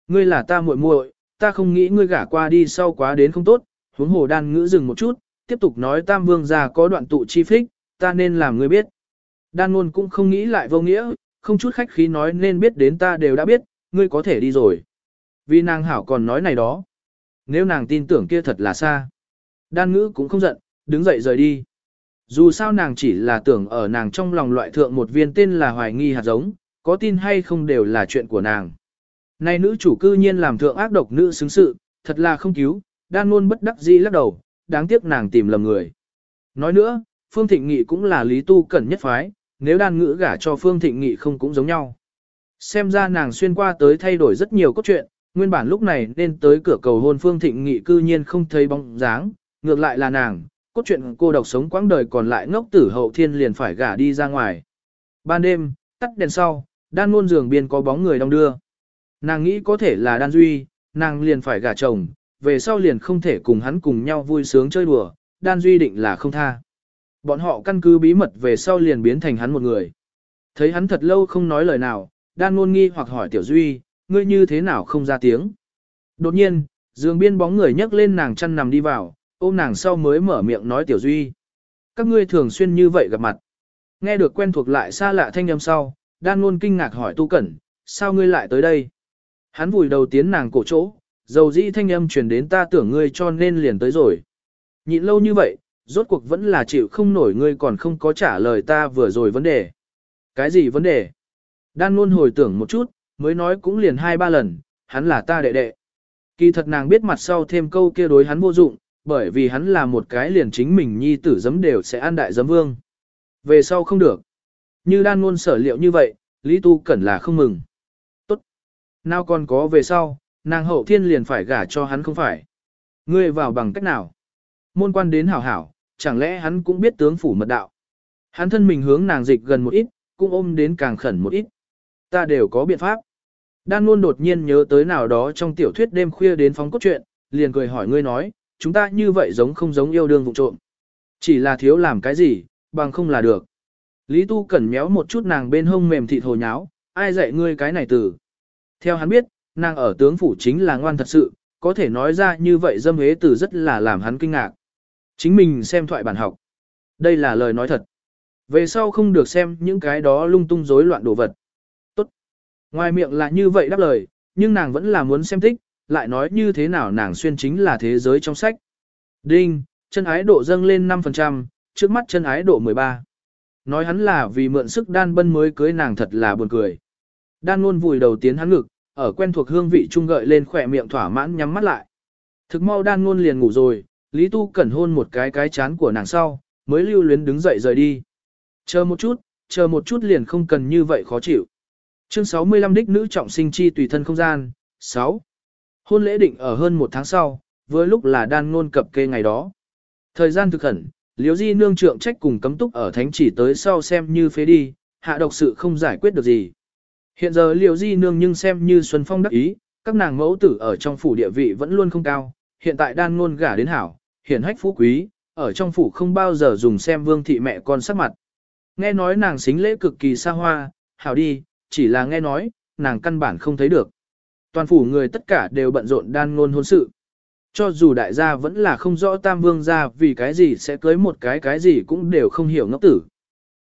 Ngươi là ta muội muội, ta không nghĩ ngươi gả qua đi sau quá đến không tốt, huống hồ đan ngữ dừng một chút, tiếp tục nói tam vương gia có đoạn tụ chi phích, ta nên làm ngươi biết. Đan ngôn cũng không nghĩ lại vô nghĩa, không chút khách khí nói nên biết đến ta đều đã biết, ngươi có thể đi rồi. Vì nàng hảo còn nói này đó. Nếu nàng tin tưởng kia thật là xa. Đan ngữ cũng không giận, đứng dậy rời đi. Dù sao nàng chỉ là tưởng ở nàng trong lòng loại thượng một viên tên là hoài nghi hạt giống, có tin hay không đều là chuyện của nàng. Này nữ chủ cư nhiên làm thượng ác độc nữ xứng sự, thật là không cứu, đan luôn bất đắc dĩ lắc đầu, đáng tiếc nàng tìm lầm người. Nói nữa, Phương Thịnh Nghị cũng là lý tu cẩn nhất phái, nếu đan ngữ gả cho Phương Thịnh Nghị không cũng giống nhau. Xem ra nàng xuyên qua tới thay đổi rất nhiều cốt truyện, nguyên bản lúc này nên tới cửa cầu hôn Phương Thịnh Nghị cư nhiên không thấy bóng dáng, ngược lại là nàng, cốt truyện cô độc sống quãng đời còn lại ngốc tử hậu thiên liền phải gả đi ra ngoài. Ban đêm, tắt đèn sau, đan luôn giường biên có bóng người đông đưa. Nàng nghĩ có thể là đan duy, nàng liền phải gả chồng, về sau liền không thể cùng hắn cùng nhau vui sướng chơi đùa, đan duy định là không tha. Bọn họ căn cứ bí mật về sau liền biến thành hắn một người. Thấy hắn thật lâu không nói lời nào, đan luôn nghi hoặc hỏi tiểu duy, ngươi như thế nào không ra tiếng. Đột nhiên, giường biên bóng người nhấc lên nàng chăn nằm đi vào, ôm nàng sau mới mở miệng nói tiểu duy. Các ngươi thường xuyên như vậy gặp mặt. Nghe được quen thuộc lại xa lạ thanh âm sau, đan luôn kinh ngạc hỏi tu cẩn, sao ngươi lại tới đây? Hắn vùi đầu tiến nàng cổ chỗ, dầu dĩ thanh âm truyền đến ta tưởng ngươi cho nên liền tới rồi. Nhịn lâu như vậy, rốt cuộc vẫn là chịu không nổi ngươi còn không có trả lời ta vừa rồi vấn đề. Cái gì vấn đề? Đan luôn hồi tưởng một chút, mới nói cũng liền hai ba lần, hắn là ta đệ đệ. Kỳ thật nàng biết mặt sau thêm câu kia đối hắn vô dụng, bởi vì hắn là một cái liền chính mình nhi tử giấm đều sẽ an đại giấm vương. Về sau không được. Như đan ngôn sở liệu như vậy, Lý Tu Cẩn là không mừng. Tốt. Nào còn có về sau, nàng hậu thiên liền phải gả cho hắn không phải. Ngươi vào bằng cách nào? Môn quan đến hảo hảo, chẳng lẽ hắn cũng biết tướng phủ mật đạo. Hắn thân mình hướng nàng dịch gần một ít, cũng ôm đến càng khẩn một ít. Ta đều có biện pháp. Đan luôn đột nhiên nhớ tới nào đó trong tiểu thuyết đêm khuya đến phóng cốt truyện, liền cười hỏi ngươi nói, chúng ta như vậy giống không giống yêu đương vụ trộm. Chỉ là thiếu làm cái gì, bằng không là được. Lý Tu cẩn méo một chút nàng bên hông mềm thịt hồ nháo, ai dạy ngươi cái này từ. Theo hắn biết, nàng ở tướng phủ chính là ngoan thật sự, có thể nói ra như vậy dâm hế từ rất là làm hắn kinh ngạc. Chính mình xem thoại bản học. Đây là lời nói thật. Về sau không được xem những cái đó lung tung rối loạn đồ vật. Tốt. Ngoài miệng là như vậy đáp lời, nhưng nàng vẫn là muốn xem thích, lại nói như thế nào nàng xuyên chính là thế giới trong sách. Đinh, chân ái độ dâng lên 5%, trước mắt chân ái độ 13. Nói hắn là vì mượn sức đan bân mới cưới nàng thật là buồn cười. Đan luôn vùi đầu tiến hắn ngực, ở quen thuộc hương vị trung gợi lên khỏe miệng thỏa mãn nhắm mắt lại. Thực mau đan luôn liền ngủ rồi, Lý Tu Cẩn hôn một cái cái chán của nàng sau, mới lưu luyến đứng dậy rời đi. Chờ một chút, chờ một chút liền không cần như vậy khó chịu. Chương 65 đích nữ trọng sinh chi tùy thân không gian, 6. Hôn lễ định ở hơn một tháng sau, với lúc là đan ngôn cập kê ngày đó. Thời gian thực khẩn, liếu di nương trượng trách cùng cấm túc ở thánh chỉ tới sau xem như phế đi, hạ độc sự không giải quyết được gì. Hiện giờ Liễu di nương nhưng xem như Xuân Phong đắc ý, các nàng mẫu tử ở trong phủ địa vị vẫn luôn không cao, hiện tại đan ngôn gả đến hảo, hiển hách phú quý, ở trong phủ không bao giờ dùng xem vương thị mẹ con sắc mặt. Nghe nói nàng xính lễ cực kỳ xa hoa, hảo đi, chỉ là nghe nói, nàng căn bản không thấy được. Toàn phủ người tất cả đều bận rộn đan ngôn hôn sự. Cho dù đại gia vẫn là không rõ tam vương gia vì cái gì sẽ cưới một cái cái gì cũng đều không hiểu ngốc tử.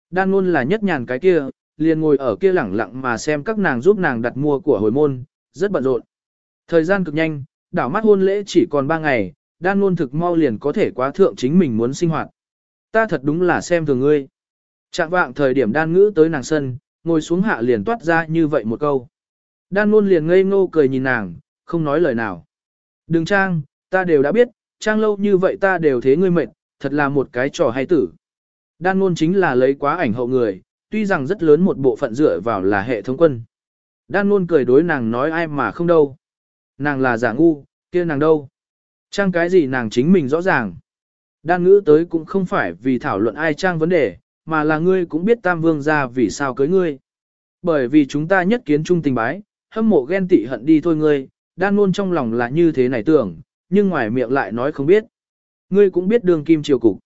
Đan ngôn là nhất nhàn cái kia, liền ngồi ở kia lẳng lặng mà xem các nàng giúp nàng đặt mua của hồi môn, rất bận rộn. Thời gian cực nhanh, đảo mắt hôn lễ chỉ còn 3 ngày, đan ngôn thực mau liền có thể quá thượng chính mình muốn sinh hoạt. Ta thật đúng là xem thường ngươi. Chạm vạng thời điểm đan ngữ tới nàng sân, ngồi xuống hạ liền toát ra như vậy một câu. Đan luôn liền ngây ngô cười nhìn nàng, không nói lời nào. Đừng trang, ta đều đã biết, trang lâu như vậy ta đều thế ngươi mệt, thật là một cái trò hay tử. Đan luôn chính là lấy quá ảnh hậu người, tuy rằng rất lớn một bộ phận dựa vào là hệ thống quân. Đan luôn cười đối nàng nói ai mà không đâu. Nàng là giả ngu, kia nàng đâu. Trang cái gì nàng chính mình rõ ràng. Đan ngữ tới cũng không phải vì thảo luận ai trang vấn đề, mà là ngươi cũng biết tam vương ra vì sao cưới ngươi. Bởi vì chúng ta nhất kiến trung tình bái, hâm mộ ghen tị hận đi thôi ngươi, đan luôn trong lòng là như thế này tưởng, nhưng ngoài miệng lại nói không biết. Ngươi cũng biết đường kim triều cục.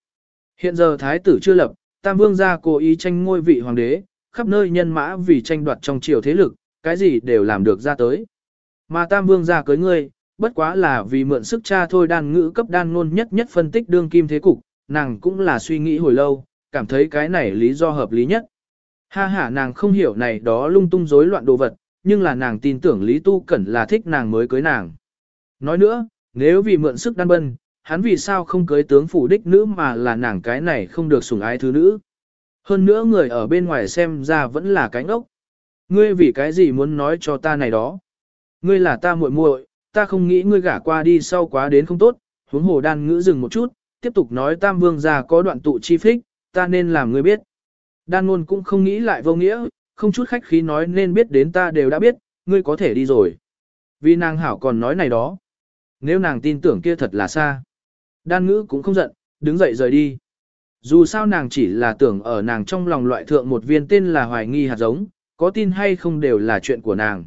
Hiện giờ thái tử chưa lập, tam vương gia cố ý tranh ngôi vị hoàng đế, khắp nơi nhân mã vì tranh đoạt trong triều thế lực, cái gì đều làm được ra tới. Mà tam vương gia cưới ngươi, bất quá là vì mượn sức cha thôi đan ngữ cấp đan ngôn nhất nhất phân tích đương kim thế cục, nàng cũng là suy nghĩ hồi lâu, cảm thấy cái này lý do hợp lý nhất. Ha ha nàng không hiểu này đó lung tung rối loạn đồ vật, nhưng là nàng tin tưởng Lý Tu Cẩn là thích nàng mới cưới nàng. Nói nữa, nếu vì mượn sức đan bân, hắn vì sao không cưới tướng phủ đích nữ mà là nàng cái này không được sủng ái thứ nữ. Hơn nữa người ở bên ngoài xem ra vẫn là cánh ốc Ngươi vì cái gì muốn nói cho ta này đó? Ngươi là ta muội muội, ta không nghĩ ngươi gả qua đi sau quá đến không tốt, huống hồ đan ngữ dừng một chút, tiếp tục nói tam vương gia có đoạn tụ chi phích, ta nên làm ngươi biết. Đan ngôn cũng không nghĩ lại vô nghĩa, không chút khách khí nói nên biết đến ta đều đã biết, ngươi có thể đi rồi. Vì nàng hảo còn nói này đó. Nếu nàng tin tưởng kia thật là xa. Đan ngữ cũng không giận, đứng dậy rời đi. Dù sao nàng chỉ là tưởng ở nàng trong lòng loại thượng một viên tên là hoài nghi hạt giống, có tin hay không đều là chuyện của nàng.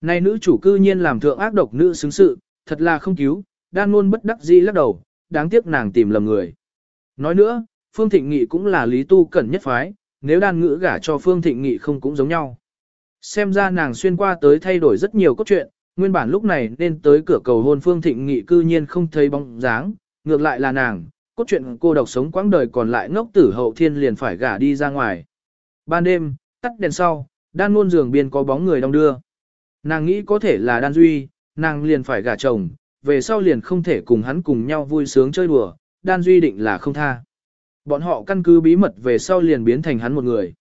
Này nữ chủ cư nhiên làm thượng ác độc nữ xứng sự, thật là không cứu, đan luôn bất đắc dĩ lắc đầu, đáng tiếc nàng tìm lầm người. Nói nữa, Phương Thịnh Nghị cũng là lý tu cẩn nhất phái, nếu đan ngữ gả cho Phương Thịnh Nghị không cũng giống nhau. Xem ra nàng xuyên qua tới thay đổi rất nhiều cốt truyện, nguyên bản lúc này nên tới cửa cầu hôn Phương Thịnh Nghị cư nhiên không thấy bóng dáng, ngược lại là nàng, cốt truyện cô độc sống quãng đời còn lại ngốc tử hậu thiên liền phải gả đi ra ngoài. Ban đêm, tắt đèn sau, đan luôn giường biên có bóng người đông đưa. Nàng nghĩ có thể là đan duy, nàng liền phải gả chồng, về sau liền không thể cùng hắn cùng nhau vui sướng chơi đùa, đan duy định là không tha. Bọn họ căn cứ bí mật về sau liền biến thành hắn một người.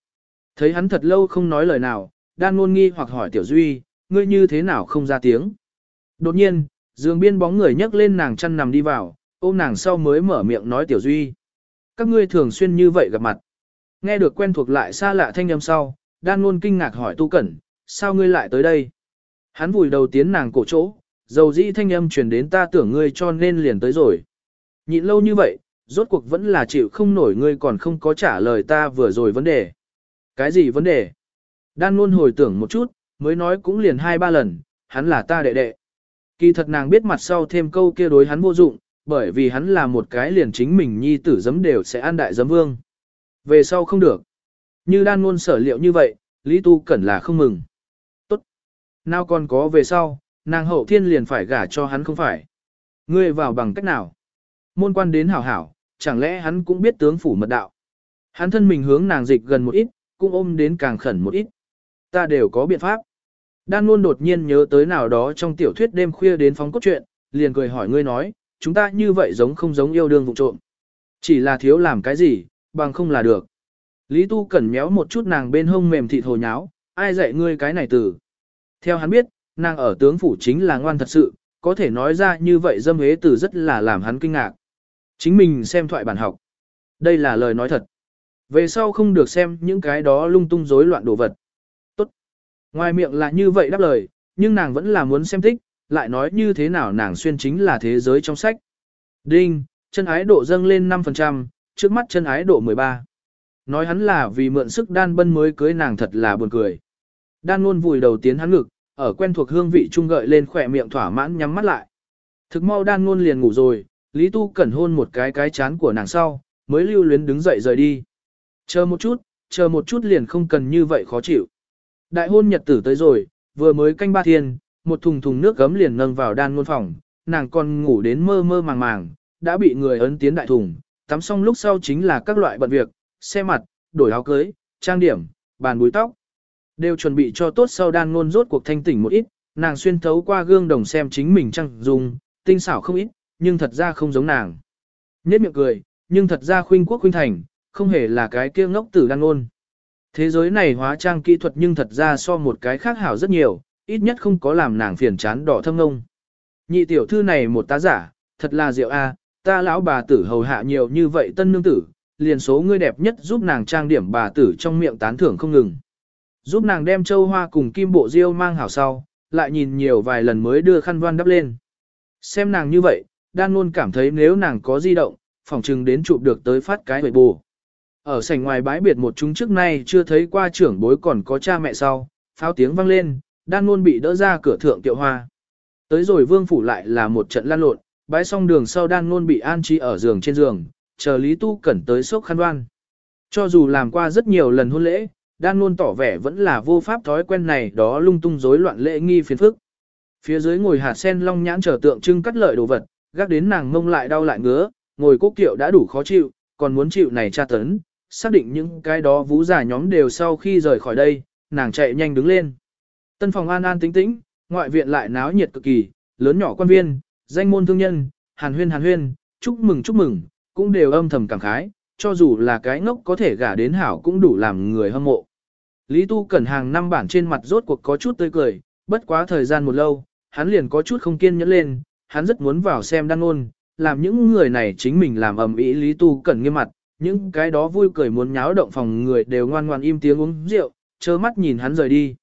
Thấy hắn thật lâu không nói lời nào, đan ngôn nghi hoặc hỏi tiểu duy, ngươi như thế nào không ra tiếng. Đột nhiên, giường biên bóng người nhấc lên nàng chăn nằm đi vào, ôm nàng sau mới mở miệng nói tiểu duy. Các ngươi thường xuyên như vậy gặp mặt. Nghe được quen thuộc lại xa lạ thanh âm sau, đan ngôn kinh ngạc hỏi tu cẩn, sao ngươi lại tới đây? Hắn vùi đầu tiến nàng cổ chỗ, dầu dĩ thanh âm truyền đến ta tưởng ngươi cho nên liền tới rồi. Nhịn lâu như vậy, rốt cuộc vẫn là chịu không nổi ngươi còn không có trả lời ta vừa rồi vấn đề. Cái gì vấn đề? Đan luôn hồi tưởng một chút, mới nói cũng liền hai ba lần, hắn là ta đệ đệ. Kỳ thật nàng biết mặt sau thêm câu kia đối hắn vô dụng, bởi vì hắn là một cái liền chính mình nhi tử giấm đều sẽ an đại giấm vương. Về sau không được. Như đan luôn sở liệu như vậy, Lý Tu Cẩn là không mừng. Tốt. Nào còn có về sau, nàng hậu thiên liền phải gả cho hắn không phải. Ngươi vào bằng cách nào? Môn quan đến hảo hảo, chẳng lẽ hắn cũng biết tướng phủ mật đạo. Hắn thân mình hướng nàng dịch gần một ít, cũng ôm đến càng khẩn một ít. Ta đều có biện pháp. Đan luôn đột nhiên nhớ tới nào đó trong tiểu thuyết đêm khuya đến phóng cốt truyện, liền cười hỏi ngươi nói, chúng ta như vậy giống không giống yêu đương vụ trộm. Chỉ là thiếu làm cái gì, bằng không là được. Lý Tu cẩn méo một chút nàng bên hông mềm thịt hồ nháo, ai dạy ngươi cái này từ. Theo hắn biết, nàng ở tướng phủ chính là ngoan thật sự, có thể nói ra như vậy dâm hế từ rất là làm hắn kinh ngạc. Chính mình xem thoại bản học. Đây là lời nói thật. Về sau không được xem những cái đó lung tung rối loạn đồ vật. Tốt. Ngoài miệng là như vậy đáp lời, nhưng nàng vẫn là muốn xem thích, lại nói như thế nào nàng xuyên chính là thế giới trong sách. Đinh, chân ái độ dâng lên 5%, trước mắt chân ái độ 13. Nói hắn là vì mượn sức đan bân mới cưới nàng thật là buồn cười. Đan luôn vùi đầu tiến hắn ngực, ở quen thuộc hương vị trung gợi lên khỏe miệng thỏa mãn nhắm mắt lại. Thực mau đan luôn liền ngủ rồi, Lý Tu Cẩn hôn một cái cái chán của nàng sau, mới lưu luyến đứng dậy rời đi. Chờ một chút, chờ một chút liền không cần như vậy khó chịu. Đại hôn nhật tử tới rồi, vừa mới canh ba thiên, một thùng thùng nước gấm liền nâng vào đan ngôn phòng, nàng còn ngủ đến mơ mơ màng màng, đã bị người ấn tiến đại thùng, tắm xong lúc sau chính là các loại bận việc, xe mặt, đổi áo cưới, trang điểm, bàn búi tóc. Đều chuẩn bị cho tốt sau đan ngôn rốt cuộc thanh tỉnh một ít, nàng xuyên thấu qua gương đồng xem chính mình trăng dùng, tinh xảo không ít, nhưng thật ra không giống nàng. Nhết miệng cười, nhưng thật ra khuynh quốc khuynh thành, không hề là cái kia ngốc tử đang ôn. Thế giới này hóa trang kỹ thuật nhưng thật ra so một cái khác hảo rất nhiều, ít nhất không có làm nàng phiền chán đỏ thâm ngông. Nhị tiểu thư này một tá giả, thật là diệu a, ta lão bà tử hầu hạ nhiều như vậy tân nương tử, liền số ngươi đẹp nhất giúp nàng trang điểm bà tử trong miệng tán thưởng không ngừng. Giúp nàng đem châu hoa cùng kim bộ diêu mang hảo sau, lại nhìn nhiều vài lần mới đưa khăn voan đắp lên. Xem nàng như vậy, đan luôn cảm thấy nếu nàng có di động, phòng chừng đến chụp được tới phát cái bệ bù. Ở sảnh ngoài bãi biệt một chúng trước nay chưa thấy qua trưởng bối còn có cha mẹ sau, pháo tiếng vang lên, đan luôn bị đỡ ra cửa thượng tiệu hoa. Tới rồi vương phủ lại là một trận lan lộn, bãi xong đường sau đan luôn bị an trí ở giường trên giường, chờ Lý Tu Cẩn tới sốc khăn đoan. Cho dù làm qua rất nhiều lần hôn lễ, đan luôn tỏ vẻ vẫn là vô pháp thói quen này đó lung tung rối loạn lễ nghi phiền phức. Phía dưới ngồi hạt sen long nhãn trở tượng trưng cắt lợi đồ vật, gác đến nàng mông lại đau lại ngứa, ngồi cố kiệu đã đủ khó chịu, còn muốn chịu này tra tấn, xác định những cái đó vũ giả nhóm đều sau khi rời khỏi đây, nàng chạy nhanh đứng lên. Tân phòng an an tĩnh tĩnh, ngoại viện lại náo nhiệt cực kỳ, lớn nhỏ quan viên, danh môn thương nhân, hàn huyên hàn huyên, chúc mừng chúc mừng, cũng đều âm thầm cảm khái, cho dù là cái ngốc có thể gả đến hảo cũng đủ làm người hâm mộ. Lý Tu Cẩn hàng năm bản trên mặt rốt cuộc có chút tươi cười, bất quá thời gian một lâu, hắn liền có chút không kiên nhẫn lên, hắn rất muốn vào xem đan ôn, làm những người này chính mình làm ầm ĩ Lý Tu Cẩn nghiêm mặt, những cái đó vui cười muốn nháo động phòng người đều ngoan ngoan im tiếng uống rượu, chớ mắt nhìn hắn rời đi.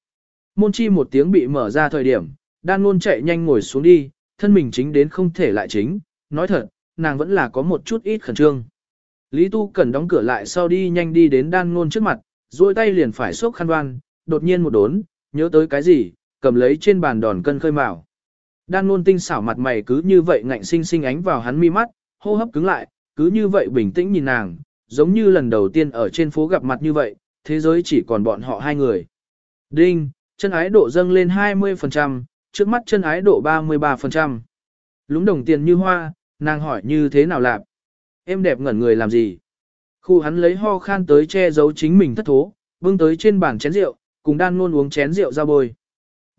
Môn chi một tiếng bị mở ra thời điểm, đan ôn chạy nhanh ngồi xuống đi, thân mình chính đến không thể lại chính, nói thật, nàng vẫn là có một chút ít khẩn trương. Lý Tu Cẩn đóng cửa lại sau đi nhanh đi đến đan ngôn trước mặt, duỗi tay liền phải xốc khăn đoan, đột nhiên một đốn, nhớ tới cái gì, cầm lấy trên bàn đòn cân khơi mào. Đan luôn tinh xảo mặt mày cứ như vậy ngạnh sinh sinh ánh vào hắn mi mắt, hô hấp cứng lại, cứ như vậy bình tĩnh nhìn nàng, giống như lần đầu tiên ở trên phố gặp mặt như vậy, thế giới chỉ còn bọn họ hai người. Đinh, chân ái độ dâng lên 20%, trước mắt chân ái độ 33%. Lúng đồng tiền như hoa, nàng hỏi như thế nào lạp? Em đẹp ngẩn người làm gì? Khu hắn lấy ho khan tới che giấu chính mình thất thố, vương tới trên bàn chén rượu, cùng đan luôn uống chén rượu ra bôi.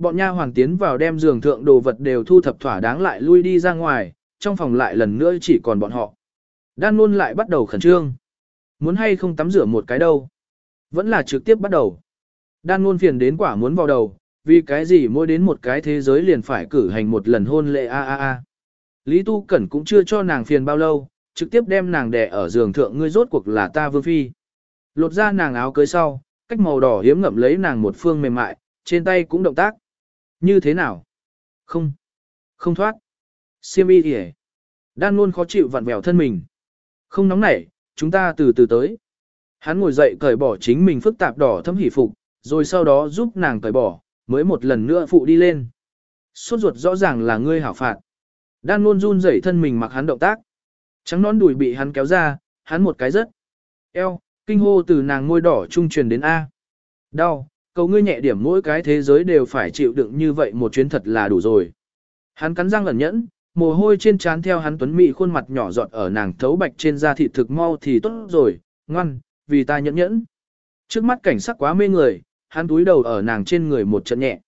Bọn nha hoàng tiến vào đem giường thượng đồ vật đều thu thập thỏa đáng lại lui đi ra ngoài, trong phòng lại lần nữa chỉ còn bọn họ. Đan luôn lại bắt đầu khẩn trương. Muốn hay không tắm rửa một cái đâu? Vẫn là trực tiếp bắt đầu. Đan luôn phiền đến quả muốn vào đầu, vì cái gì mỗi đến một cái thế giới liền phải cử hành một lần hôn lễ a a a. Lý Tu Cẩn cũng chưa cho nàng phiền bao lâu, trực tiếp đem nàng đè ở giường thượng ngươi rốt cuộc là ta vương phi. Lột ra nàng áo cưới sau, cách màu đỏ hiếm ngậm lấy nàng một phương mềm mại, trên tay cũng động tác. Như thế nào? Không. Không thoát. Siêm y kìa. Đan luôn khó chịu vặn vẹo thân mình. Không nóng nảy, chúng ta từ từ tới. Hắn ngồi dậy cởi bỏ chính mình phức tạp đỏ thâm hỉ phục, rồi sau đó giúp nàng cởi bỏ, mới một lần nữa phụ đi lên. Suốt ruột rõ ràng là ngươi hảo phạt. Đan luôn run rẩy thân mình mặc hắn động tác. Trắng nón đùi bị hắn kéo ra, hắn một cái rất. Eo, kinh hô từ nàng môi đỏ trung truyền đến A. Đau, cầu ngươi nhẹ điểm mỗi cái thế giới đều phải chịu đựng như vậy một chuyến thật là đủ rồi. Hắn cắn răng ẩn nhẫn, mồ hôi trên trán theo hắn tuấn mị khuôn mặt nhỏ giọt ở nàng thấu bạch trên da thịt thực mau thì tốt rồi, ngoan, vì ta nhẫn nhẫn. Trước mắt cảnh sắc quá mê người, hắn túi đầu ở nàng trên người một trận nhẹ.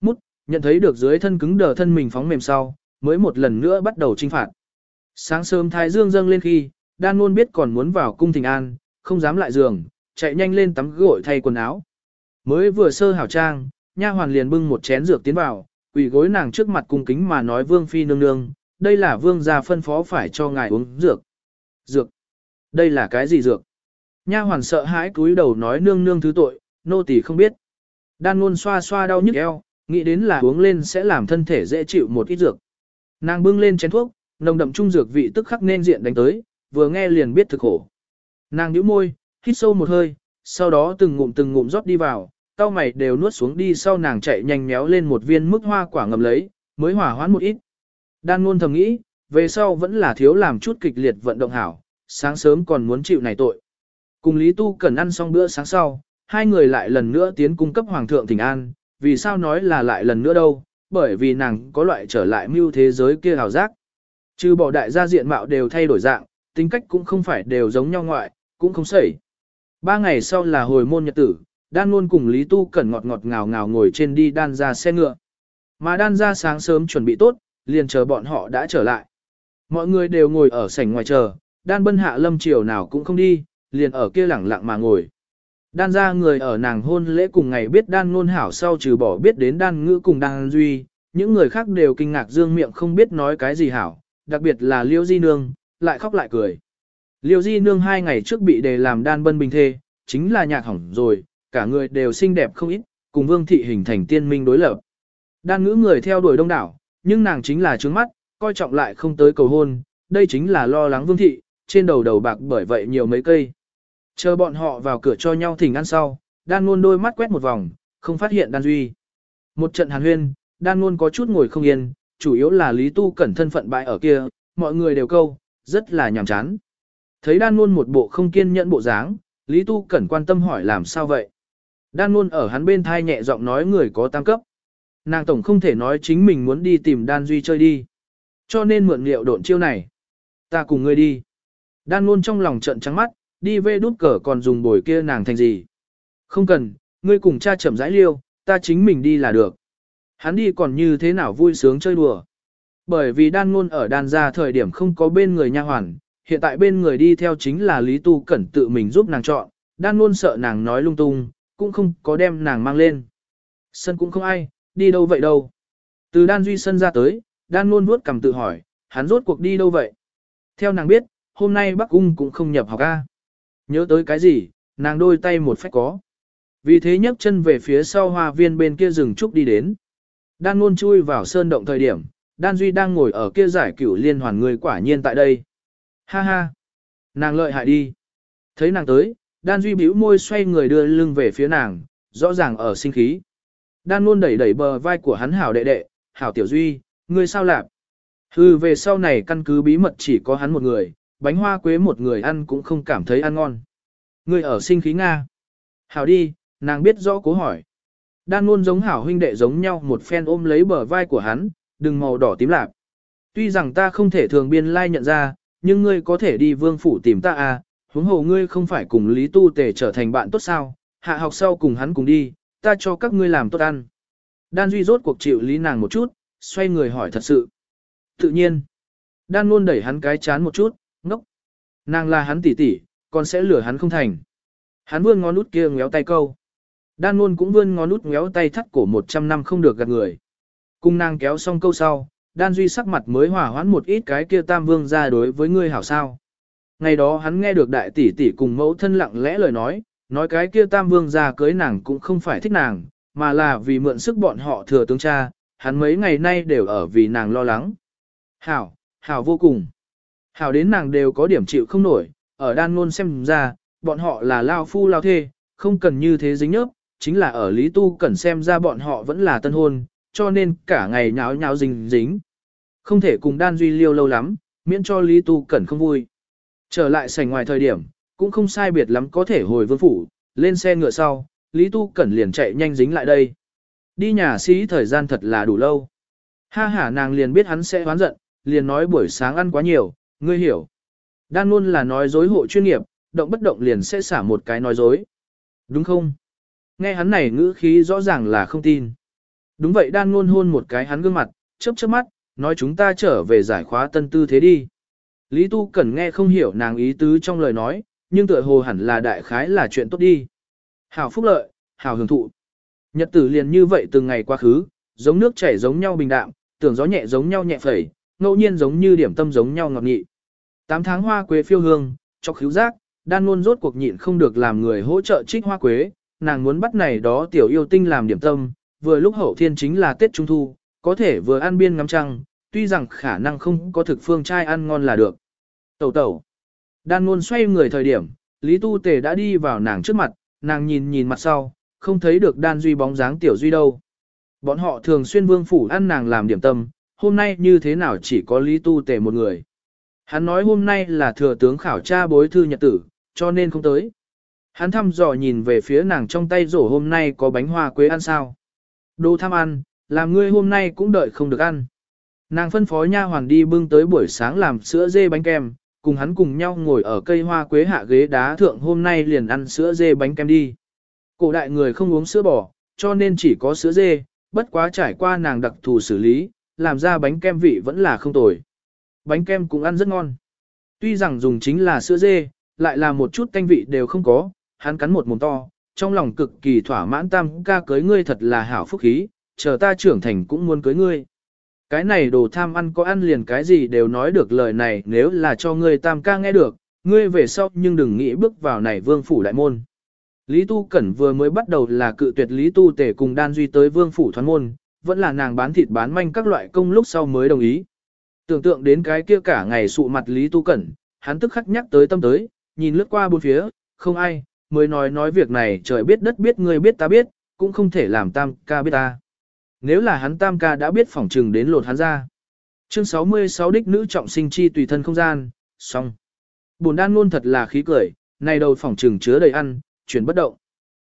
Mút, nhận thấy được dưới thân cứng đờ thân mình phóng mềm sau, mới một lần nữa bắt đầu trinh phạt. Sáng sớm thái dương dâng lên khi, đan luôn biết còn muốn vào cung thình an, không dám lại giường, chạy nhanh lên tắm gội thay quần áo. Mới vừa sơ hảo trang, nha hoàn liền bưng một chén dược tiến vào, quỳ gối nàng trước mặt cung kính mà nói vương phi nương nương, đây là vương gia phân phó phải cho ngài uống dược. Dược? Đây là cái gì dược? Nha hoàn sợ hãi cúi đầu nói nương nương thứ tội, nô tỳ không biết. Đan luôn xoa xoa đau nhức eo, nghĩ đến là uống lên sẽ làm thân thể dễ chịu một ít dược. Nàng bưng lên chén thuốc, nồng đậm trung dược vị tức khắc nên diện đánh tới, vừa nghe liền biết thực khổ. Nàng nhíu môi, hít sâu một hơi, sau đó từng ngụm từng ngụm rót đi vào, cao mày đều nuốt xuống đi sau nàng chạy nhanh méo lên một viên mức hoa quả ngầm lấy, mới hỏa hoãn một ít. Đan ngôn thầm nghĩ, về sau vẫn là thiếu làm chút kịch liệt vận động hảo, sáng sớm còn muốn chịu này tội. Cùng Lý Tu cần ăn xong bữa sáng sau, hai người lại lần nữa tiến cung cấp Hoàng thượng Thịnh An, vì sao nói là lại lần nữa đâu, bởi vì nàng có loại trở lại mưu thế giới kia hào giác. Trừ bỏ đại gia diện mạo đều thay đổi dạng, tính cách cũng không phải đều giống nhau ngoại, cũng không sẩy. Ba ngày sau là hồi môn nhật tử, đan luôn cùng Lý Tu Cẩn ngọt ngọt ngào ngào ngồi trên đi đan ra xe ngựa. Mà đan ra sáng sớm chuẩn bị tốt, liền chờ bọn họ đã trở lại. Mọi người đều ngồi ở sảnh ngoài chờ, đan bân hạ lâm chiều nào cũng không đi, liền ở kia lẳng lặng mà ngồi. Đan ra người ở nàng hôn lễ cùng ngày biết đan ngôn hảo sau trừ bỏ biết đến đan ngữ cùng đan duy, những người khác đều kinh ngạc dương miệng không biết nói cái gì hảo, đặc biệt là Liêu Di Nương, lại khóc lại cười. Liêu Di Nương hai ngày trước bị đề làm đan bân bình thê, chính là nhạc hỏng rồi, cả người đều xinh đẹp không ít, cùng Vương Thị hình thành tiên minh đối lập. Đan ngữ người theo đuổi đông đảo, nhưng nàng chính là trướng mắt, coi trọng lại không tới cầu hôn, đây chính là lo lắng Vương Thị, trên đầu đầu bạc bởi vậy nhiều mấy cây. Chờ bọn họ vào cửa cho nhau thỉnh ăn sau, đan luôn đôi mắt quét một vòng, không phát hiện đan duy. Một trận hàn huyên, đan luôn có chút ngồi không yên, chủ yếu là Lý Tu Cẩn thân phận bại ở kia, mọi người đều câu, rất là nhàm chán. Thấy đan luôn một bộ không kiên nhẫn bộ dáng, Lý Tu Cẩn quan tâm hỏi làm sao vậy. Đan luôn ở hắn bên thai nhẹ giọng nói người có tam cấp. Nàng tổng không thể nói chính mình muốn đi tìm đan duy chơi đi. Cho nên mượn liệu độn chiêu này. Ta cùng ngươi đi. Đan luôn trong lòng trận trắng mắt, đi về đút cờ còn dùng bồi kia nàng thành gì. Không cần, ngươi cùng cha chậm rãi liêu, ta chính mình đi là được. Hắn đi còn như thế nào vui sướng chơi đùa. Bởi vì đan ngôn ở đan gia thời điểm không có bên người nha hoàn, hiện tại bên người đi theo chính là Lý Tu Cẩn tự mình giúp nàng chọn, đan ngôn sợ nàng nói lung tung, cũng không có đem nàng mang lên. Sân cũng không ai, đi đâu vậy đâu. Từ đan duy sân ra tới, đan luôn vuốt cầm tự hỏi, hắn rốt cuộc đi đâu vậy. Theo nàng biết, hôm nay Bắc Cung cũng không nhập học A. Nhớ tới cái gì, nàng đôi tay một phách có. Vì thế nhấc chân về phía sau hoa viên bên kia rừng trúc đi đến. Đan luôn chui vào sơn động thời điểm, Đan Duy đang ngồi ở kia giải cửu liên hoàn người quả nhiên tại đây. Ha ha! Nàng lợi hại đi. Thấy nàng tới, Đan Duy bĩu môi xoay người đưa lưng về phía nàng, rõ ràng ở sinh khí. Đan luôn đẩy đẩy bờ vai của hắn hảo đệ đệ, hảo tiểu Duy, ngươi sao lạp? Hừ, về sau này căn cứ bí mật chỉ có hắn một người, bánh hoa quế một người ăn cũng không cảm thấy ăn ngon. Ngươi ở sinh khí Nga. Hảo đi, nàng biết rõ cố hỏi. Đan luôn giống hảo huynh đệ giống nhau một phen ôm lấy bờ vai của hắn, đừng màu đỏ tím lạp. Tuy rằng ta không thể thường biên lai nhận ra, nhưng ngươi có thể đi vương phủ tìm ta à, huống hồ ngươi không phải cùng Lý Tu Tề trở thành bạn tốt sao, hạ học sau cùng hắn cùng đi, ta cho các ngươi làm tốt ăn. Đan Duy rốt cuộc chịu lý nàng một chút, xoay người hỏi thật sự. Tự nhiên, Đan luôn đẩy hắn cái chán một chút, ngốc. Nàng là hắn tỷ tỷ, còn sẽ lừa hắn không thành. Hắn vươn ngón út kia ngéo tay câu. Đan luôn cũng vươn ngón út ngéo tay thắt cổ 100 năm không được gạt người. Cung nàng kéo xong câu sau, đan duy sắc mặt mới hòa hoãn một ít cái kia tam vương ra đối với ngươi hảo sao. Ngày đó hắn nghe được đại tỷ tỷ cùng mẫu thân lặng lẽ lời nói, nói cái kia tam vương ra cưới nàng cũng không phải thích nàng, mà là vì mượn sức bọn họ thừa tướng cha, hắn mấy ngày nay đều ở vì nàng lo lắng. Hảo, hảo vô cùng. Hảo đến nàng đều có điểm chịu không nổi, ở đan ngôn xem ra, bọn họ là lao phu lao thê, không cần như thế dính nhớp, chính là ở Lý Tu cần xem ra bọn họ vẫn là tân hôn, cho nên cả ngày nháo nháo dính dính. Không thể cùng đan duy liêu lâu lắm, miễn cho Lý Tu Cẩn không vui. Trở lại sảnh ngoài thời điểm, cũng không sai biệt lắm có thể hồi vương phủ, lên xe ngựa sau, Lý Tu Cẩn liền chạy nhanh dính lại đây. Đi nhà sĩ thời gian thật là đủ lâu. Ha ha nàng liền biết hắn sẽ hoán giận, liền nói buổi sáng ăn quá nhiều, ngươi hiểu. Đan luôn là nói dối hộ chuyên nghiệp, động bất động liền sẽ xả một cái nói dối. Đúng không? Nghe hắn này ngữ khí rõ ràng là không tin. Đúng vậy đan ngôn hôn một cái hắn gương mặt, chớp chớp mắt, nói chúng ta trở về giải khóa tân tư thế đi. Lý Tu Cẩn nghe không hiểu nàng ý tứ trong lời nói, nhưng tựa hồ hẳn là đại khái là chuyện tốt đi. Hảo phúc lợi, hảo hưởng thụ. Nhật tử liền như vậy từng ngày quá khứ, giống nước chảy giống nhau bình đạm, tưởng gió nhẹ giống nhau nhẹ phẩy, ngẫu nhiên giống như điểm tâm giống nhau ngọt nghị. Tám tháng hoa quế phiêu hương, cho khíu giác, đan luôn rốt cuộc nhịn không được làm người hỗ trợ trích hoa quế, nàng muốn bắt này đó tiểu yêu tinh làm điểm tâm, vừa lúc hậu thiên chính là Tết Trung Thu, có thể vừa ăn biên ngắm trăng, tuy rằng khả năng không có thực phương trai ăn ngon là được. Tẩu tẩu. Đan ngôn xoay người thời điểm, Lý Tu Tề đã đi vào nàng trước mặt, nàng nhìn nhìn mặt sau, không thấy được đan duy bóng dáng tiểu duy đâu. Bọn họ thường xuyên vương phủ ăn nàng làm điểm tâm, hôm nay như thế nào chỉ có Lý Tu Tề một người. Hắn nói hôm nay là thừa tướng khảo tra bối thư nhật tử, cho nên không tới. Hắn thăm dò nhìn về phía nàng trong tay rổ hôm nay có bánh hoa quế ăn sao. Đồ tham ăn, làm ngươi hôm nay cũng đợi không được ăn. Nàng phân phó nha hoàn đi bưng tới buổi sáng làm sữa dê bánh kem, cùng hắn cùng nhau ngồi ở cây hoa quế hạ ghế đá thượng hôm nay liền ăn sữa dê bánh kem đi. Cổ đại người không uống sữa bò, cho nên chỉ có sữa dê, bất quá trải qua nàng đặc thù xử lý, làm ra bánh kem vị vẫn là không tồi. Bánh kem cũng ăn rất ngon. Tuy rằng dùng chính là sữa dê, lại là một chút canh vị đều không có, hắn cắn một mồm to, trong lòng cực kỳ thỏa mãn tam ca cưới ngươi thật là hảo phúc khí, chờ ta trưởng thành cũng muốn cưới ngươi. Cái này đồ tham ăn có ăn liền cái gì đều nói được lời này nếu là cho ngươi tam ca nghe được, ngươi về sau nhưng đừng nghĩ bước vào này vương phủ đại môn. Lý Tu Cẩn vừa mới bắt đầu là cự tuyệt Lý Tu Tể cùng Đan Duy tới vương phủ thoán môn, vẫn là nàng bán thịt bán manh các loại công lúc sau mới đồng ý. Tưởng tượng đến cái kia cả ngày sụ mặt Lý Tu Cẩn, hắn tức khắc nhắc tới tâm tới, nhìn lướt qua bốn phía, không ai, mới nói nói việc này trời biết đất biết người biết ta biết, cũng không thể làm tam ca biết ta. Nếu là hắn tam ca đã biết phỏng trừng đến lột hắn ra. Chương 66 đích nữ trọng sinh chi tùy thân không gian, xong. Bồn đan luôn thật là khí cười, này đầu phỏng trừng chứa đầy ăn, chuyển bất động.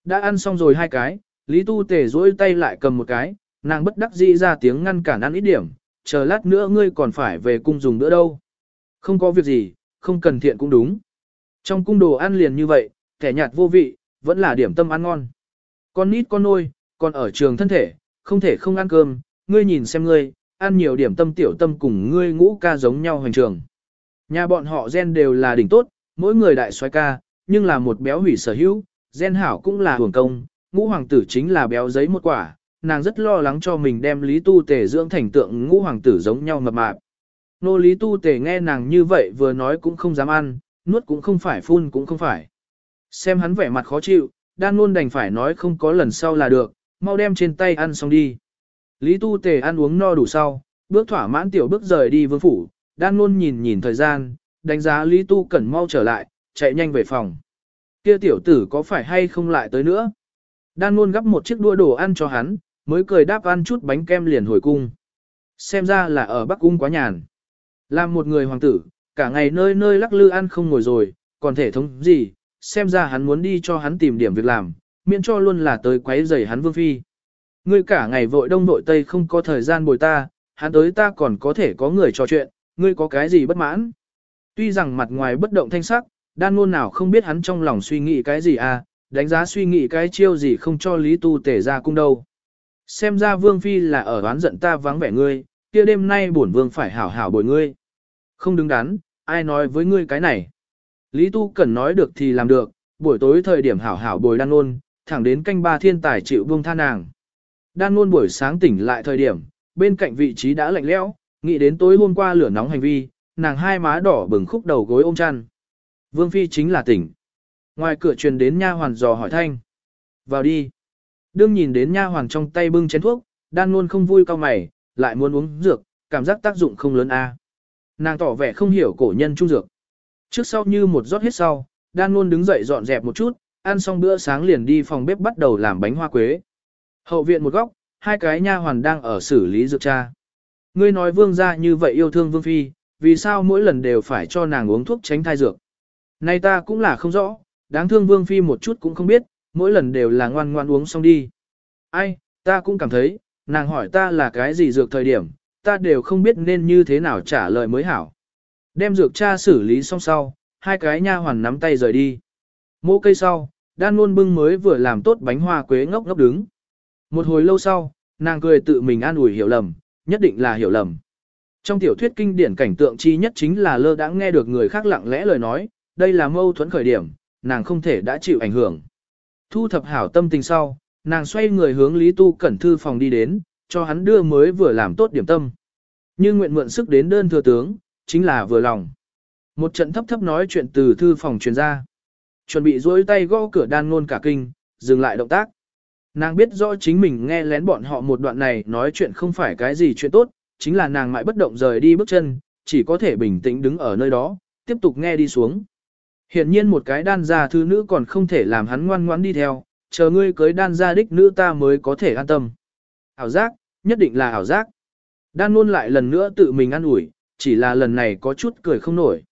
Đã ăn xong rồi hai cái, Lý Tu Tề duỗi tay lại cầm một cái, nàng bất đắc dĩ ra tiếng ngăn cản ăn ít điểm, chờ lát nữa ngươi còn phải về cung dùng nữa đâu. Không có việc gì, không cần thiện cũng đúng. Trong cung đồ ăn liền như vậy, kẻ nhạt vô vị, vẫn là điểm tâm ăn ngon. Con nít con nôi, còn ở trường thân thể, không thể không ăn cơm, ngươi nhìn xem ngươi, ăn nhiều điểm tâm tiểu tâm cùng ngươi ngũ ca giống nhau hoành trường. Nhà bọn họ gen đều là đỉnh tốt, mỗi người đại xoay ca, nhưng là một béo hủy sở hữu, gen hảo cũng là hưởng công, ngũ hoàng tử chính là béo giấy một quả, nàng rất lo lắng cho mình đem lý tu tề dưỡng thành tượng ngũ hoàng tử giống nhau mập mạp. Nô lý tu tề nghe nàng như vậy vừa nói cũng không dám ăn, nuốt cũng không phải phun cũng không phải. Xem hắn vẻ mặt khó chịu, đan luôn đành phải nói không có lần sau là được, mau đem trên tay ăn xong đi. Lý tu tề ăn uống no đủ sau, bước thỏa mãn tiểu bước rời đi vương phủ, đang luôn nhìn nhìn thời gian, đánh giá Lý tu cẩn mau trở lại, chạy nhanh về phòng. Kia tiểu tử có phải hay không lại tới nữa? Đan luôn gấp một chiếc đua đồ ăn cho hắn, mới cười đáp ăn chút bánh kem liền hồi cung. Xem ra là ở Bắc Cung quá nhàn. Làm một người hoàng tử, cả ngày nơi nơi lắc lư ăn không ngồi rồi, còn thể thống gì, xem ra hắn muốn đi cho hắn tìm điểm việc làm, miễn cho luôn là tới quấy rầy hắn vương phi. Ngươi cả ngày vội đông vội tây không có thời gian bồi ta, hắn tới ta còn có thể có người trò chuyện, ngươi có cái gì bất mãn. Tuy rằng mặt ngoài bất động thanh sắc, đan ngôn nào không biết hắn trong lòng suy nghĩ cái gì à, đánh giá suy nghĩ cái chiêu gì không cho Lý Tu tể ra cung đâu. Xem ra vương phi là ở đoán giận ta vắng vẻ ngươi, kia đêm nay bổn vương phải hảo hảo bồi ngươi. Không đứng đắn, ai nói với ngươi cái này. Lý Tu cần nói được thì làm được, buổi tối thời điểm hảo hảo bồi đan ngôn thẳng đến canh ba thiên tài chịu buông tha nàng. Đan luôn buổi sáng tỉnh lại thời điểm, bên cạnh vị trí đã lạnh lẽo, nghĩ đến tối hôm qua lửa nóng hành vi, nàng hai má đỏ bừng khúc đầu gối ôm chăn. Vương Phi chính là tỉnh. Ngoài cửa truyền đến nha hoàn dò hỏi thanh. Vào đi. Đương nhìn đến nha hoàn trong tay bưng chén thuốc, đan luôn không vui cao mày, lại muốn uống dược, cảm giác tác dụng không lớn a. Nàng tỏ vẻ không hiểu cổ nhân trung dược. Trước sau như một rót hết sau, đan luôn đứng dậy dọn dẹp một chút, ăn xong bữa sáng liền đi phòng bếp bắt đầu làm bánh hoa quế. Hậu viện một góc, hai cái nha hoàn đang ở xử lý dược cha. Ngươi nói vương gia như vậy yêu thương vương phi, vì sao mỗi lần đều phải cho nàng uống thuốc tránh thai dược. Nay ta cũng là không rõ, đáng thương vương phi một chút cũng không biết, mỗi lần đều là ngoan ngoan uống xong đi. Ai, ta cũng cảm thấy, nàng hỏi ta là cái gì dược thời điểm, ta đều không biết nên như thế nào trả lời mới hảo. Đem dược cha xử lý xong sau, hai cái nha hoàn nắm tay rời đi. Mô cây sau, đan luôn bưng mới vừa làm tốt bánh hoa quế ngốc ngốc đứng. Một hồi lâu sau, nàng cười tự mình an ủi hiểu lầm, nhất định là hiểu lầm. Trong tiểu thuyết kinh điển cảnh tượng chi nhất chính là lơ đã nghe được người khác lặng lẽ lời nói, đây là mâu thuẫn khởi điểm, nàng không thể đã chịu ảnh hưởng. Thu thập hảo tâm tình sau, nàng xoay người hướng Lý Tu Cẩn thư phòng đi đến, cho hắn đưa mới vừa làm tốt điểm tâm. Như nguyện mượn sức đến đơn thừa tướng, chính là vừa lòng. Một trận thấp thấp nói chuyện từ thư phòng truyền ra. Chuẩn bị duỗi tay gõ cửa đan ngôn cả kinh, dừng lại động tác. Nàng biết rõ chính mình nghe lén bọn họ một đoạn này nói chuyện không phải cái gì chuyện tốt, chính là nàng mãi bất động rời đi bước chân, chỉ có thể bình tĩnh đứng ở nơi đó, tiếp tục nghe đi xuống. Hiện nhiên một cái đan gia thư nữ còn không thể làm hắn ngoan ngoãn đi theo, chờ ngươi cưới đan gia đích nữ ta mới có thể an tâm. hảo giác, nhất định là hảo giác. Đan luôn lại lần nữa tự mình ăn ủi, chỉ là lần này có chút cười không nổi.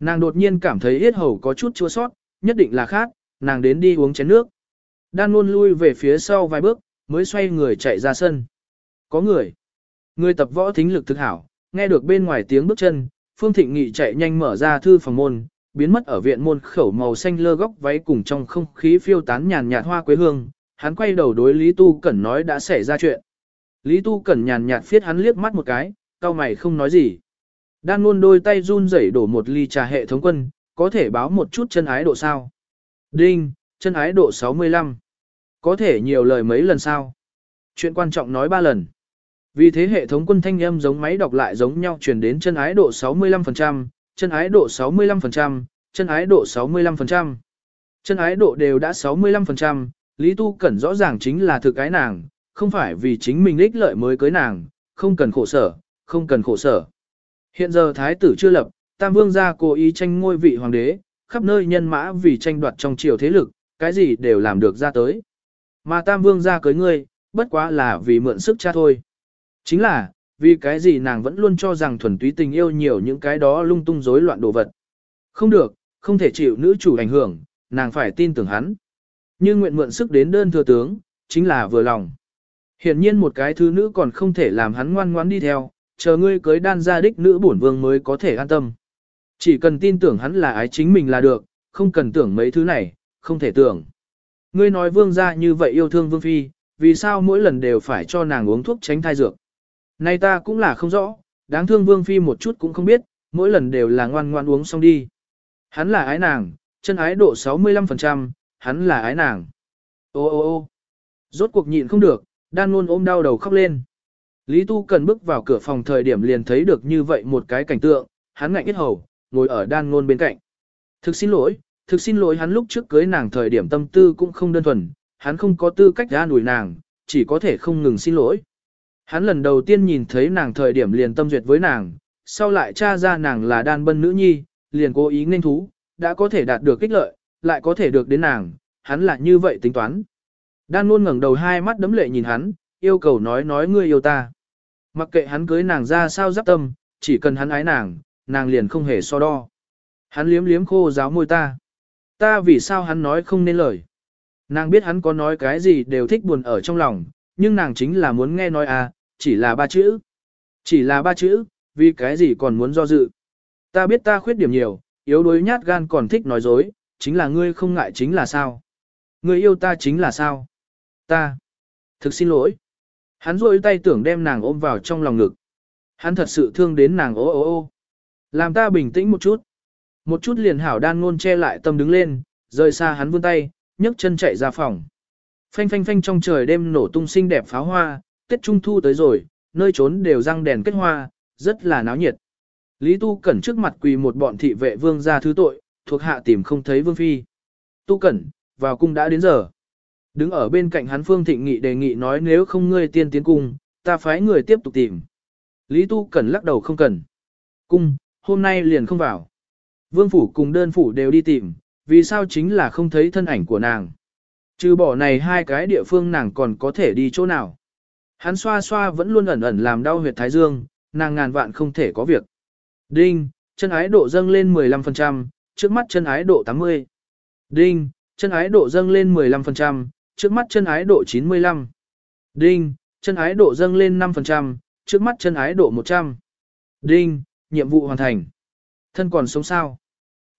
Nàng đột nhiên cảm thấy yết hầu có chút chua sót, nhất định là khác, nàng đến đi uống chén nước. Đan luôn lui về phía sau vài bước, mới xoay người chạy ra sân. Có người. Người tập võ thính lực thực hảo, nghe được bên ngoài tiếng bước chân, Phương Thịnh Nghị chạy nhanh mở ra thư phòng môn, biến mất ở viện môn khẩu màu xanh lơ góc váy cùng trong không khí phiêu tán nhàn nhạt hoa quế hương. Hắn quay đầu đối Lý Tu Cẩn nói đã xảy ra chuyện. Lý Tu Cẩn nhàn nhạt phiết hắn liếc mắt một cái, cao mày không nói gì. Đan luôn đôi tay run rẩy đổ một ly trà hệ thống quân, có thể báo một chút chân ái độ sao. Đinh, chân ái độ 65. Có thể nhiều lời mấy lần sao. Chuyện quan trọng nói ba lần. Vì thế hệ thống quân thanh âm giống máy đọc lại giống nhau truyền đến chân ái độ 65%, chân ái độ 65%, chân ái độ 65%. Chân ái độ đều đã 65%, Lý Tu Cẩn rõ ràng chính là thực cái nàng, không phải vì chính mình ích lợi mới cưới nàng, không cần khổ sở, không cần khổ sở. Hiện giờ thái tử chưa lập, Tam Vương gia cố ý tranh ngôi vị hoàng đế, khắp nơi nhân mã vì tranh đoạt trong triều thế lực, cái gì đều làm được ra tới. Mà Tam Vương gia cưới ngươi, bất quá là vì mượn sức cha thôi. Chính là, vì cái gì nàng vẫn luôn cho rằng thuần túy tình yêu nhiều những cái đó lung tung rối loạn đồ vật. Không được, không thể chịu nữ chủ ảnh hưởng, nàng phải tin tưởng hắn. Như nguyện mượn sức đến đơn thừa tướng, chính là vừa lòng. Hiện nhiên một cái thứ nữ còn không thể làm hắn ngoan ngoãn đi theo, chờ ngươi cưới đan gia đích nữ bổn vương mới có thể an tâm. Chỉ cần tin tưởng hắn là ái chính mình là được, không cần tưởng mấy thứ này, không thể tưởng. Ngươi nói vương gia như vậy yêu thương vương phi, vì sao mỗi lần đều phải cho nàng uống thuốc tránh thai dược. Nay ta cũng là không rõ, đáng thương vương phi một chút cũng không biết, mỗi lần đều là ngoan ngoan uống xong đi. Hắn là ái nàng, chân ái độ 65%, hắn là ái nàng. Ô ô ô rốt cuộc nhịn không được, đan luôn ôm đau đầu khóc lên. Lý Tu cần bước vào cửa phòng thời điểm liền thấy được như vậy một cái cảnh tượng, hắn ngạnh ít hầu, ngồi ở đan ngôn bên cạnh. Thực xin lỗi, thực xin lỗi hắn lúc trước cưới nàng thời điểm tâm tư cũng không đơn thuần, hắn không có tư cách ra đuổi nàng, chỉ có thể không ngừng xin lỗi. Hắn lần đầu tiên nhìn thấy nàng thời điểm liền tâm duyệt với nàng, sau lại tra ra nàng là đan bân nữ nhi, liền cố ý nên thú, đã có thể đạt được kích lợi, lại có thể được đến nàng, hắn là như vậy tính toán. Đan luôn ngẩng đầu hai mắt đấm lệ nhìn hắn, yêu cầu nói nói ngươi yêu ta. Mặc kệ hắn cưới nàng ra sao giáp tâm, chỉ cần hắn ái nàng, nàng liền không hề so đo. Hắn liếm liếm khô giáo môi ta. Ta vì sao hắn nói không nên lời. Nàng biết hắn có nói cái gì đều thích buồn ở trong lòng, nhưng nàng chính là muốn nghe nói à, chỉ là ba chữ. Chỉ là ba chữ, vì cái gì còn muốn do dự. Ta biết ta khuyết điểm nhiều, yếu đuối nhát gan còn thích nói dối, chính là ngươi không ngại chính là sao. Ngươi yêu ta chính là sao. Ta. Thực xin lỗi. Hắn rôi tay tưởng đem nàng ôm vào trong lòng ngực. Hắn thật sự thương đến nàng ô ô ô. Làm ta bình tĩnh một chút. Một chút liền hảo đan ngôn che lại tâm đứng lên, rời xa hắn vươn tay, nhấc chân chạy ra phòng. Phanh phanh phanh trong trời đêm nổ tung xinh đẹp pháo hoa, Tết Trung Thu tới rồi, nơi trốn đều răng đèn kết hoa, rất là náo nhiệt. Lý Tu Cẩn trước mặt quỳ một bọn thị vệ vương ra thứ tội, thuộc hạ tìm không thấy vương phi. Tu Cẩn, vào cung đã đến giờ. Đứng ở bên cạnh hắn Phương Thịnh Nghị đề nghị nói nếu không ngươi tiên tiến cung, ta phái người tiếp tục tìm. Lý Tu Cẩn lắc đầu không cần. Cung, hôm nay liền không vào. Vương phủ cùng đơn phủ đều đi tìm, vì sao chính là không thấy thân ảnh của nàng. Trừ bỏ này hai cái địa phương nàng còn có thể đi chỗ nào. Hắn xoa xoa vẫn luôn ẩn ẩn làm đau huyệt thái dương, nàng ngàn vạn không thể có việc. Đinh, chân ái độ dâng lên 15%, trước mắt chân ái độ 80. Đinh, chân ái độ dâng lên 15%, trước mắt chân ái độ 95. Đinh, chân ái độ dâng lên 5%, trước mắt chân ái độ 100. Đinh, nhiệm vụ hoàn thành. Thân còn sống sao?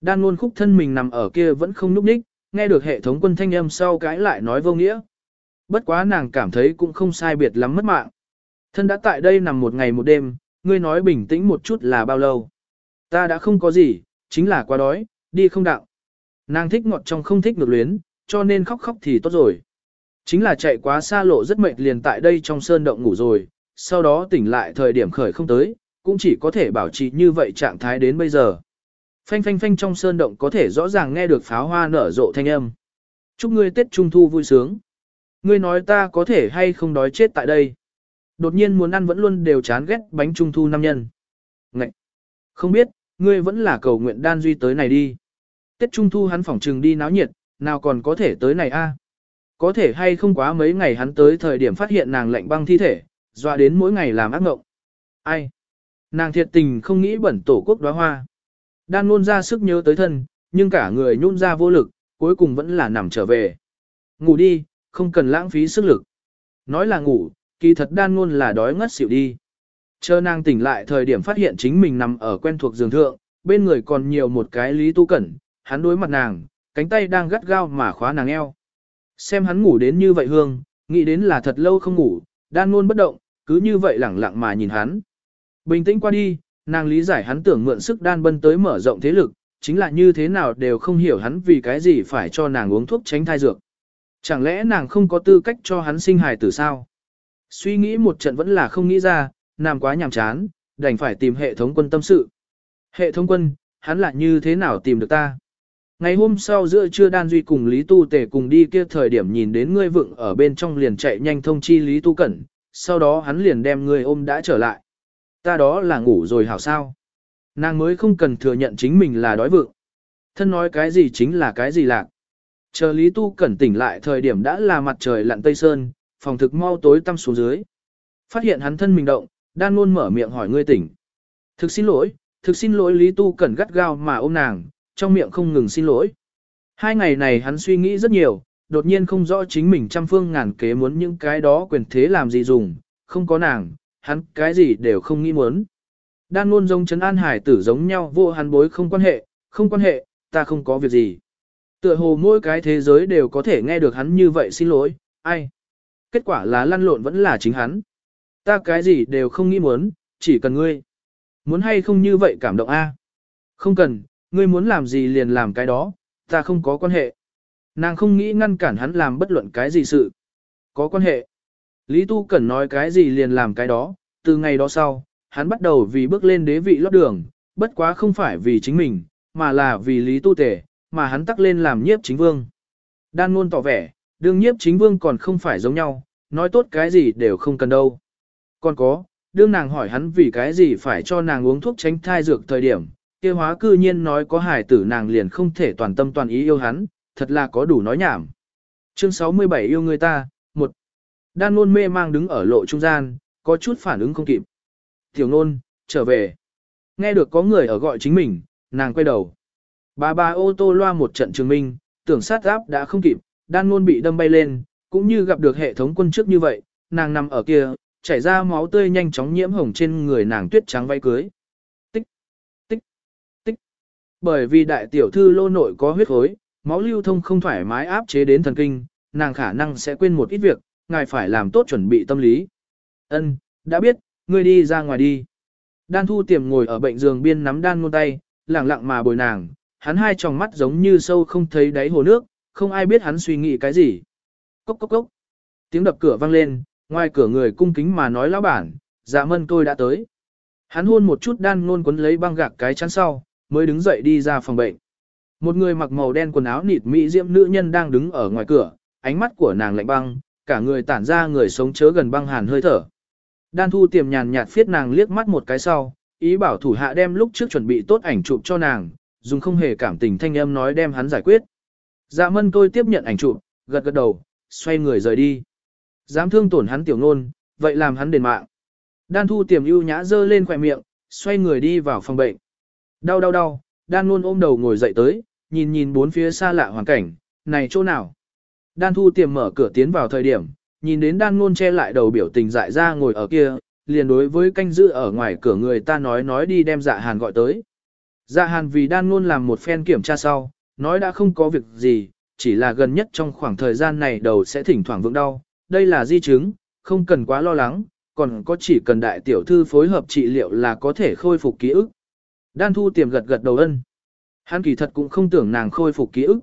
Đan luôn khúc thân mình nằm ở kia vẫn không núp đích, nghe được hệ thống quân thanh âm sau cái lại nói vô nghĩa. Bất quá nàng cảm thấy cũng không sai biệt lắm mất mạng. Thân đã tại đây nằm một ngày một đêm, ngươi nói bình tĩnh một chút là bao lâu. Ta đã không có gì, chính là quá đói, đi không đạo. Nàng thích ngọt trong không thích ngược luyến, cho nên khóc khóc thì tốt rồi. Chính là chạy quá xa lộ rất mệt liền tại đây trong sơn động ngủ rồi, sau đó tỉnh lại thời điểm khởi không tới, cũng chỉ có thể bảo trì như vậy trạng thái đến bây giờ. Phanh phanh phanh trong sơn động có thể rõ ràng nghe được pháo hoa nở rộ thanh âm. Chúc ngươi Tết Trung Thu vui sướng. Ngươi nói ta có thể hay không đói chết tại đây. Đột nhiên muốn ăn vẫn luôn đều chán ghét bánh Trung Thu năm nhân. Ngậy! Không biết, ngươi vẫn là cầu nguyện đan duy tới này đi. Tết Trung Thu hắn phỏng trừng đi náo nhiệt, nào còn có thể tới này a? Có thể hay không quá mấy ngày hắn tới thời điểm phát hiện nàng lạnh băng thi thể, dọa đến mỗi ngày làm ác ngộng Ai? Nàng thiệt tình không nghĩ bẩn tổ quốc đóa hoa. Đan luôn ra sức nhớ tới thân, nhưng cả người nhún ra vô lực, cuối cùng vẫn là nằm trở về. Ngủ đi, không cần lãng phí sức lực. Nói là ngủ, kỳ thật đan luôn là đói ngất xỉu đi. Chờ nàng tỉnh lại thời điểm phát hiện chính mình nằm ở quen thuộc giường thượng, bên người còn nhiều một cái lý tu cẩn, hắn đối mặt nàng, cánh tay đang gắt gao mà khóa nàng eo. Xem hắn ngủ đến như vậy hương, nghĩ đến là thật lâu không ngủ, đan luôn bất động, cứ như vậy lẳng lặng mà nhìn hắn. Bình tĩnh qua đi, nàng lý giải hắn tưởng mượn sức đan bân tới mở rộng thế lực, chính là như thế nào đều không hiểu hắn vì cái gì phải cho nàng uống thuốc tránh thai dược. Chẳng lẽ nàng không có tư cách cho hắn sinh hài tử sao? Suy nghĩ một trận vẫn là không nghĩ ra, nàng quá nhàm chán, đành phải tìm hệ thống quân tâm sự. Hệ thống quân, hắn lại như thế nào tìm được ta? Ngày hôm sau giữa trưa Đan Duy cùng Lý Tu Tề cùng đi kia thời điểm nhìn đến ngươi vựng ở bên trong liền chạy nhanh thông chi Lý Tu Cẩn, sau đó hắn liền đem ngươi ôm đã trở lại. Ta đó là ngủ rồi hảo sao? Nàng mới không cần thừa nhận chính mình là đói vượng. Thân nói cái gì chính là cái gì lạc. Chờ Lý Tu Cẩn tỉnh lại thời điểm đã là mặt trời lặn tây sơn, phòng thực mau tối tăm xuống dưới. Phát hiện hắn thân mình động, đan luôn mở miệng hỏi ngươi tỉnh. Thực xin lỗi, thực xin lỗi Lý Tu Cẩn gắt gao mà ôm nàng, trong miệng không ngừng xin lỗi. Hai ngày này hắn suy nghĩ rất nhiều, đột nhiên không rõ chính mình trăm phương ngàn kế muốn những cái đó quyền thế làm gì dùng, không có nàng, hắn cái gì đều không nghĩ muốn. Đan luôn giống chấn an hải tử giống nhau vô hắn bối không quan hệ, không quan hệ, ta không có việc gì. Tựa hồ mỗi cái thế giới đều có thể nghe được hắn như vậy xin lỗi, ai. Kết quả là lăn lộn vẫn là chính hắn. Ta cái gì đều không nghĩ muốn, chỉ cần ngươi. Muốn hay không như vậy cảm động a? Không cần, ngươi muốn làm gì liền làm cái đó, ta không có quan hệ. Nàng không nghĩ ngăn cản hắn làm bất luận cái gì sự. Có quan hệ. Lý Tu Cẩn nói cái gì liền làm cái đó, từ ngày đó sau, hắn bắt đầu vì bước lên đế vị lót đường, bất quá không phải vì chính mình, mà là vì Lý Tu Tể, mà hắn tắc lên làm nhiếp chính vương. Đan ngôn tỏ vẻ, đương nhiếp chính vương còn không phải giống nhau, nói tốt cái gì đều không cần đâu. Còn có, đương nàng hỏi hắn vì cái gì phải cho nàng uống thuốc tránh thai dược thời điểm, kia hóa cư nhiên nói có hài tử nàng liền không thể toàn tâm toàn ý yêu hắn, thật là có đủ nói nhảm. Chương 67 yêu người ta, Đan nôn mê mang đứng ở lộ trung gian, có chút phản ứng không kịp. Tiểu nôn, trở về. Nghe được có người ở gọi chính mình, nàng quay đầu. Bà bà ô tô loa một trận trường minh, tưởng sát áp đã không kịp, đan nôn bị đâm bay lên, cũng như gặp được hệ thống quân trước như vậy, nàng nằm ở kia, chảy ra máu tươi nhanh chóng nhiễm hồng trên người nàng tuyết trắng váy cưới. Tích, tích, tích. Bởi vì đại tiểu thư lô nội có huyết khối, máu lưu thông không thoải mái áp chế đến thần kinh, nàng khả năng sẽ quên một ít việc, ngài phải làm tốt chuẩn bị tâm lý. Ân, đã biết, ngươi đi ra ngoài đi. Đan thu tiềm ngồi ở bệnh giường biên nắm đan ngôn tay, lẳng lặng mà bồi nàng, hắn hai tròng mắt giống như sâu không thấy đáy hồ nước, không ai biết hắn suy nghĩ cái gì. Cốc cốc cốc. Tiếng đập cửa vang lên, ngoài cửa người cung kính mà nói lão bản, dạ mân tôi đã tới. Hắn hôn một chút đan ngôn quấn lấy băng gạc cái chắn sau, mới đứng dậy đi ra phòng bệnh. Một người mặc màu đen quần áo nịt mỹ diễm nữ nhân đang đứng ở ngoài cửa, ánh mắt của nàng lạnh băng, cả người tản ra người sống chớ gần băng hàn hơi thở. Đan thu tiềm nhàn nhạt phiết nàng liếc mắt một cái sau, ý bảo thủ hạ đem lúc trước chuẩn bị tốt ảnh chụp cho nàng, dùng không hề cảm tình thanh âm nói đem hắn giải quyết. Dạ mân tôi tiếp nhận ảnh chụp, gật gật đầu, xoay người rời đi. Dám thương tổn hắn tiểu ngôn, vậy làm hắn đền mạng. Đan thu tiềm ưu nhã dơ lên khỏe miệng, xoay người đi vào phòng bệnh. Đau đau đau, đan luôn ôm đầu ngồi dậy tới, nhìn nhìn bốn phía xa lạ hoàn cảnh, này chỗ nào. Đan thu tiềm mở cửa tiến vào thời điểm, nhìn đến đan ngôn che lại đầu biểu tình dại ra ngồi ở kia, liền đối với canh giữ ở ngoài cửa người ta nói nói đi đem dạ hàn gọi tới. Dạ hàn vì đan ngôn làm một phen kiểm tra sau, nói đã không có việc gì, chỉ là gần nhất trong khoảng thời gian này đầu sẽ thỉnh thoảng vững đau, đây là di chứng, không cần quá lo lắng, còn có chỉ cần đại tiểu thư phối hợp trị liệu là có thể khôi phục ký ức. Đan thu tiềm gật gật đầu ân. Hắn kỳ thật cũng không tưởng nàng khôi phục ký ức.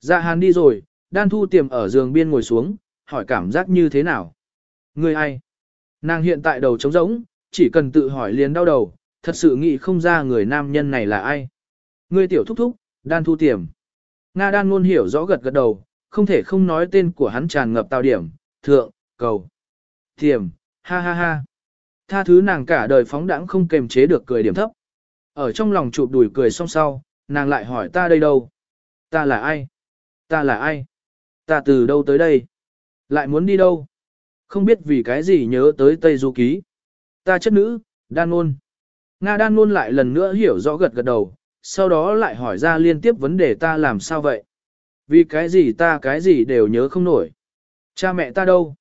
Dạ hàn đi rồi, đan thu tiềm ở giường biên ngồi xuống, hỏi cảm giác như thế nào. Người ai? Nàng hiện tại đầu trống rỗng, chỉ cần tự hỏi liền đau đầu, thật sự nghĩ không ra người nam nhân này là ai. Người tiểu thúc thúc, đan thu tiềm. Nga đan luôn hiểu rõ gật gật đầu, không thể không nói tên của hắn tràn ngập tào điểm, thượng, cầu, tiềm, ha ha ha. Tha thứ nàng cả đời phóng đãng không kềm chế được cười điểm thấp. Ở trong lòng chụp đùi cười xong sau, nàng lại hỏi ta đây đâu? Ta là ai? Ta là ai? Ta từ đâu tới đây? Lại muốn đi đâu? Không biết vì cái gì nhớ tới Tây Du Ký. Ta chất nữ, đan ngôn. Nga đan ngôn lại lần nữa hiểu rõ gật gật đầu, sau đó lại hỏi ra liên tiếp vấn đề ta làm sao vậy? Vì cái gì ta cái gì đều nhớ không nổi. Cha mẹ ta đâu?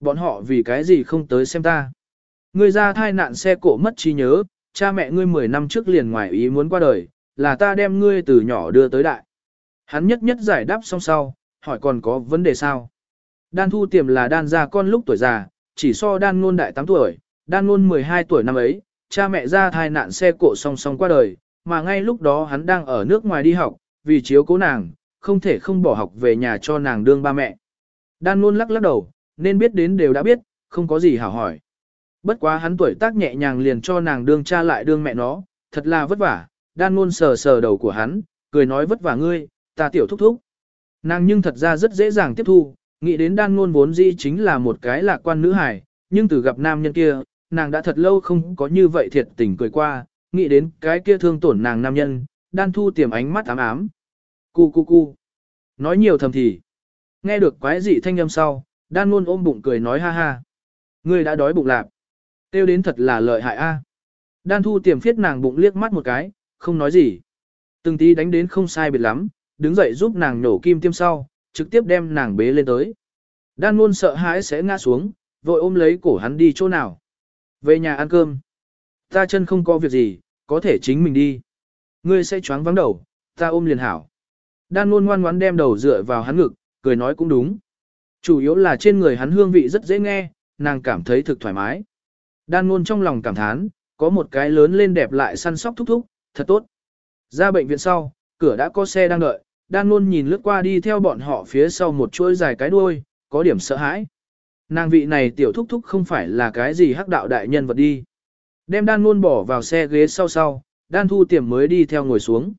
Bọn họ vì cái gì không tới xem ta? Ngươi ra thai nạn xe cộ mất trí nhớ, cha mẹ ngươi 10 năm trước liền ngoài ý muốn qua đời, là ta đem ngươi từ nhỏ đưa tới đại. Hắn nhất nhất giải đáp xong sau, hỏi còn có vấn đề sao? Đan thu tiềm là đan gia con lúc tuổi già, chỉ so đan ngôn đại 8 tuổi, đan ngôn 12 tuổi năm ấy, cha mẹ ra thai nạn xe cộ song song qua đời, mà ngay lúc đó hắn đang ở nước ngoài đi học, vì chiếu cố nàng, không thể không bỏ học về nhà cho nàng đương ba mẹ. Đan ngôn lắc lắc đầu, nên biết đến đều đã biết, không có gì hảo hỏi. Bất quá hắn tuổi tác nhẹ nhàng liền cho nàng đương cha lại đương mẹ nó, thật là vất vả, đan ngôn sờ sờ đầu của hắn, cười nói vất vả ngươi, ta tiểu thúc thúc. Nàng nhưng thật ra rất dễ dàng tiếp thu, nghĩ đến đan ngôn vốn dĩ chính là một cái lạc quan nữ hài, nhưng từ gặp nam nhân kia, nàng đã thật lâu không có như vậy thiệt tình cười qua, nghĩ đến cái kia thương tổn nàng nam nhân, đan thu tiềm ánh mắt ám ám. Cu cu cu. Nói nhiều thầm thì. Nghe được quái dị thanh âm sau, đan ngôn ôm bụng cười nói ha ha. Ngươi đã đói bụng lạp. Tiêu đến thật là lợi hại a. Đan thu tiềm phiết nàng bụng liếc mắt một cái, không nói gì. Từng tí đánh đến không sai biệt lắm, đứng dậy giúp nàng nổ kim tiêm sau, trực tiếp đem nàng bế lên tới. Đan luôn sợ hãi sẽ ngã xuống, vội ôm lấy cổ hắn đi chỗ nào. Về nhà ăn cơm. Ta chân không có việc gì, có thể chính mình đi. Ngươi sẽ choáng vắng đầu, ta ôm liền hảo. Đan luôn ngoan ngoãn đem đầu dựa vào hắn ngực, cười nói cũng đúng. Chủ yếu là trên người hắn hương vị rất dễ nghe, nàng cảm thấy thực thoải mái. Đan luôn trong lòng cảm thán, có một cái lớn lên đẹp lại săn sóc thúc thúc, thật tốt. Ra bệnh viện sau, cửa đã có xe đang đợi, đan luôn nhìn lướt qua đi theo bọn họ phía sau một chuỗi dài cái đuôi, có điểm sợ hãi. Nàng vị này tiểu thúc thúc không phải là cái gì hắc đạo đại nhân vật đi. Đem đan luôn bỏ vào xe ghế sau sau, đan thu tiềm mới đi theo ngồi xuống.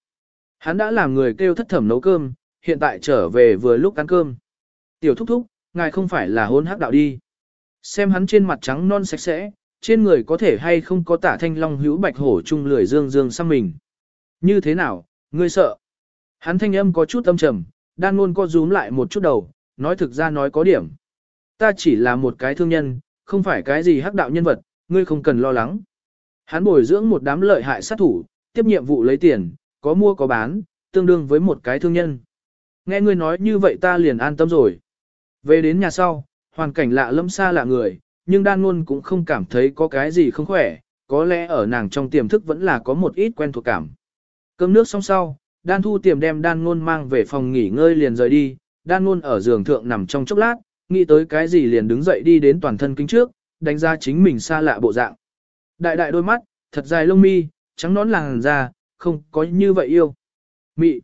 Hắn đã làm người kêu thất thẩm nấu cơm, hiện tại trở về vừa lúc ăn cơm. Tiểu thúc thúc, ngài không phải là hôn hắc đạo đi. Xem hắn trên mặt trắng non sạch sẽ, trên người có thể hay không có tả thanh long hữu bạch hổ chung lười dương dương sang mình. Như thế nào, ngươi sợ? Hắn thanh âm có chút âm trầm, đan ngôn co rúm lại một chút đầu, nói thực ra nói có điểm. Ta chỉ là một cái thương nhân, không phải cái gì hắc đạo nhân vật, ngươi không cần lo lắng. Hắn bồi dưỡng một đám lợi hại sát thủ, tiếp nhiệm vụ lấy tiền, có mua có bán, tương đương với một cái thương nhân. Nghe ngươi nói như vậy ta liền an tâm rồi. Về đến nhà sau, hoàn cảnh lạ lâm xa lạ người, nhưng đan luôn cũng không cảm thấy có cái gì không khỏe, có lẽ ở nàng trong tiềm thức vẫn là có một ít quen thuộc cảm. Cơm nước xong sau, đan thu tiềm đem đan ngôn mang về phòng nghỉ ngơi liền rời đi, đan ngôn ở giường thượng nằm trong chốc lát, nghĩ tới cái gì liền đứng dậy đi đến toàn thân kính trước, đánh ra chính mình xa lạ bộ dạng. Đại đại đôi mắt, thật dài lông mi, trắng nón làn da, không có như vậy yêu. Mị.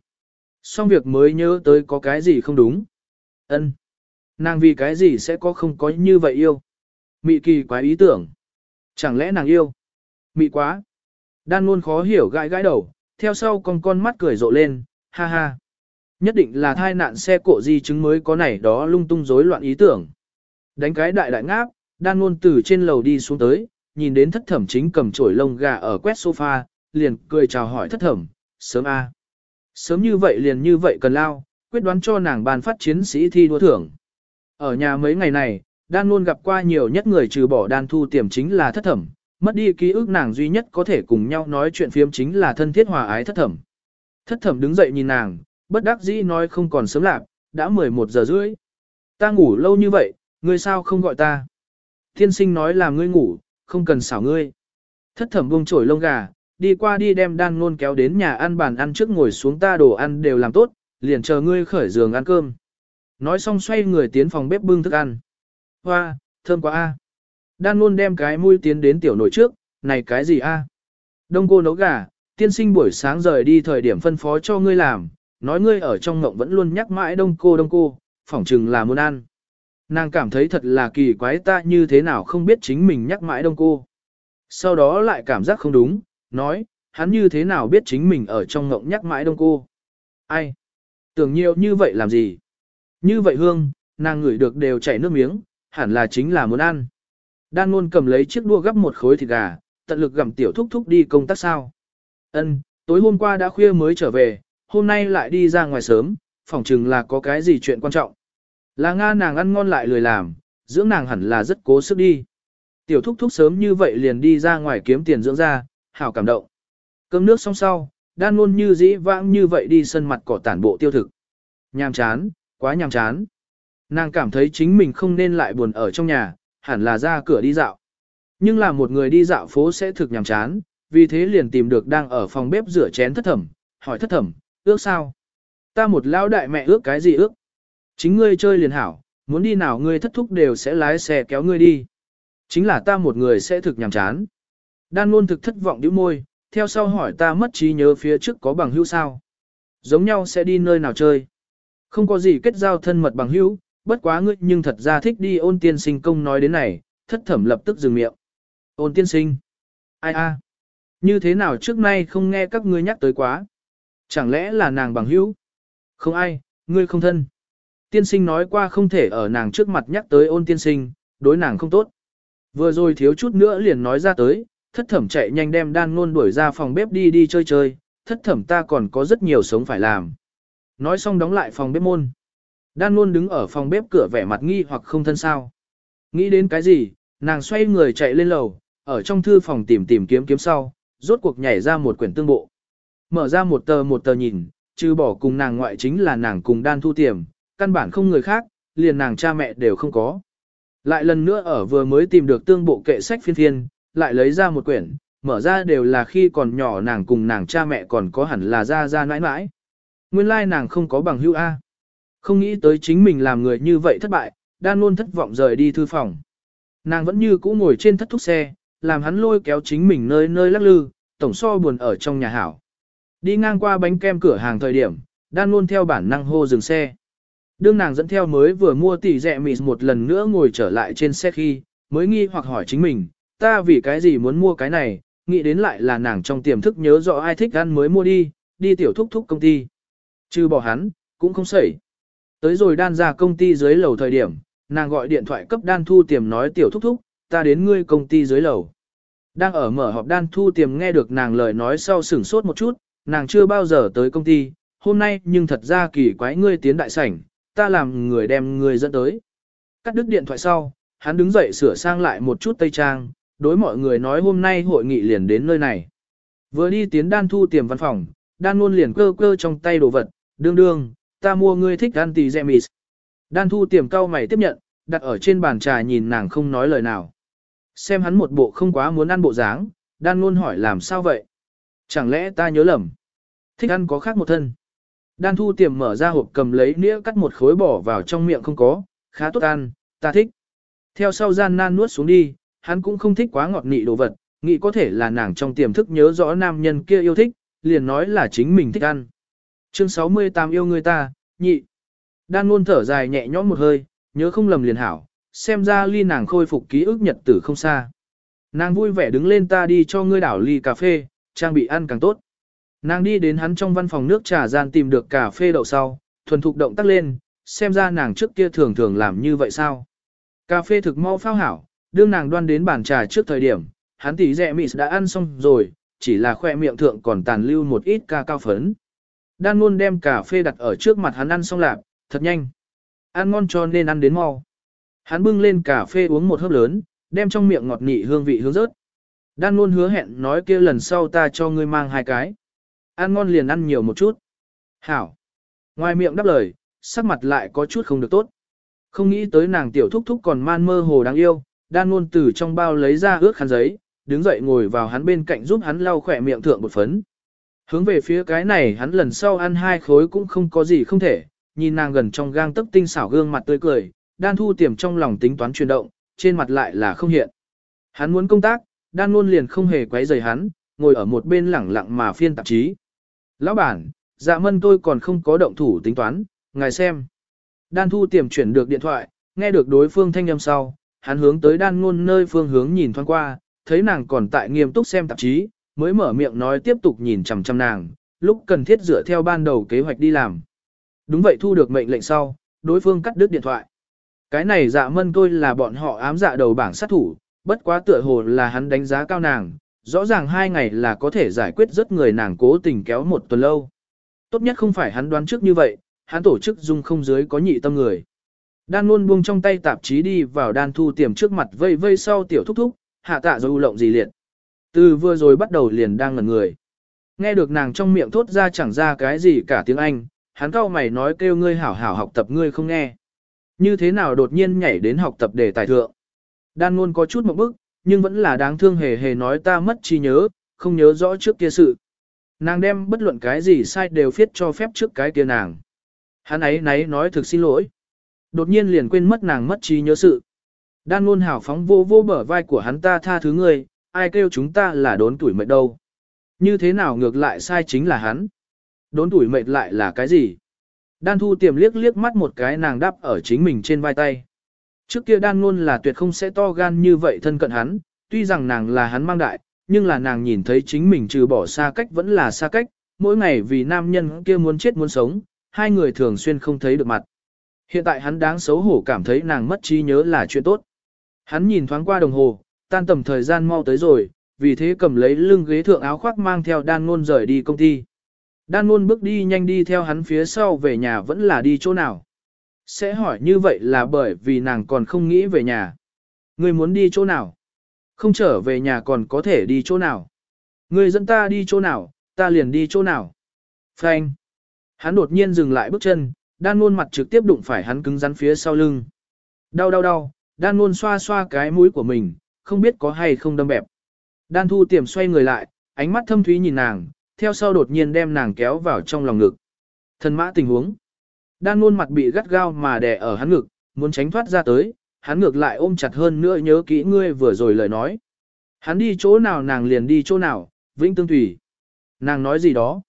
Xong việc mới nhớ tới có cái gì không đúng. ân Nàng vì cái gì sẽ có không có như vậy yêu. Mị kỳ quái ý tưởng. Chẳng lẽ nàng yêu? Mị quá. Đan luôn khó hiểu gãi gãi đầu, theo sau con con mắt cười rộ lên, ha ha. Nhất định là thai nạn xe cộ di chứng mới có này đó lung tung rối loạn ý tưởng. Đánh cái đại đại ngáp, đan luôn từ trên lầu đi xuống tới, nhìn đến thất thẩm chính cầm chổi lông gà ở quét sofa, liền cười chào hỏi thất thẩm, sớm a. Sớm như vậy liền như vậy cần lao, quyết đoán cho nàng bàn phát chiến sĩ thi đua thưởng. Ở nhà mấy ngày này, đan luôn gặp qua nhiều nhất người trừ bỏ đan thu tiềm chính là thất thẩm, mất đi ký ức nàng duy nhất có thể cùng nhau nói chuyện phiếm chính là thân thiết hòa ái thất thẩm. Thất thẩm đứng dậy nhìn nàng, bất đắc dĩ nói không còn sớm lạc, đã 11 giờ rưỡi. Ta ngủ lâu như vậy, ngươi sao không gọi ta? Thiên sinh nói là ngươi ngủ, không cần xảo ngươi. Thất thẩm buông chổi lông gà, đi qua đi đem đan ngôn kéo đến nhà ăn bàn ăn trước ngồi xuống ta đồ ăn đều làm tốt, liền chờ ngươi khởi giường ăn cơm. Nói xong xoay người tiến phòng bếp bưng thức ăn. Hoa, thơm quá a. Đan luôn đem cái mũi tiến đến tiểu nồi trước, này cái gì a? Đông cô nấu gà, tiên sinh buổi sáng rời đi thời điểm phân phó cho ngươi làm, nói ngươi ở trong ngộng vẫn luôn nhắc mãi đông cô đông cô, phỏng chừng là muốn ăn. Nàng cảm thấy thật là kỳ quái ta như thế nào không biết chính mình nhắc mãi đông cô. Sau đó lại cảm giác không đúng, nói, hắn như thế nào biết chính mình ở trong ngộng nhắc mãi đông cô. Ai? Tưởng nhiều như vậy làm gì? Như vậy hương, nàng ngửi được đều chảy nước miếng, hẳn là chính là muốn ăn. Đan luôn cầm lấy chiếc đua gấp một khối thịt gà, tận lực gặm tiểu thúc thúc đi công tác sao. Ân, tối hôm qua đã khuya mới trở về, hôm nay lại đi ra ngoài sớm, phỏng chừng là có cái gì chuyện quan trọng. Là Nga nàng ăn ngon lại lười làm, dưỡng nàng hẳn là rất cố sức đi. Tiểu thúc thúc sớm như vậy liền đi ra ngoài kiếm tiền dưỡng ra, hảo cảm động. Cơm nước xong sau, đan luôn như dĩ vãng như vậy đi sân mặt cỏ tản bộ tiêu thực. Nhàm chán, quá nhàm chán. Nàng cảm thấy chính mình không nên lại buồn ở trong nhà, hẳn là ra cửa đi dạo. Nhưng là một người đi dạo phố sẽ thực nhàm chán, vì thế liền tìm được đang ở phòng bếp rửa chén thất thẩm, hỏi thất thẩm, ước sao? Ta một lão đại mẹ ước cái gì ước? Chính ngươi chơi liền hảo, muốn đi nào ngươi thất thúc đều sẽ lái xe kéo ngươi đi. Chính là ta một người sẽ thực nhàm chán. Đan luôn thực thất vọng đứa môi, theo sau hỏi ta mất trí nhớ phía trước có bằng hữu sao. Giống nhau sẽ đi nơi nào chơi. Không có gì kết giao thân mật bằng hữu, bất quá ngươi nhưng thật ra thích đi ôn tiên sinh công nói đến này, thất thẩm lập tức dừng miệng. Ôn tiên sinh. Ai a? Như thế nào trước nay không nghe các ngươi nhắc tới quá? Chẳng lẽ là nàng bằng hữu? Không ai, ngươi không thân. Tiên sinh nói qua không thể ở nàng trước mặt nhắc tới ôn tiên sinh, đối nàng không tốt. Vừa rồi thiếu chút nữa liền nói ra tới, thất thẩm chạy nhanh đem đan ngôn đuổi ra phòng bếp đi đi chơi chơi, thất thẩm ta còn có rất nhiều sống phải làm. Nói xong đóng lại phòng bếp môn. Đan luôn đứng ở phòng bếp cửa vẻ mặt nghi hoặc không thân sao. Nghĩ đến cái gì, nàng xoay người chạy lên lầu, ở trong thư phòng tìm tìm kiếm kiếm sau, rốt cuộc nhảy ra một quyển tương bộ. Mở ra một tờ một tờ nhìn, trừ bỏ cùng nàng ngoại chính là nàng cùng đan thu tiềm, căn bản không người khác, liền nàng cha mẹ đều không có. Lại lần nữa ở vừa mới tìm được tương bộ kệ sách phiên phiên, lại lấy ra một quyển, mở ra đều là khi còn nhỏ nàng cùng nàng cha mẹ còn có hẳn là ra ra nãi nãi. Nguyên lai nàng không có bằng hữu A. Không nghĩ tới chính mình làm người như vậy thất bại, đan luôn thất vọng rời đi thư phòng. Nàng vẫn như cũ ngồi trên thất thúc xe, làm hắn lôi kéo chính mình nơi nơi lắc lư, tổng so buồn ở trong nhà hảo. Đi ngang qua bánh kem cửa hàng thời điểm, đan luôn theo bản năng hô dừng xe. Đương nàng dẫn theo mới vừa mua tỷ rẹ mịt một lần nữa ngồi trở lại trên xe khi, mới nghi hoặc hỏi chính mình, ta vì cái gì muốn mua cái này, nghĩ đến lại là nàng trong tiềm thức nhớ rõ ai thích ăn mới mua đi, đi tiểu thúc thúc công ty. Chứ bỏ hắn, cũng không sẩy. Tới rồi đan ra công ty dưới lầu thời điểm, nàng gọi điện thoại cấp đan thu tiềm nói tiểu thúc thúc, ta đến ngươi công ty dưới lầu. Đang ở mở họp đan thu tiềm nghe được nàng lời nói sau sửng sốt một chút, nàng chưa bao giờ tới công ty, hôm nay nhưng thật ra kỳ quái ngươi tiến đại sảnh, ta làm người đem ngươi dẫn tới. Cắt đứt điện thoại sau, hắn đứng dậy sửa sang lại một chút tây trang, đối mọi người nói hôm nay hội nghị liền đến nơi này. Vừa đi tiến đan thu tiềm văn phòng, đan luôn liền cơ cơ trong tay đồ vật, đương đương, ta mua ngươi thích ăn tì gemis. Đan thu tiềm cao mày tiếp nhận, đặt ở trên bàn trà nhìn nàng không nói lời nào. Xem hắn một bộ không quá muốn ăn bộ dáng, đan luôn hỏi làm sao vậy? Chẳng lẽ ta nhớ lầm? Thích ăn có khác một thân. Đan thu tiềm mở ra hộp cầm lấy nĩa cắt một khối bỏ vào trong miệng không có, khá tốt ăn, ta thích. Theo sau gian nan nuốt xuống đi, hắn cũng không thích quá ngọt nị đồ vật, nghĩ có thể là nàng trong tiềm thức nhớ rõ nam nhân kia yêu thích, liền nói là chính mình thích ăn. Chương 68 yêu người ta, nhị. Đan luôn thở dài nhẹ nhõm một hơi, nhớ không lầm liền hảo, xem ra ly nàng khôi phục ký ức nhật tử không xa. Nàng vui vẻ đứng lên ta đi cho ngươi đảo ly cà phê, trang bị ăn càng tốt. Nàng đi đến hắn trong văn phòng nước trà gian tìm được cà phê đậu sau, thuần thục động tác lên, xem ra nàng trước kia thường thường làm như vậy sao. Cà phê thực mau phao hảo, đương nàng đoan đến bàn trà trước thời điểm, hắn tỷ rẻ mịt đã ăn xong rồi, chỉ là khoe miệng thượng còn tàn lưu một ít ca cao phấn. Đan luôn đem cà phê đặt ở trước mặt hắn ăn xong lạp, thật nhanh. Ăn ngon cho nên ăn đến mau. Hắn bưng lên cà phê uống một hớp lớn, đem trong miệng ngọt nị hương vị hướng rớt. Đan luôn hứa hẹn nói kia lần sau ta cho ngươi mang hai cái. Ăn ngon liền ăn nhiều một chút. Hảo. Ngoài miệng đáp lời, sắc mặt lại có chút không được tốt. Không nghĩ tới nàng tiểu thúc thúc còn man mơ hồ đáng yêu, đan luôn từ trong bao lấy ra ướt khăn giấy, đứng dậy ngồi vào hắn bên cạnh giúp hắn lau khỏe miệng thượng một phấn. Hướng về phía cái này hắn lần sau ăn hai khối cũng không có gì không thể, nhìn nàng gần trong gang tấc tinh xảo gương mặt tươi cười, đan thu tiềm trong lòng tính toán chuyển động, trên mặt lại là không hiện. Hắn muốn công tác, đan luôn liền không hề quấy rầy hắn, ngồi ở một bên lẳng lặng mà phiên tạp chí. Lão bản, dạ mân tôi còn không có động thủ tính toán, ngài xem. Đan thu tiềm chuyển được điện thoại, nghe được đối phương thanh âm sau, hắn hướng tới đan ngôn nơi phương hướng nhìn thoáng qua, thấy nàng còn tại nghiêm túc xem tạp chí, mới mở miệng nói tiếp tục nhìn chằm chằm nàng, lúc cần thiết dựa theo ban đầu kế hoạch đi làm. Đúng vậy thu được mệnh lệnh sau, đối phương cắt đứt điện thoại. Cái này dạ mân tôi là bọn họ ám dạ đầu bảng sát thủ, bất quá tựa hồ là hắn đánh giá cao nàng, rõ ràng hai ngày là có thể giải quyết rất người nàng cố tình kéo một tuần lâu. Tốt nhất không phải hắn đoán trước như vậy, hắn tổ chức dung không dưới có nhị tâm người. Đan luôn buông trong tay tạp chí đi vào đan thu tiềm trước mặt vây vây sau tiểu thúc thúc, hạ tạ rồi lộng gì liệt. Từ vừa rồi bắt đầu liền đang ngẩn người. Nghe được nàng trong miệng thốt ra chẳng ra cái gì cả tiếng Anh, hắn cao mày nói kêu ngươi hảo hảo học tập ngươi không nghe. Như thế nào đột nhiên nhảy đến học tập để tài thượng. Đan luôn có chút một bức, nhưng vẫn là đáng thương hề hề nói ta mất trí nhớ, không nhớ rõ trước kia sự. Nàng đem bất luận cái gì sai đều viết cho phép trước cái kia nàng. Hắn ấy nấy nói thực xin lỗi. Đột nhiên liền quên mất nàng mất trí nhớ sự. Đan luôn hảo phóng vô vô bở vai của hắn ta tha thứ ngươi, ai kêu chúng ta là đốn tuổi mệt đâu. Như thế nào ngược lại sai chính là hắn. Đốn tuổi mệt lại là cái gì? Đan thu tiềm liếc liếc mắt một cái nàng đáp ở chính mình trên vai tay. Trước kia đan luôn là tuyệt không sẽ to gan như vậy thân cận hắn, tuy rằng nàng là hắn mang đại, nhưng là nàng nhìn thấy chính mình trừ bỏ xa cách vẫn là xa cách, mỗi ngày vì nam nhân kia muốn chết muốn sống, hai người thường xuyên không thấy được mặt. Hiện tại hắn đáng xấu hổ cảm thấy nàng mất trí nhớ là chuyện tốt. Hắn nhìn thoáng qua đồng hồ, tan tầm thời gian mau tới rồi, vì thế cầm lấy lưng ghế thượng áo khoác mang theo đan ngôn rời đi công ty. Đan ngôn bước đi nhanh đi theo hắn phía sau về nhà vẫn là đi chỗ nào. Sẽ hỏi như vậy là bởi vì nàng còn không nghĩ về nhà. Ngươi muốn đi chỗ nào? Không trở về nhà còn có thể đi chỗ nào? Ngươi dẫn ta đi chỗ nào, ta liền đi chỗ nào? Frank. Hắn đột nhiên dừng lại bước chân, đan ngôn mặt trực tiếp đụng phải hắn cứng rắn phía sau lưng. Đau đau đau, đan ngôn xoa xoa cái mũi của mình, không biết có hay không đâm bẹp. Đan thu tiềm xoay người lại, ánh mắt thâm thúy nhìn nàng, theo sau đột nhiên đem nàng kéo vào trong lòng ngực. Thần mã tình huống. Đan luôn mặt bị gắt gao mà đè ở hắn ngực, muốn tránh thoát ra tới, hắn ngược lại ôm chặt hơn nữa nhớ kỹ ngươi vừa rồi lời nói. Hắn đi chỗ nào nàng liền đi chỗ nào, vĩnh tương Thủy. Nàng nói gì đó.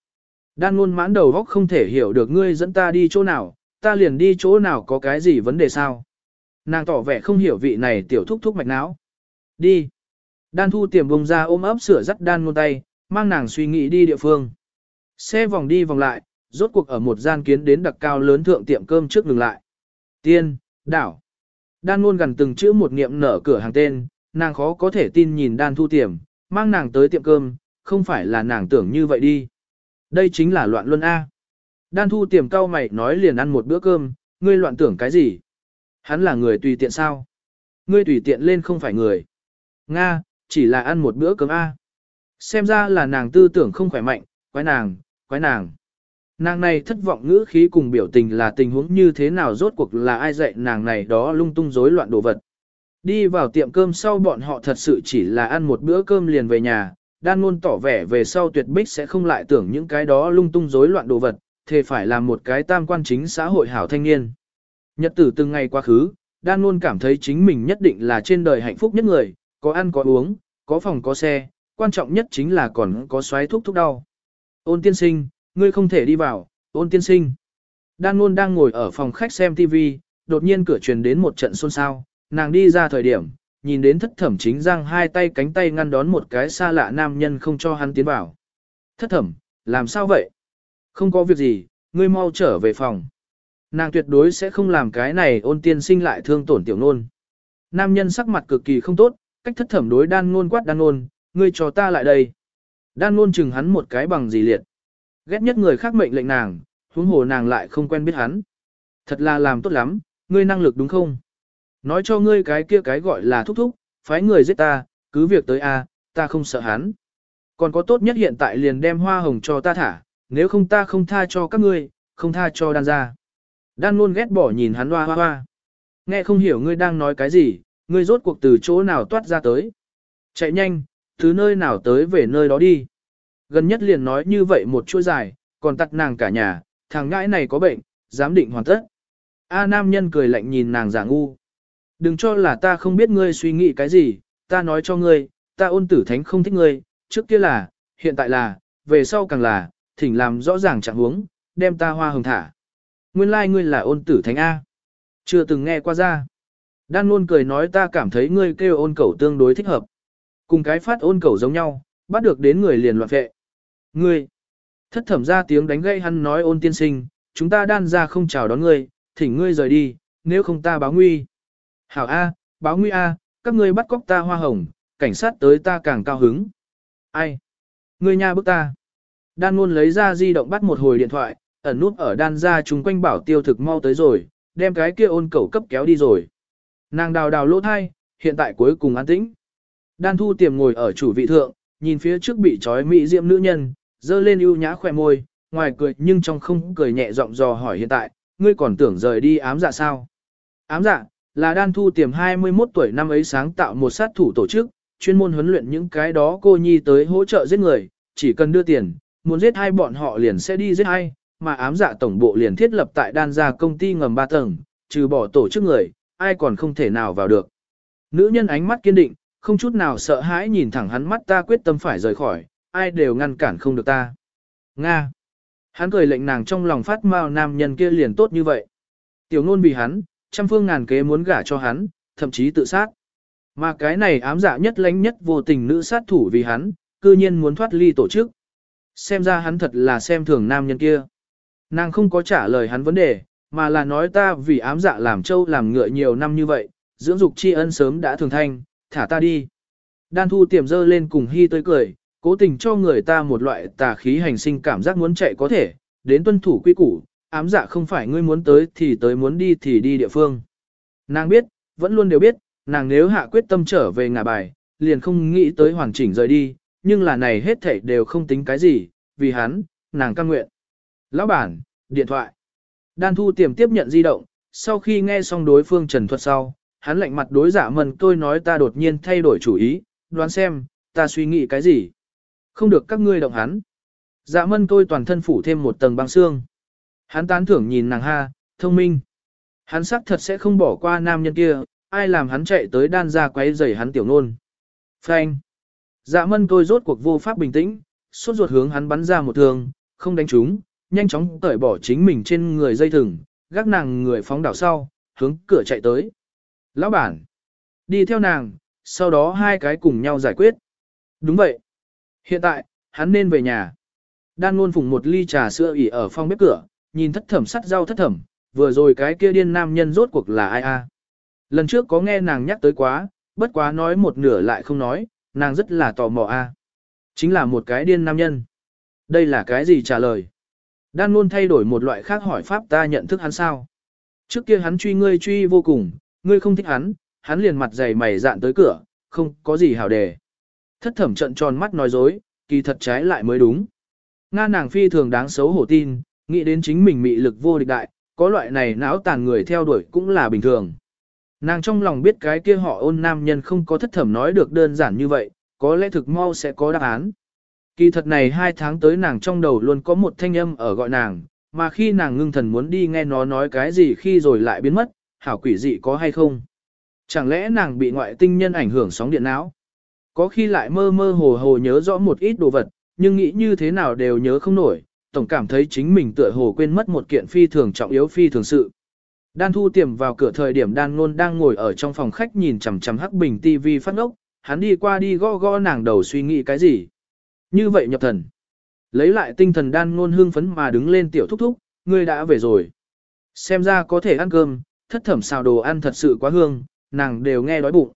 Đan luôn mãn đầu góc không thể hiểu được ngươi dẫn ta đi chỗ nào, ta liền đi chỗ nào có cái gì vấn đề sao. Nàng tỏ vẻ không hiểu vị này tiểu thúc thúc mạch não. Đi. Đan thu tiềm bông ra ôm ấp sửa dắt đan ngôn tay, mang nàng suy nghĩ đi địa phương. Xe vòng đi vòng lại, rốt cuộc ở một gian kiến đến đặc cao lớn thượng tiệm cơm trước ngừng lại. Tiên, đảo. Đan ngôn gần từng chữ một niệm nở cửa hàng tên, nàng khó có thể tin nhìn đan thu tiềm, mang nàng tới tiệm cơm, không phải là nàng tưởng như vậy đi. Đây chính là loạn luân A. Đan thu tiềm cao mày nói liền ăn một bữa cơm, ngươi loạn tưởng cái gì? Hắn là người tùy tiện sao? Ngươi tùy tiện lên không phải người. Nga, chỉ là ăn một bữa cơm A. Xem ra là nàng tư tưởng không khỏe mạnh, quái nàng, quái nàng. Nàng này thất vọng ngữ khí cùng biểu tình là tình huống như thế nào rốt cuộc là ai dạy nàng này đó lung tung rối loạn đồ vật. Đi vào tiệm cơm sau bọn họ thật sự chỉ là ăn một bữa cơm liền về nhà, đan luôn tỏ vẻ về sau tuyệt bích sẽ không lại tưởng những cái đó lung tung rối loạn đồ vật, thề phải làm một cái tam quan chính xã hội hảo thanh niên. Nhật tử từng ngày quá khứ, đan luôn cảm thấy chính mình nhất định là trên đời hạnh phúc nhất người, có ăn có uống, có phòng có xe, quan trọng nhất chính là còn có xoáy thuốc thuốc đau. Ôn tiên sinh, ngươi không thể đi vào, ôn tiên sinh. Đan luôn đang ngồi ở phòng khách xem TV, đột nhiên cửa truyền đến một trận xôn xao, nàng đi ra thời điểm, nhìn đến thất thẩm chính giang hai tay cánh tay ngăn đón một cái xa lạ nam nhân không cho hắn tiến vào. Thất thẩm, làm sao vậy? Không có việc gì, ngươi mau trở về phòng. Nàng tuyệt đối sẽ không làm cái này ôn tiên sinh lại thương tổn tiểu nôn. Nam nhân sắc mặt cực kỳ không tốt, cách thất thẩm đối đan ngôn quát đan ngôn, ngươi cho ta lại đây. Đan ngôn chừng hắn một cái bằng gì liệt. Ghét nhất người khác mệnh lệnh nàng, huống hồ nàng lại không quen biết hắn. Thật là làm tốt lắm, ngươi năng lực đúng không? Nói cho ngươi cái kia cái gọi là thúc thúc, phái người giết ta, cứ việc tới a, ta không sợ hắn. Còn có tốt nhất hiện tại liền đem hoa hồng cho ta thả, nếu không ta không tha cho các ngươi, không tha cho đan ra. Đan luôn ghét bỏ nhìn hắn hoa hoa hoa. Nghe không hiểu ngươi đang nói cái gì, ngươi rốt cuộc từ chỗ nào toát ra tới. Chạy nhanh, từ nơi nào tới về nơi đó đi. Gần nhất liền nói như vậy một chuỗi dài, còn tắt nàng cả nhà, thằng ngãi này có bệnh, dám định hoàn tất. A nam nhân cười lạnh nhìn nàng giả ngu. Đừng cho là ta không biết ngươi suy nghĩ cái gì, ta nói cho ngươi, ta ôn tử thánh không thích ngươi, trước kia là, hiện tại là, về sau càng là, thỉnh làm rõ ràng trạng huống, đem ta hoa hồng thả. Nguyên lai like ngươi là ôn tử thánh A. Chưa từng nghe qua ra. Đan luôn cười nói ta cảm thấy ngươi kêu ôn cẩu tương đối thích hợp. Cùng cái phát ôn cẩu giống nhau, bắt được đến người liền loạn vệ. Ngươi, thất thẩm ra tiếng đánh gây hắn nói ôn tiên sinh, chúng ta đan ra không chào đón ngươi, thỉnh ngươi rời đi, nếu không ta báo nguy. Hảo A, báo nguy A, các ngươi bắt cóc ta hoa hồng, cảnh sát tới ta càng cao hứng. Ai? Ngươi nha bức ta. Đan luôn lấy ra di động bắt một hồi điện thoại, ẩn nút ở đan ra chúng quanh bảo tiêu thực mau tới rồi, đem cái kia ôn cẩu cấp kéo đi rồi. Nàng đào đào lỗ thai, hiện tại cuối cùng an tĩnh. Đan thu tiềm ngồi ở chủ vị thượng, nhìn phía trước bị trói mỹ diệm nữ nhân, dơ lên ưu nhã khỏe môi, ngoài cười nhưng trong không cười nhẹ giọng dò hỏi hiện tại, ngươi còn tưởng rời đi ám dạ sao? Ám dạ, là đan thu tiềm 21 tuổi năm ấy sáng tạo một sát thủ tổ chức, chuyên môn huấn luyện những cái đó cô nhi tới hỗ trợ giết người, chỉ cần đưa tiền, muốn giết hai bọn họ liền sẽ đi giết hai, mà ám dạ tổng bộ liền thiết lập tại đan gia công ty ngầm 3 tầng, trừ bỏ tổ chức người, ai còn không thể nào vào được. Nữ nhân ánh mắt kiên định, không chút nào sợ hãi nhìn thẳng hắn mắt ta quyết tâm phải rời khỏi, ai đều ngăn cản không được ta. Nga. Hắn cười lệnh nàng trong lòng phát mao nam nhân kia liền tốt như vậy. Tiểu ngôn vì hắn, trăm phương ngàn kế muốn gả cho hắn, thậm chí tự sát. Mà cái này ám dạ nhất lánh nhất vô tình nữ sát thủ vì hắn, cư nhiên muốn thoát ly tổ chức. Xem ra hắn thật là xem thường nam nhân kia. Nàng không có trả lời hắn vấn đề, mà là nói ta vì ám dạ làm trâu làm ngựa nhiều năm như vậy, dưỡng dục tri ân sớm đã thường thanh, thả ta đi. Đan thu tiềm dơ lên cùng hy tới cười, cố tình cho người ta một loại tà khí hành sinh cảm giác muốn chạy có thể, đến tuân thủ quy củ, ám dạ không phải ngươi muốn tới thì tới muốn đi thì đi địa phương. Nàng biết, vẫn luôn đều biết, nàng nếu hạ quyết tâm trở về ngả bài, liền không nghĩ tới hoàn chỉnh rời đi, nhưng là này hết thảy đều không tính cái gì, vì hắn, nàng căng nguyện. Lão bản, điện thoại. Đan thu tiềm tiếp nhận di động, sau khi nghe xong đối phương trần thuật sau, hắn lạnh mặt đối giả mần tôi nói ta đột nhiên thay đổi chủ ý, đoán xem, ta suy nghĩ cái gì. Không được các ngươi động hắn. Dạ mân tôi toàn thân phủ thêm một tầng băng xương. Hắn tán thưởng nhìn nàng ha, thông minh. Hắn xác thật sẽ không bỏ qua nam nhân kia, ai làm hắn chạy tới đan ra quấy rầy hắn tiểu nôn. Phanh. Dạ mân tôi rốt cuộc vô pháp bình tĩnh, suốt ruột hướng hắn bắn ra một thương, không đánh trúng, nhanh chóng cởi bỏ chính mình trên người dây thừng, gác nàng người phóng đảo sau, hướng cửa chạy tới. Lão bản. Đi theo nàng, sau đó hai cái cùng nhau giải quyết. Đúng vậy. Hiện tại, hắn nên về nhà. Đan luôn phùng một ly trà sữa ỉ ở phòng bếp cửa, nhìn thất thẩm sắt rau thất thẩm, vừa rồi cái kia điên nam nhân rốt cuộc là ai a? À? Lần trước có nghe nàng nhắc tới quá, bất quá nói một nửa lại không nói, nàng rất là tò mò a. À? Chính là một cái điên nam nhân. Đây là cái gì trả lời? Đan luôn thay đổi một loại khác hỏi pháp ta nhận thức hắn sao? Trước kia hắn truy ngươi truy vô cùng, ngươi không thích hắn, hắn liền mặt dày mày dạn tới cửa, không có gì hảo đề. Thất thẩm trận tròn mắt nói dối, kỳ thật trái lại mới đúng. Nga nàng phi thường đáng xấu hổ tin, nghĩ đến chính mình mị lực vô địch đại, có loại này não tàn người theo đuổi cũng là bình thường. Nàng trong lòng biết cái kia họ ôn nam nhân không có thất thẩm nói được đơn giản như vậy, có lẽ thực mau sẽ có đáp án. Kỳ thật này hai tháng tới nàng trong đầu luôn có một thanh âm ở gọi nàng, mà khi nàng ngưng thần muốn đi nghe nó nói cái gì khi rồi lại biến mất, hảo quỷ dị có hay không. Chẳng lẽ nàng bị ngoại tinh nhân ảnh hưởng sóng điện não? Có khi lại mơ mơ hồ hồ nhớ rõ một ít đồ vật, nhưng nghĩ như thế nào đều nhớ không nổi, tổng cảm thấy chính mình tựa hồ quên mất một kiện phi thường trọng yếu phi thường sự. Đan thu tiềm vào cửa thời điểm đan Nôn đang ngồi ở trong phòng khách nhìn chằm chằm hắc bình tivi phát ngốc, hắn đi qua đi gõ gõ nàng đầu suy nghĩ cái gì. Như vậy nhập thần. Lấy lại tinh thần đan ngôn hương phấn mà đứng lên tiểu thúc thúc, ngươi đã về rồi. Xem ra có thể ăn cơm, thất thẩm xào đồ ăn thật sự quá hương, nàng đều nghe đói bụng.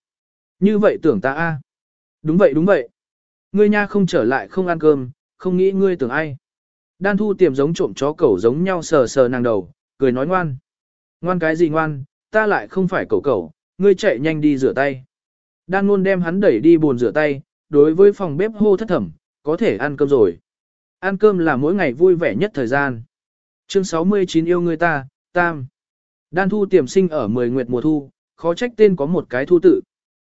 Như vậy tưởng ta a Đúng vậy đúng vậy. Ngươi nha không trở lại không ăn cơm, không nghĩ ngươi tưởng ai. Đan thu tiềm giống trộm chó cẩu giống nhau sờ sờ nàng đầu, cười nói ngoan. Ngoan cái gì ngoan, ta lại không phải cẩu cẩu, ngươi chạy nhanh đi rửa tay. Đan luôn đem hắn đẩy đi buồn rửa tay, đối với phòng bếp hô thất thẩm, có thể ăn cơm rồi. Ăn cơm là mỗi ngày vui vẻ nhất thời gian. Chương 69 yêu người ta, tam. Đan thu tiềm sinh ở 10 nguyệt mùa thu, khó trách tên có một cái thu tự.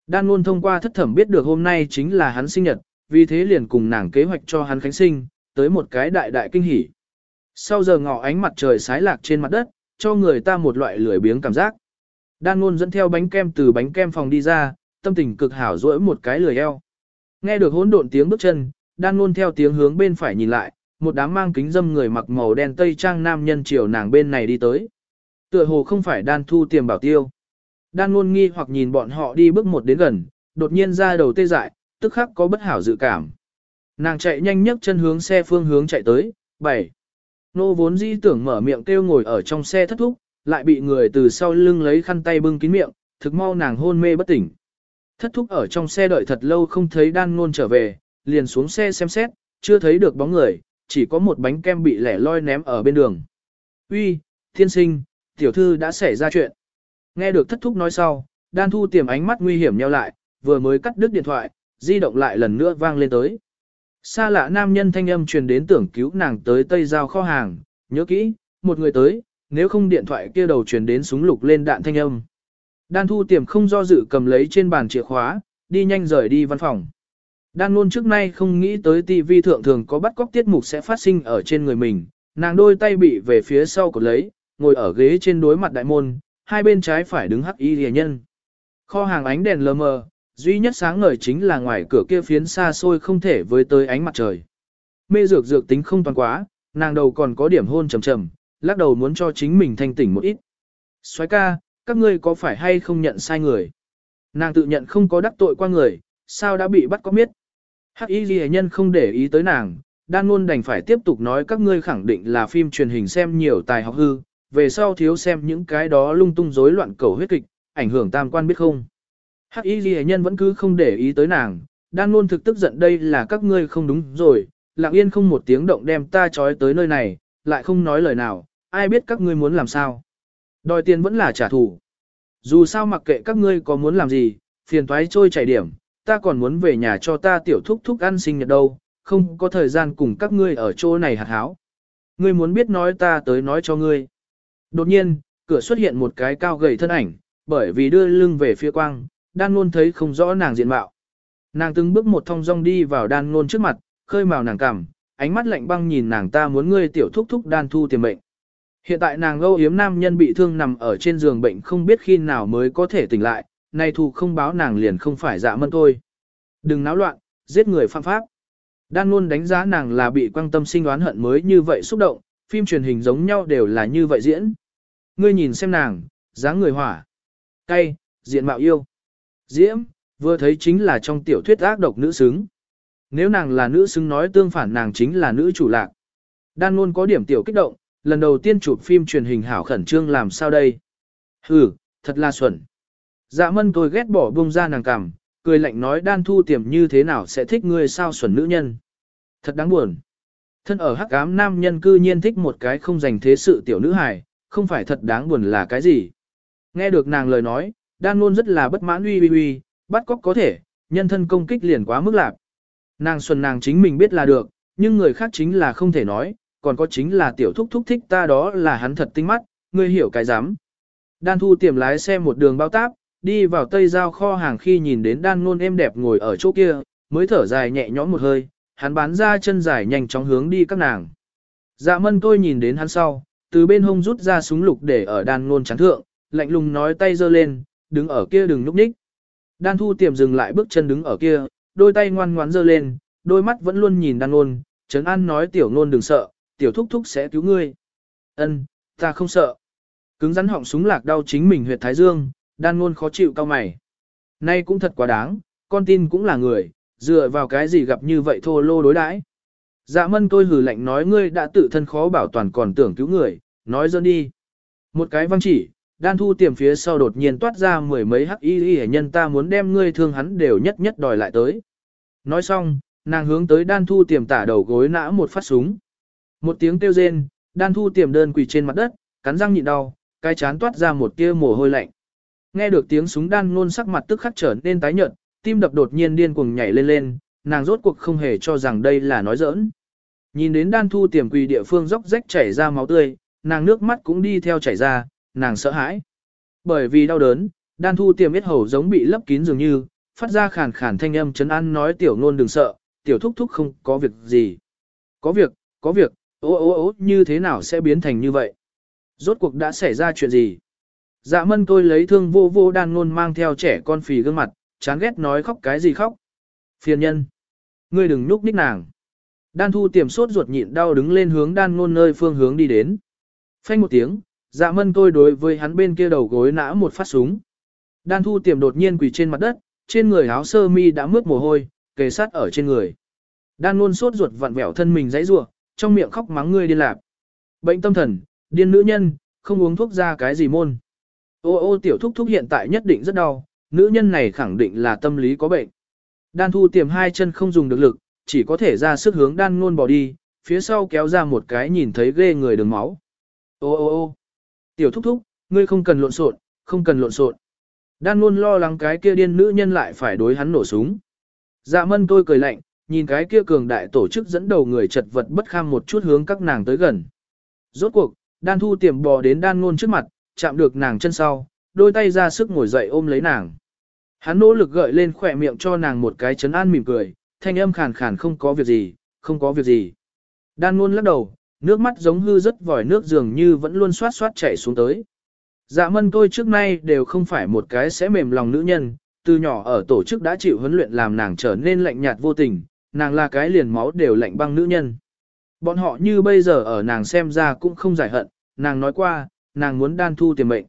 Đan luôn thông qua thất thẩm biết được hôm nay chính là hắn sinh nhật, vì thế liền cùng nàng kế hoạch cho hắn khánh sinh, tới một cái đại đại kinh hỉ. Sau giờ ngọ ánh mặt trời sái lạc trên mặt đất, cho người ta một loại lười biếng cảm giác. Đan luôn dẫn theo bánh kem từ bánh kem phòng đi ra, tâm tình cực hảo rỗi một cái lười eo. Nghe được hỗn độn tiếng bước chân, đan luôn theo tiếng hướng bên phải nhìn lại, một đám mang kính dâm người mặc màu đen tây trang nam nhân chiều nàng bên này đi tới. Tựa hồ không phải đan thu tiềm bảo tiêu. Đan luôn nghi hoặc nhìn bọn họ đi bước một đến gần, đột nhiên ra đầu tê dại, tức khắc có bất hảo dự cảm. Nàng chạy nhanh nhất chân hướng xe phương hướng chạy tới, bảy. Nô vốn dĩ tưởng mở miệng kêu ngồi ở trong xe thất thúc, lại bị người từ sau lưng lấy khăn tay bưng kín miệng, thực mau nàng hôn mê bất tỉnh. Thất thúc ở trong xe đợi thật lâu không thấy đan ngôn trở về, liền xuống xe xem xét, chưa thấy được bóng người, chỉ có một bánh kem bị lẻ loi ném ở bên đường. Uy, thiên sinh, tiểu thư đã xảy ra chuyện. Nghe được thất thúc nói sau, đan thu tiềm ánh mắt nguy hiểm nheo lại, vừa mới cắt đứt điện thoại, di động lại lần nữa vang lên tới. Xa lạ nam nhân thanh âm truyền đến tưởng cứu nàng tới tây giao kho hàng, nhớ kỹ, một người tới, nếu không điện thoại kia đầu truyền đến súng lục lên đạn thanh âm. Đan thu tiềm không do dự cầm lấy trên bàn chìa khóa, đi nhanh rời đi văn phòng. Đan luôn trước nay không nghĩ tới TV thượng thường có bắt cóc tiết mục sẽ phát sinh ở trên người mình, nàng đôi tay bị về phía sau cột lấy, ngồi ở ghế trên đối mặt đại môn, hai bên trái phải đứng hắc y rìa nhân. Kho hàng ánh đèn lờ mờ, duy nhất sáng ngời chính là ngoài cửa kia phiến xa xôi không thể với tới ánh mặt trời. Mê dược dược tính không toàn quá, nàng đầu còn có điểm hôn trầm trầm, lắc đầu muốn cho chính mình thanh tỉnh một ít. Xoái ca, các ngươi có phải hay không nhận sai người? Nàng tự nhận không có đắc tội qua người, sao đã bị bắt có biết? Hắc y ghi nhân không để ý tới nàng, đan luôn đành phải tiếp tục nói các ngươi khẳng định là phim truyền hình xem nhiều tài học hư, về sau thiếu xem những cái đó lung tung rối loạn cầu huyết kịch, ảnh hưởng tam quan biết không. Hắc y ghi nhân vẫn cứ không để ý tới nàng, đan luôn thực tức giận đây là các ngươi không đúng rồi, lặng yên không một tiếng động đem ta trói tới nơi này, lại không nói lời nào, ai biết các ngươi muốn làm sao. Đòi tiền vẫn là trả thù. Dù sao mặc kệ các ngươi có muốn làm gì, phiền toái trôi chảy điểm, ta còn muốn về nhà cho ta tiểu thúc thúc ăn sinh nhật đâu, không có thời gian cùng các ngươi ở chỗ này hạt háo. Ngươi muốn biết nói ta tới nói cho ngươi. Đột nhiên, cửa xuất hiện một cái cao gầy thân ảnh, bởi vì đưa lưng về phía quang, đan luôn thấy không rõ nàng diện mạo. Nàng từng bước một thong dong đi vào đan luôn trước mặt, khơi màu nàng cằm, ánh mắt lạnh băng nhìn nàng ta muốn ngươi tiểu thúc thúc đan thu tiền mệnh. Hiện tại nàng âu yếm nam nhân bị thương nằm ở trên giường bệnh không biết khi nào mới có thể tỉnh lại, nay thù không báo nàng liền không phải dạ mân tôi, Đừng náo loạn, giết người phạm pháp. Đan luôn đánh giá nàng là bị quan tâm sinh đoán hận mới như vậy xúc động, phim truyền hình giống nhau đều là như vậy diễn. Ngươi nhìn xem nàng, dáng người hỏa, cay, diện mạo yêu. Diễm, vừa thấy chính là trong tiểu thuyết ác độc nữ xứng. Nếu nàng là nữ xứng nói tương phản nàng chính là nữ chủ lạc. Đan luôn có điểm tiểu kích động, lần đầu tiên chụp phim truyền hình hảo khẩn trương làm sao đây? Hừ, thật là xuẩn. Dạ mân tôi ghét bỏ bông ra nàng cằm, cười lạnh nói đan thu tiềm như thế nào sẽ thích ngươi sao xuẩn nữ nhân. Thật đáng buồn. Thân ở hắc ám nam nhân cư nhiên thích một cái không dành thế sự tiểu nữ hài, không phải thật đáng buồn là cái gì. Nghe được nàng lời nói, đan luôn rất là bất mãn uy uy uy, bắt cóc có thể, nhân thân công kích liền quá mức lạc. Nàng xuân nàng chính mình biết là được, nhưng người khác chính là không thể nói, còn có chính là tiểu thúc thúc thích ta đó là hắn thật tinh mắt, ngươi hiểu cái dám. Đan thu tiềm lái xe một đường bao táp, đi vào tây giao kho hàng khi nhìn đến đan nôn êm đẹp ngồi ở chỗ kia, mới thở dài nhẹ nhõm một hơi, hắn bán ra chân dài nhanh chóng hướng đi các nàng. Dạ mân tôi nhìn đến hắn sau, từ bên hông rút ra súng lục để ở đan nôn chán thượng, lạnh lùng nói tay giơ lên, đứng ở kia đừng núp ních. Đan thu tiềm dừng lại bước chân đứng ở kia, đôi tay ngoan ngoãn giơ lên, đôi mắt vẫn luôn nhìn đan nôn, trấn an nói tiểu nôn đừng sợ, tiểu thúc thúc sẽ cứu ngươi. Ân, ta không sợ. Cứng rắn họng súng lạc đau chính mình huyệt thái dương, đan ngôn khó chịu cao mày. Nay cũng thật quá đáng, con tin cũng là người, dựa vào cái gì gặp như vậy thô lô đối đãi. Dạ mân tôi hừ lạnh nói ngươi đã tự thân khó bảo toàn còn tưởng cứu người, nói dân đi. Một cái văng chỉ, đan thu tiềm phía sau đột nhiên toát ra mười mấy hắc y y nhân ta muốn đem ngươi thương hắn đều nhất nhất đòi lại tới. Nói xong, nàng hướng tới đan thu tiềm tả đầu gối nã một phát súng. Một tiếng kêu rên, đan thu tiềm đơn quỳ trên mặt đất, cắn răng nhịn đau, cái chán toát ra một tia mồ hôi lạnh. Nghe được tiếng súng đan nôn sắc mặt tức khắc trở nên tái nhợt, tim đập đột nhiên điên cuồng nhảy lên lên, nàng rốt cuộc không hề cho rằng đây là nói giỡn. Nhìn đến đan thu tiềm quỳ địa phương dốc rách chảy ra máu tươi, nàng nước mắt cũng đi theo chảy ra, nàng sợ hãi. Bởi vì đau đớn, đan thu tiềm biết hầu giống bị lấp kín dường như, phát ra khàn khàn thanh âm chấn an nói tiểu nôn đừng sợ, tiểu thúc thúc không có việc gì. Có việc, có việc, ố ố ố như thế nào sẽ biến thành như vậy? Rốt cuộc đã xảy ra chuyện gì? Dạ mân tôi lấy thương vô vô đan ngôn mang theo trẻ con phì gương mặt, chán ghét nói khóc cái gì khóc. Phiền nhân. Ngươi đừng núp ních nàng. Đan thu tiềm sốt ruột nhịn đau đứng lên hướng đan ngôn nơi phương hướng đi đến. Phanh một tiếng, dạ mân tôi đối với hắn bên kia đầu gối nã một phát súng. Đan thu tiềm đột nhiên quỳ trên mặt đất, trên người áo sơ mi đã mướt mồ hôi, kề sát ở trên người. Đan ngôn sốt ruột vặn vẹo thân mình dãy rủa, trong miệng khóc mắng ngươi điên lạc. Bệnh tâm thần, điên nữ nhân, không uống thuốc ra cái gì môn. Ô ô tiểu thúc thúc hiện tại nhất định rất đau, nữ nhân này khẳng định là tâm lý có bệnh. Đan thu tiềm hai chân không dùng được lực, chỉ có thể ra sức hướng đan ngôn bỏ đi, phía sau kéo ra một cái nhìn thấy ghê người đường máu. Ô ô ô tiểu thúc thúc, ngươi không cần lộn xộn, không cần lộn xộn. Đan ngôn lo lắng cái kia điên nữ nhân lại phải đối hắn nổ súng. Dạ mân tôi cười lạnh, nhìn cái kia cường đại tổ chức dẫn đầu người chật vật bất kham một chút hướng các nàng tới gần. Rốt cuộc, đan thu tiềm bò đến đan ngôn trước mặt, chạm được nàng chân sau, đôi tay ra sức ngồi dậy ôm lấy nàng. Hắn nỗ lực gợi lên khỏe miệng cho nàng một cái chấn an mỉm cười, thanh âm khàn khàn không có việc gì, không có việc gì. Đan luôn lắc đầu, nước mắt giống hư rất vòi nước dường như vẫn luôn xoát xoát chảy xuống tới. Dạ mân tôi trước nay đều không phải một cái sẽ mềm lòng nữ nhân, từ nhỏ ở tổ chức đã chịu huấn luyện làm nàng trở nên lạnh nhạt vô tình, nàng là cái liền máu đều lạnh băng nữ nhân. Bọn họ như bây giờ ở nàng xem ra cũng không giải hận, nàng nói qua, nàng muốn đan thu tiền mệnh.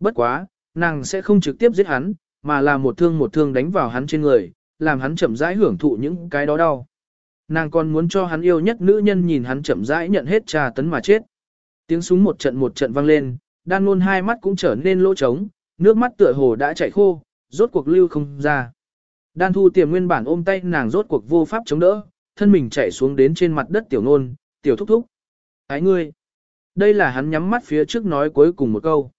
Bất quá, nàng sẽ không trực tiếp giết hắn, mà là một thương một thương đánh vào hắn trên người, làm hắn chậm rãi hưởng thụ những cái đó đau. Nàng còn muốn cho hắn yêu nhất nữ nhân nhìn hắn chậm rãi nhận hết trà tấn mà chết. Tiếng súng một trận một trận vang lên, đan luôn hai mắt cũng trở nên lỗ trống, nước mắt tựa hồ đã chảy khô, rốt cuộc lưu không ra. Đan thu tiềm nguyên bản ôm tay nàng rốt cuộc vô pháp chống đỡ, thân mình chạy xuống đến trên mặt đất tiểu nôn, tiểu thúc thúc. Ái ngươi. Đây là hắn nhắm mắt phía trước nói cuối cùng một câu.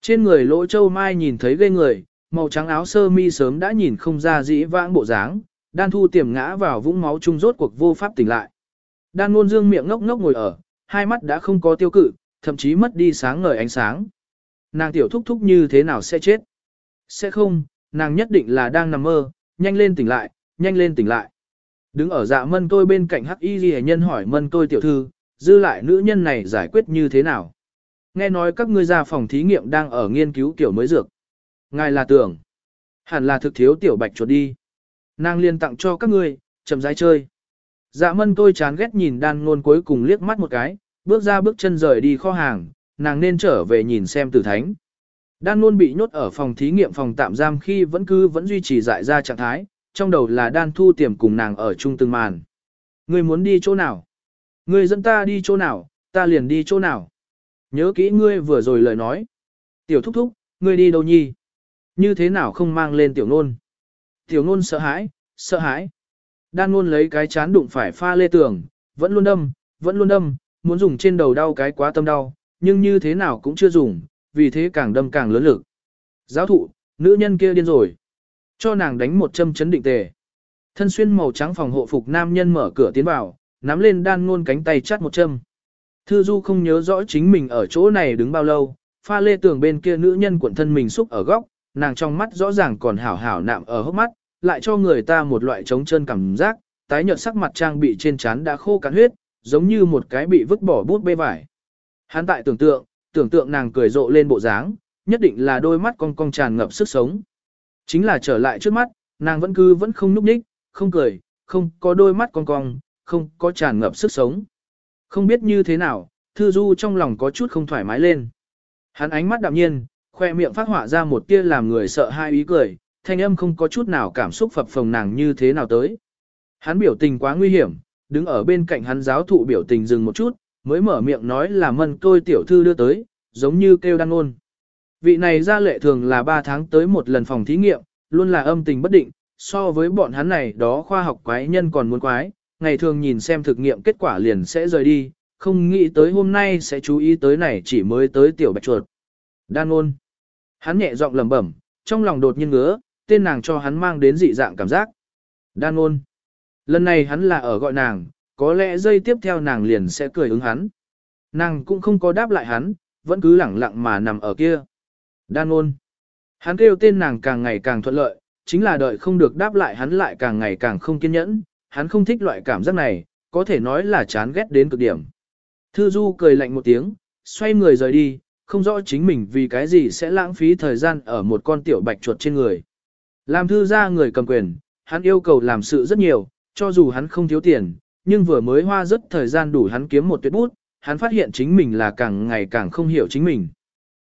Trên người lỗ châu mai nhìn thấy ghê người, màu trắng áo sơ mi sớm đã nhìn không ra dĩ vãng bộ dáng, đan thu tiềm ngã vào vũng máu chung rốt cuộc vô pháp tỉnh lại. Đan ngôn dương miệng ngốc ngốc ngồi ở, hai mắt đã không có tiêu cự, thậm chí mất đi sáng ngời ánh sáng. Nàng tiểu thúc thúc như thế nào sẽ chết? Sẽ không, nàng nhất định là đang nằm mơ, nhanh lên tỉnh lại, nhanh lên tỉnh lại. Đứng ở dạ mân tôi bên cạnh hắc y ghi nhân hỏi mân tôi tiểu thư, dư lại nữ nhân này giải quyết như thế nào? Nghe nói các ngươi ra phòng thí nghiệm đang ở nghiên cứu kiểu mới dược. Ngài là tưởng, hẳn là thực thiếu tiểu bạch chuột đi. Nàng liên tặng cho các ngươi, chậm rãi chơi. Dạ mân tôi chán ghét nhìn đan ngôn cuối cùng liếc mắt một cái, bước ra bước chân rời đi kho hàng, nàng nên trở về nhìn xem tử thánh. Đan ngôn bị nhốt ở phòng thí nghiệm phòng tạm giam khi vẫn cứ vẫn duy trì dại ra trạng thái, trong đầu là đan thu tiềm cùng nàng ở chung từng màn. Ngươi muốn đi chỗ nào? Ngươi dẫn ta đi chỗ nào, ta liền đi chỗ nào? Nhớ kỹ ngươi vừa rồi lời nói. Tiểu thúc thúc, ngươi đi đâu nhi? Như thế nào không mang lên tiểu nôn? Tiểu nôn sợ hãi, sợ hãi. Đan nôn lấy cái chán đụng phải pha lê tường, vẫn luôn đâm, vẫn luôn đâm, muốn dùng trên đầu đau cái quá tâm đau, nhưng như thế nào cũng chưa dùng, vì thế càng đâm càng lớn lực. Giáo thụ, nữ nhân kia điên rồi. Cho nàng đánh một châm chấn định tề. Thân xuyên màu trắng phòng hộ phục nam nhân mở cửa tiến vào, nắm lên đan ngôn cánh tay chắt một châm. Thư Du không nhớ rõ chính mình ở chỗ này đứng bao lâu, pha lê tường bên kia nữ nhân cuộn thân mình xúc ở góc, nàng trong mắt rõ ràng còn hảo hảo nạm ở hốc mắt, lại cho người ta một loại trống chân cảm giác, tái nhợt sắc mặt trang bị trên trán đã khô cạn huyết, giống như một cái bị vứt bỏ bút bê vải. Hắn tại tưởng tượng, tưởng tượng nàng cười rộ lên bộ dáng, nhất định là đôi mắt cong cong tràn ngập sức sống. Chính là trở lại trước mắt, nàng vẫn cứ vẫn không núp nhích, không cười, không có đôi mắt cong cong, không có tràn ngập sức sống. Không biết như thế nào, Thư Du trong lòng có chút không thoải mái lên. Hắn ánh mắt đạm nhiên, khoe miệng phát họa ra một tia làm người sợ hai ý cười, thanh âm không có chút nào cảm xúc phập phồng nàng như thế nào tới. Hắn biểu tình quá nguy hiểm, đứng ở bên cạnh hắn giáo thụ biểu tình dừng một chút, mới mở miệng nói là mân tôi tiểu thư đưa tới, giống như kêu đăng ôn. Vị này ra lệ thường là 3 tháng tới một lần phòng thí nghiệm, luôn là âm tình bất định, so với bọn hắn này đó khoa học quái nhân còn muốn quái, ngày thường nhìn xem thực nghiệm kết quả liền sẽ rời đi, không nghĩ tới hôm nay sẽ chú ý tới này chỉ mới tới tiểu bạch chuột. Đan ôn. Hắn nhẹ giọng lẩm bẩm, trong lòng đột nhiên ngứa, tên nàng cho hắn mang đến dị dạng cảm giác. Đan ôn. Lần này hắn là ở gọi nàng, có lẽ dây tiếp theo nàng liền sẽ cười ứng hắn. Nàng cũng không có đáp lại hắn, vẫn cứ lẳng lặng mà nằm ở kia. Đan ôn. Hắn kêu tên nàng càng ngày càng thuận lợi, chính là đợi không được đáp lại hắn lại càng ngày càng không kiên nhẫn, hắn không thích loại cảm giác này, có thể nói là chán ghét đến cực điểm. Thư Du cười lạnh một tiếng, xoay người rời đi, không rõ chính mình vì cái gì sẽ lãng phí thời gian ở một con tiểu bạch chuột trên người. Làm thư ra người cầm quyền, hắn yêu cầu làm sự rất nhiều, cho dù hắn không thiếu tiền, nhưng vừa mới hoa rất thời gian đủ hắn kiếm một tuyệt bút, hắn phát hiện chính mình là càng ngày càng không hiểu chính mình.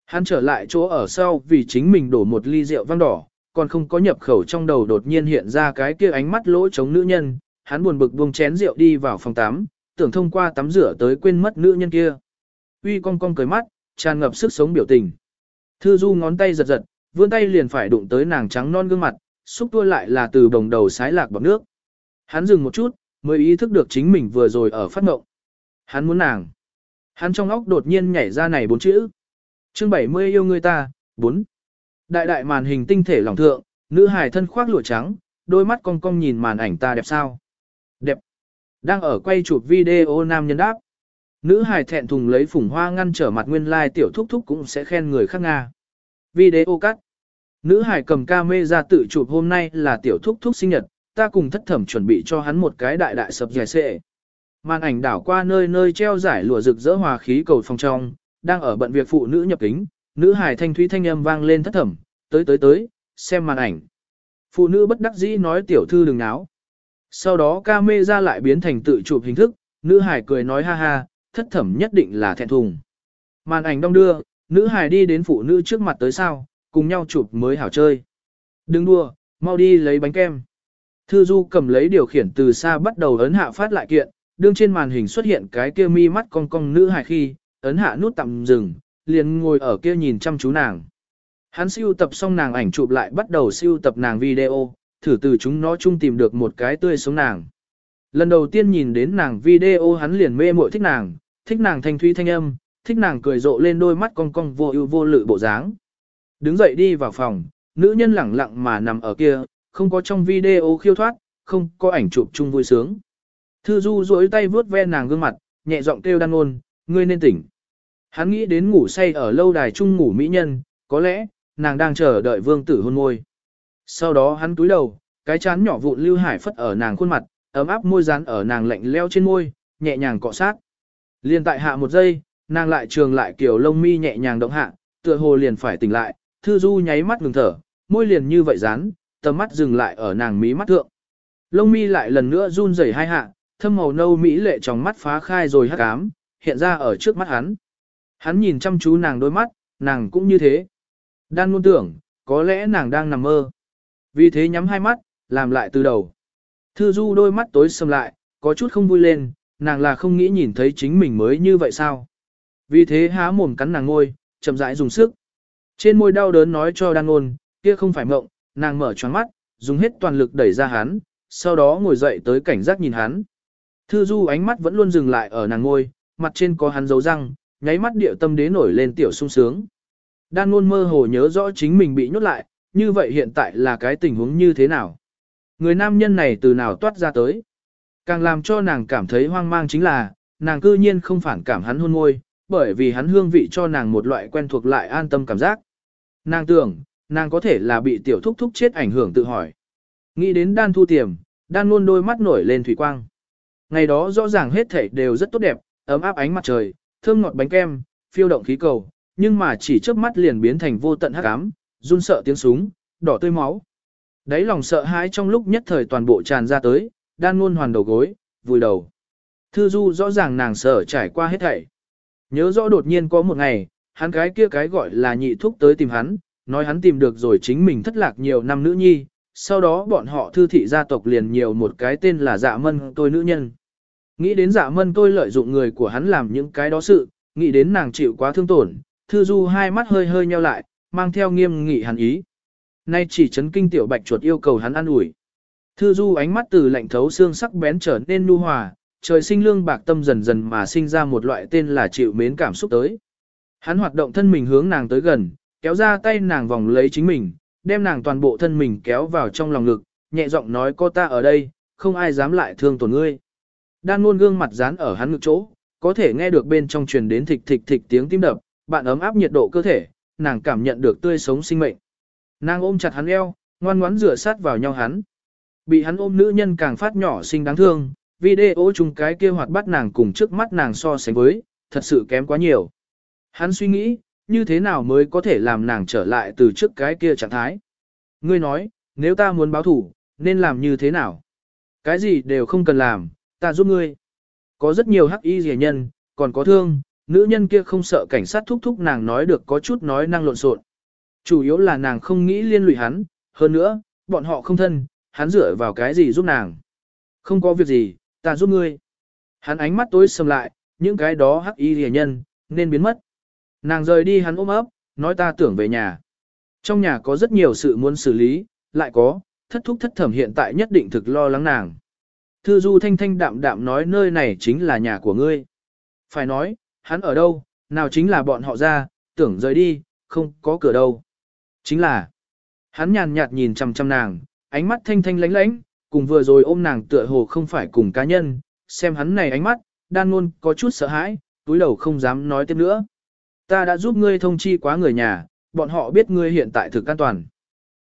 Hắn trở lại chỗ ở sau vì chính mình đổ một ly rượu vang đỏ, còn không có nhập khẩu trong đầu đột nhiên hiện ra cái kia ánh mắt lỗ chống nữ nhân, hắn buồn bực buông chén rượu đi vào phòng tắm, tưởng thông qua tắm rửa tới quên mất nữ nhân kia. Uy cong cong cười mắt, tràn ngập sức sống biểu tình. Thư Du ngón tay giật giật, vươn tay liền phải đụng tới nàng trắng non gương mặt, xúc tua lại là từ đồng đầu sái lạc bọc nước. Hắn dừng một chút, mới ý thức được chính mình vừa rồi ở phát ngộng. Hắn muốn nàng. Hắn trong óc đột nhiên nhảy ra này bốn chữ. Chương 70 yêu người ta, 4. Đại đại màn hình tinh thể lòng thượng, nữ hài thân khoác lụa trắng, đôi mắt cong cong nhìn màn ảnh ta đẹp sao? Đẹp. Đang ở quay chụp video nam nhân đáp. Nữ hài thẹn thùng lấy phủng hoa ngăn trở mặt nguyên lai like tiểu thúc thúc cũng sẽ khen người khác Nga. Video cắt. Nữ hải cầm ca mê ra tự chụp hôm nay là tiểu thúc thúc sinh nhật, ta cùng thất thẩm chuẩn bị cho hắn một cái đại đại sập dài xệ. Màn ảnh đảo qua nơi nơi treo giải lụa rực rỡ hòa khí cầu phòng trong, đang ở bận việc phụ nữ nhập kính, nữ hải thanh thúy thanh âm vang lên thất thẩm, tới tới tới, xem màn ảnh. Phụ nữ bất đắc dĩ nói tiểu thư đừng náo. Sau đó ca mê ra lại biến thành tự chụp hình thức, nữ hải cười nói ha ha, thất thẩm nhất định là thẹn thùng. Màn ảnh đong đưa, nữ hải đi đến phụ nữ trước mặt tới sao, cùng nhau chụp mới hảo chơi. Đừng đua, mau đi lấy bánh kem. Thư Du cầm lấy điều khiển từ xa bắt đầu ấn hạ phát lại kiện, đương trên màn hình xuất hiện cái kia mi mắt cong cong nữ hài khi, ấn hạ nút tạm dừng, liền ngồi ở kia nhìn chăm chú nàng. Hắn siêu tập xong nàng ảnh chụp lại bắt đầu siêu tập nàng video, thử từ chúng nó chung tìm được một cái tươi sống nàng. Lần đầu tiên nhìn đến nàng video hắn liền mê muội thích nàng, thích nàng thanh thúy thanh âm, thích nàng cười rộ lên đôi mắt cong cong vô ưu vô lự bộ dáng. Đứng dậy đi vào phòng, nữ nhân lẳng lặng mà nằm ở kia, không có trong video khiêu thoát, không có ảnh chụp chung vui sướng. Thư Du duỗi tay vuốt ve nàng gương mặt, nhẹ giọng kêu đan ôn, ngươi nên tỉnh. Hắn nghĩ đến ngủ say ở lâu đài chung ngủ mỹ nhân, có lẽ, nàng đang chờ đợi vương tử hôn môi. Sau đó hắn túi đầu, cái chán nhỏ vụn lưu hải phất ở nàng khuôn mặt, ấm áp môi dán ở nàng lạnh leo trên môi, nhẹ nhàng cọ sát. Liên tại hạ một giây, nàng lại trường lại kiểu lông mi nhẹ nhàng động hạ, tựa hồ liền phải tỉnh lại, thư du nháy mắt ngừng thở, môi liền như vậy dán, tầm mắt dừng lại ở nàng mí mắt thượng. Lông mi lại lần nữa run rẩy hai hạ, thâm màu nâu mỹ lệ trong mắt phá khai rồi hắc ám, hiện ra ở trước mắt hắn. Hắn nhìn chăm chú nàng đôi mắt, nàng cũng như thế. Đang luôn tưởng, có lẽ nàng đang nằm mơ. Vì thế nhắm hai mắt, làm lại từ đầu. Thư du đôi mắt tối sầm lại, có chút không vui lên, nàng là không nghĩ nhìn thấy chính mình mới như vậy sao. Vì thế há mồm cắn nàng ngôi, chậm rãi dùng sức. Trên môi đau đớn nói cho đan ngôn kia không phải mộng, nàng mở choáng mắt, dùng hết toàn lực đẩy ra hắn, sau đó ngồi dậy tới cảnh giác nhìn hắn. Thư du ánh mắt vẫn luôn dừng lại ở nàng ngôi, mặt trên có hắn dấu răng, nháy mắt điệu tâm đế nổi lên tiểu sung sướng. Đan ngôn mơ hồ nhớ rõ chính mình bị nhốt lại, như vậy hiện tại là cái tình huống như thế nào? Người nam nhân này từ nào toát ra tới? Càng làm cho nàng cảm thấy hoang mang chính là, nàng cư nhiên không phản cảm hắn hôn môi, bởi vì hắn hương vị cho nàng một loại quen thuộc lại an tâm cảm giác. Nàng tưởng, nàng có thể là bị tiểu thúc thúc chết ảnh hưởng tự hỏi. Nghĩ đến đan thu tiềm, đan luôn đôi mắt nổi lên thủy quang. Ngày đó rõ ràng hết thảy đều rất tốt đẹp, ấm áp ánh mặt trời, thơm ngọt bánh kem, phiêu động khí cầu, nhưng mà chỉ trước mắt liền biến thành vô tận hắc ám, run sợ tiếng súng, đỏ tươi máu. Đấy lòng sợ hãi trong lúc nhất thời toàn bộ tràn ra tới, đan luôn hoàn đầu gối, vùi đầu. Thư du rõ ràng nàng sợ trải qua hết thảy. Nhớ rõ đột nhiên có một ngày, hắn cái kia cái gọi là nhị thúc tới tìm hắn, nói hắn tìm được rồi chính mình thất lạc nhiều năm nữ nhi, sau đó bọn họ thư thị gia tộc liền nhiều một cái tên là dạ mân tôi nữ nhân. Nghĩ đến dạ mân tôi lợi dụng người của hắn làm những cái đó sự, nghĩ đến nàng chịu quá thương tổn, thư du hai mắt hơi hơi nheo lại, mang theo nghiêm nghị hắn ý. Nay chỉ chấn kinh tiểu bạch chuột yêu cầu hắn ăn ủi. Thư du ánh mắt từ lạnh thấu xương sắc bén trở nên nu hòa, trời sinh lương bạc tâm dần dần mà sinh ra một loại tên là chịu mến cảm xúc tới. Hắn hoạt động thân mình hướng nàng tới gần, kéo ra tay nàng vòng lấy chính mình, đem nàng toàn bộ thân mình kéo vào trong lòng ngực, nhẹ giọng nói có ta ở đây, không ai dám lại thương tổn ngươi. Đan luôn gương mặt dán ở hắn ngực chỗ, có thể nghe được bên trong truyền đến thịch thịch thịch tiếng tim đập, bạn ấm áp nhiệt độ cơ thể, nàng cảm nhận được tươi sống sinh mệnh. Nàng ôm chặt hắn eo, ngoan ngoãn rửa sát vào nhau hắn. Bị hắn ôm nữ nhân càng phát nhỏ xinh đáng thương, video chung cái kia hoạt bắt nàng cùng trước mắt nàng so sánh với, thật sự kém quá nhiều. Hắn suy nghĩ, như thế nào mới có thể làm nàng trở lại từ trước cái kia trạng thái. Ngươi nói, nếu ta muốn báo thủ, nên làm như thế nào? Cái gì đều không cần làm, ta giúp ngươi. Có rất nhiều hắc y rẻ nhân, còn có thương, nữ nhân kia không sợ cảnh sát thúc thúc nàng nói được có chút nói năng lộn xộn. Chủ yếu là nàng không nghĩ liên lụy hắn, hơn nữa, bọn họ không thân, hắn dựa vào cái gì giúp nàng. Không có việc gì, ta giúp ngươi. Hắn ánh mắt tối sầm lại, những cái đó hắc y rẻ nhân, nên biến mất. Nàng rời đi hắn ôm ấp, nói ta tưởng về nhà. Trong nhà có rất nhiều sự muốn xử lý, lại có, thất thúc thất thẩm hiện tại nhất định thực lo lắng nàng. Thư du thanh thanh đạm đạm nói nơi này chính là nhà của ngươi. Phải nói, hắn ở đâu, nào chính là bọn họ ra, tưởng rời đi, không có cửa đâu. Chính là, hắn nhàn nhạt nhìn chằm chằm nàng, ánh mắt thanh thanh lánh lánh, cùng vừa rồi ôm nàng tựa hồ không phải cùng cá nhân, xem hắn này ánh mắt, đan luôn có chút sợ hãi, túi đầu không dám nói tiếp nữa. Ta đã giúp ngươi thông chi quá người nhà, bọn họ biết ngươi hiện tại thực an toàn.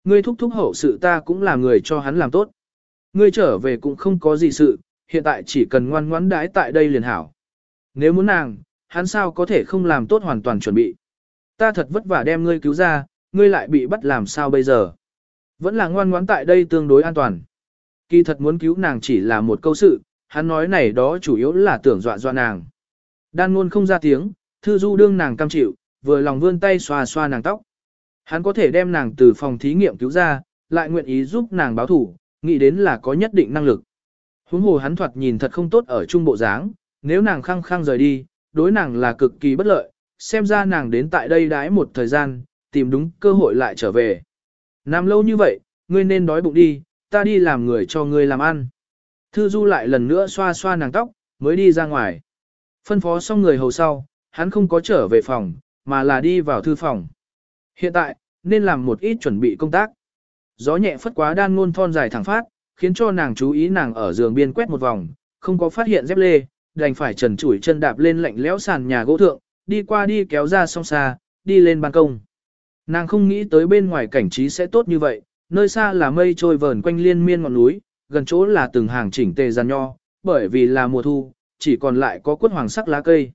Ngươi thúc thúc hậu sự ta cũng là người cho hắn làm tốt. Ngươi trở về cũng không có gì sự, hiện tại chỉ cần ngoan ngoãn đái tại đây liền hảo. Nếu muốn nàng, hắn sao có thể không làm tốt hoàn toàn chuẩn bị. Ta thật vất vả đem ngươi cứu ra, ngươi lại bị bắt làm sao bây giờ. Vẫn là ngoan ngoãn tại đây tương đối an toàn. Kỳ thật muốn cứu nàng chỉ là một câu sự, hắn nói này đó chủ yếu là tưởng dọa dọa nàng. Đan luôn không ra tiếng, thư du đương nàng cam chịu, vừa lòng vươn tay xoa xoa nàng tóc. Hắn có thể đem nàng từ phòng thí nghiệm cứu ra, lại nguyện ý giúp nàng báo thủ, nghĩ đến là có nhất định năng lực. Huống hồ hắn thoạt nhìn thật không tốt ở trung bộ dáng, nếu nàng khăng khăng rời đi, đối nàng là cực kỳ bất lợi, xem ra nàng đến tại đây đãi một thời gian, tìm đúng cơ hội lại trở về. Nằm lâu như vậy, ngươi nên đói bụng đi, ta đi làm người cho ngươi làm ăn. Thư Du lại lần nữa xoa xoa nàng tóc, mới đi ra ngoài. Phân phó xong người hầu sau, hắn không có trở về phòng, mà là đi vào thư phòng. Hiện tại, nên làm một ít chuẩn bị công tác. Gió nhẹ phất quá đan ngôn thon dài thẳng phát, khiến cho nàng chú ý nàng ở giường biên quét một vòng, không có phát hiện dép lê, đành phải trần chủi chân đạp lên lạnh lẽo sàn nhà gỗ thượng, đi qua đi kéo ra song xa, đi lên ban công. Nàng không nghĩ tới bên ngoài cảnh trí sẽ tốt như vậy, nơi xa là mây trôi vờn quanh liên miên ngọn núi, gần chỗ là từng hàng chỉnh tề giàn nho, bởi vì là mùa thu, chỉ còn lại có quất hoàng sắc lá cây.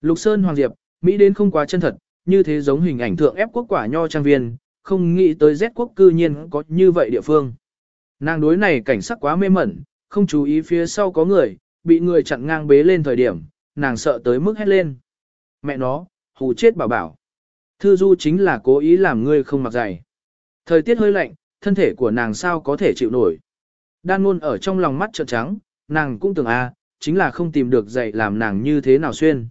Lục Sơn Hoàng Diệp, Mỹ đến không quá chân thật, như thế giống hình ảnh thượng ép quốc quả nho trang viên, không nghĩ tới Z quốc cư nhiên có như vậy địa phương. Nàng đối này cảnh sắc quá mê mẩn, không chú ý phía sau có người, bị người chặn ngang bế lên thời điểm, nàng sợ tới mức hét lên. Mẹ nó, hù chết bảo bảo. Thư du chính là cố ý làm ngươi không mặc giày. Thời tiết hơi lạnh, thân thể của nàng sao có thể chịu nổi. Đan luôn ở trong lòng mắt trợn trắng, nàng cũng tưởng a, à, chính là không tìm được giày làm nàng như thế nào xuyên.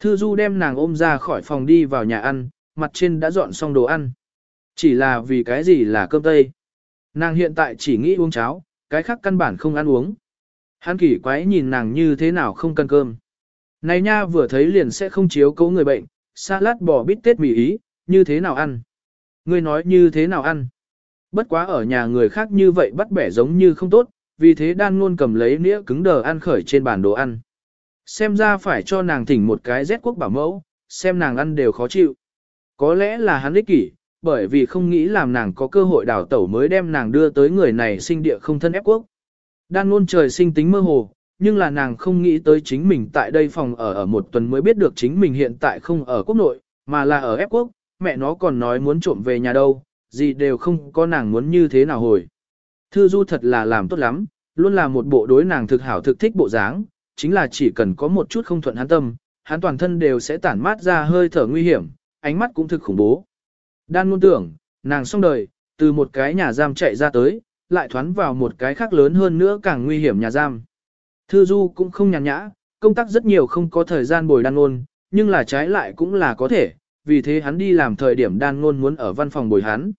Thư du đem nàng ôm ra khỏi phòng đi vào nhà ăn, mặt trên đã dọn xong đồ ăn. Chỉ là vì cái gì là cơm tây. Nàng hiện tại chỉ nghĩ uống cháo, cái khác căn bản không ăn uống. Hắn kỳ quái nhìn nàng như thế nào không cần cơm. Này nha vừa thấy liền sẽ không chiếu cố người bệnh, salad bò bít tết mì ý, như thế nào ăn? Ngươi nói như thế nào ăn? Bất quá ở nhà người khác như vậy bắt bẻ giống như không tốt, vì thế đan luôn cầm lấy nĩa cứng đờ ăn khởi trên bàn đồ ăn. Xem ra phải cho nàng thỉnh một cái rét quốc bảo mẫu, xem nàng ăn đều khó chịu. Có lẽ là hắn ích kỷ, bởi vì không nghĩ làm nàng có cơ hội đào tẩu mới đem nàng đưa tới người này sinh địa không thân ép quốc. Đan luôn trời sinh tính mơ hồ, nhưng là nàng không nghĩ tới chính mình tại đây phòng ở ở một tuần mới biết được chính mình hiện tại không ở quốc nội, mà là ở ép quốc, mẹ nó còn nói muốn trộm về nhà đâu, gì đều không có nàng muốn như thế nào hồi. Thư du thật là làm tốt lắm, luôn là một bộ đối nàng thực hảo thực thích bộ dáng, chính là chỉ cần có một chút không thuận hắn tâm, hắn toàn thân đều sẽ tản mát ra hơi thở nguy hiểm, ánh mắt cũng thực khủng bố. Đan luôn tưởng, nàng xong đời, từ một cái nhà giam chạy ra tới, lại thoán vào một cái khác lớn hơn nữa càng nguy hiểm nhà giam. Thư Du cũng không nhàn nhã, công tác rất nhiều không có thời gian bồi đan ngôn, nhưng là trái lại cũng là có thể, vì thế hắn đi làm thời điểm đan ngôn muốn ở văn phòng bồi hắn.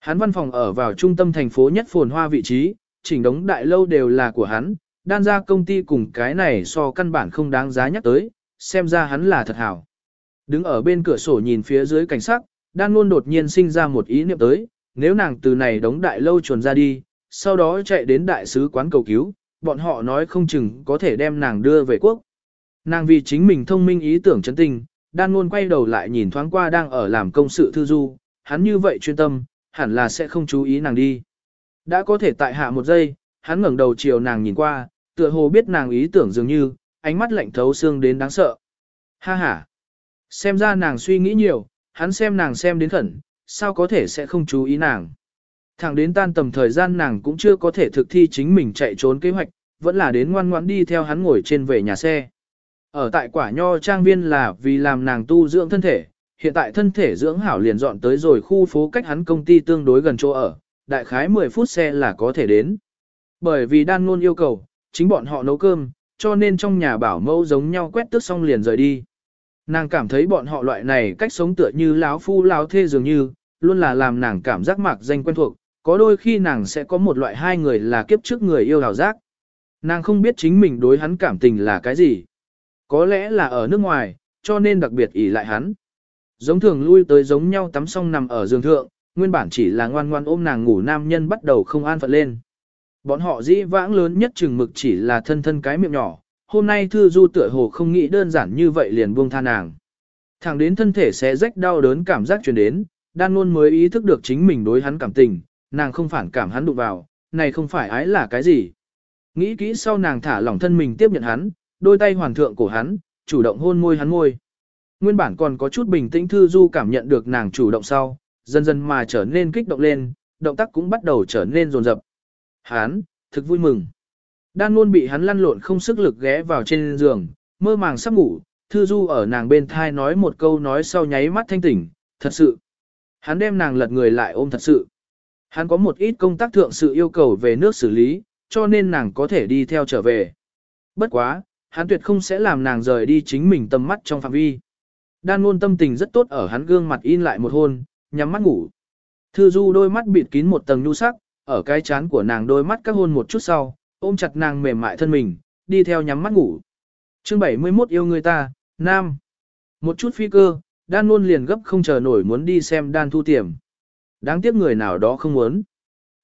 Hắn văn phòng ở vào trung tâm thành phố nhất phồn hoa vị trí, chỉnh đống đại lâu đều là của hắn, đan ra công ty cùng cái này so căn bản không đáng giá nhắc tới, xem ra hắn là thật hảo. Đứng ở bên cửa sổ nhìn phía dưới cảnh sắc, đan ngôn đột nhiên sinh ra một ý niệm tới, nếu nàng từ này đóng đại lâu chuồn ra đi, sau đó chạy đến đại sứ quán cầu cứu, bọn họ nói không chừng có thể đem nàng đưa về quốc. Nàng vì chính mình thông minh ý tưởng chấn tình, đan luôn quay đầu lại nhìn thoáng qua đang ở làm công sự thư du, hắn như vậy chuyên tâm, hẳn là sẽ không chú ý nàng đi. Đã có thể tại hạ một giây, hắn ngẩng đầu chiều nàng nhìn qua, tựa hồ biết nàng ý tưởng dường như, ánh mắt lạnh thấu xương đến đáng sợ. Ha ha! Xem ra nàng suy nghĩ nhiều, hắn xem nàng xem đến khẩn, sao có thể sẽ không chú ý nàng. Thẳng đến tan tầm thời gian nàng cũng chưa có thể thực thi chính mình chạy trốn kế hoạch, vẫn là đến ngoan ngoãn đi theo hắn ngồi trên về nhà xe. Ở tại quả nho trang viên là vì làm nàng tu dưỡng thân thể, hiện tại thân thể dưỡng hảo liền dọn tới rồi khu phố cách hắn công ty tương đối gần chỗ ở, đại khái 10 phút xe là có thể đến. Bởi vì đan luôn yêu cầu, chính bọn họ nấu cơm, cho nên trong nhà bảo mẫu giống nhau quét tước xong liền rời đi. Nàng cảm thấy bọn họ loại này cách sống tựa như láo phu láo thê dường như, luôn là làm nàng cảm giác mạc danh quen thuộc, có đôi khi nàng sẽ có một loại hai người là kiếp trước người yêu hào giác. Nàng không biết chính mình đối hắn cảm tình là cái gì. Có lẽ là ở nước ngoài, cho nên đặc biệt ỷ lại hắn. Giống thường lui tới giống nhau tắm xong nằm ở giường thượng, nguyên bản chỉ là ngoan ngoan ôm nàng ngủ nam nhân bắt đầu không an phận lên. Bọn họ dĩ vãng lớn nhất chừng mực chỉ là thân thân cái miệng nhỏ, hôm nay thư du tựa hồ không nghĩ đơn giản như vậy liền buông tha nàng. Thẳng đến thân thể sẽ rách đau đớn cảm giác truyền đến, đan luôn mới ý thức được chính mình đối hắn cảm tình, nàng không phản cảm hắn đụng vào, này không phải ái là cái gì. Nghĩ kỹ sau nàng thả lỏng thân mình tiếp nhận hắn, đôi tay hoàn thượng cổ hắn, chủ động hôn môi hắn môi. Nguyên bản còn có chút bình tĩnh thư du cảm nhận được nàng chủ động sau, dần dần mà trở nên kích động lên, động tác cũng bắt đầu trở nên rồn rập. Hắn, thực vui mừng. Đan luôn bị hắn lăn lộn không sức lực ghé vào trên giường, mơ màng sắp ngủ, Thư Du ở nàng bên thai nói một câu nói sau nháy mắt thanh tỉnh, thật sự. Hắn đem nàng lật người lại ôm thật sự. Hắn có một ít công tác thượng sự yêu cầu về nước xử lý, cho nên nàng có thể đi theo trở về. Bất quá, hắn tuyệt không sẽ làm nàng rời đi chính mình tầm mắt trong phạm vi. Đan luôn tâm tình rất tốt ở hắn gương mặt in lại một hôn, nhắm mắt ngủ. Thư Du đôi mắt bịt kín một tầng nhu sắc, ở cái chán của nàng đôi mắt các hôn một chút sau, ôm chặt nàng mềm mại thân mình, đi theo nhắm mắt ngủ. Chương 71 yêu người ta, Nam. Một chút phi cơ, đan luôn liền gấp không chờ nổi muốn đi xem đan thu tiềm. Đáng tiếc người nào đó không muốn.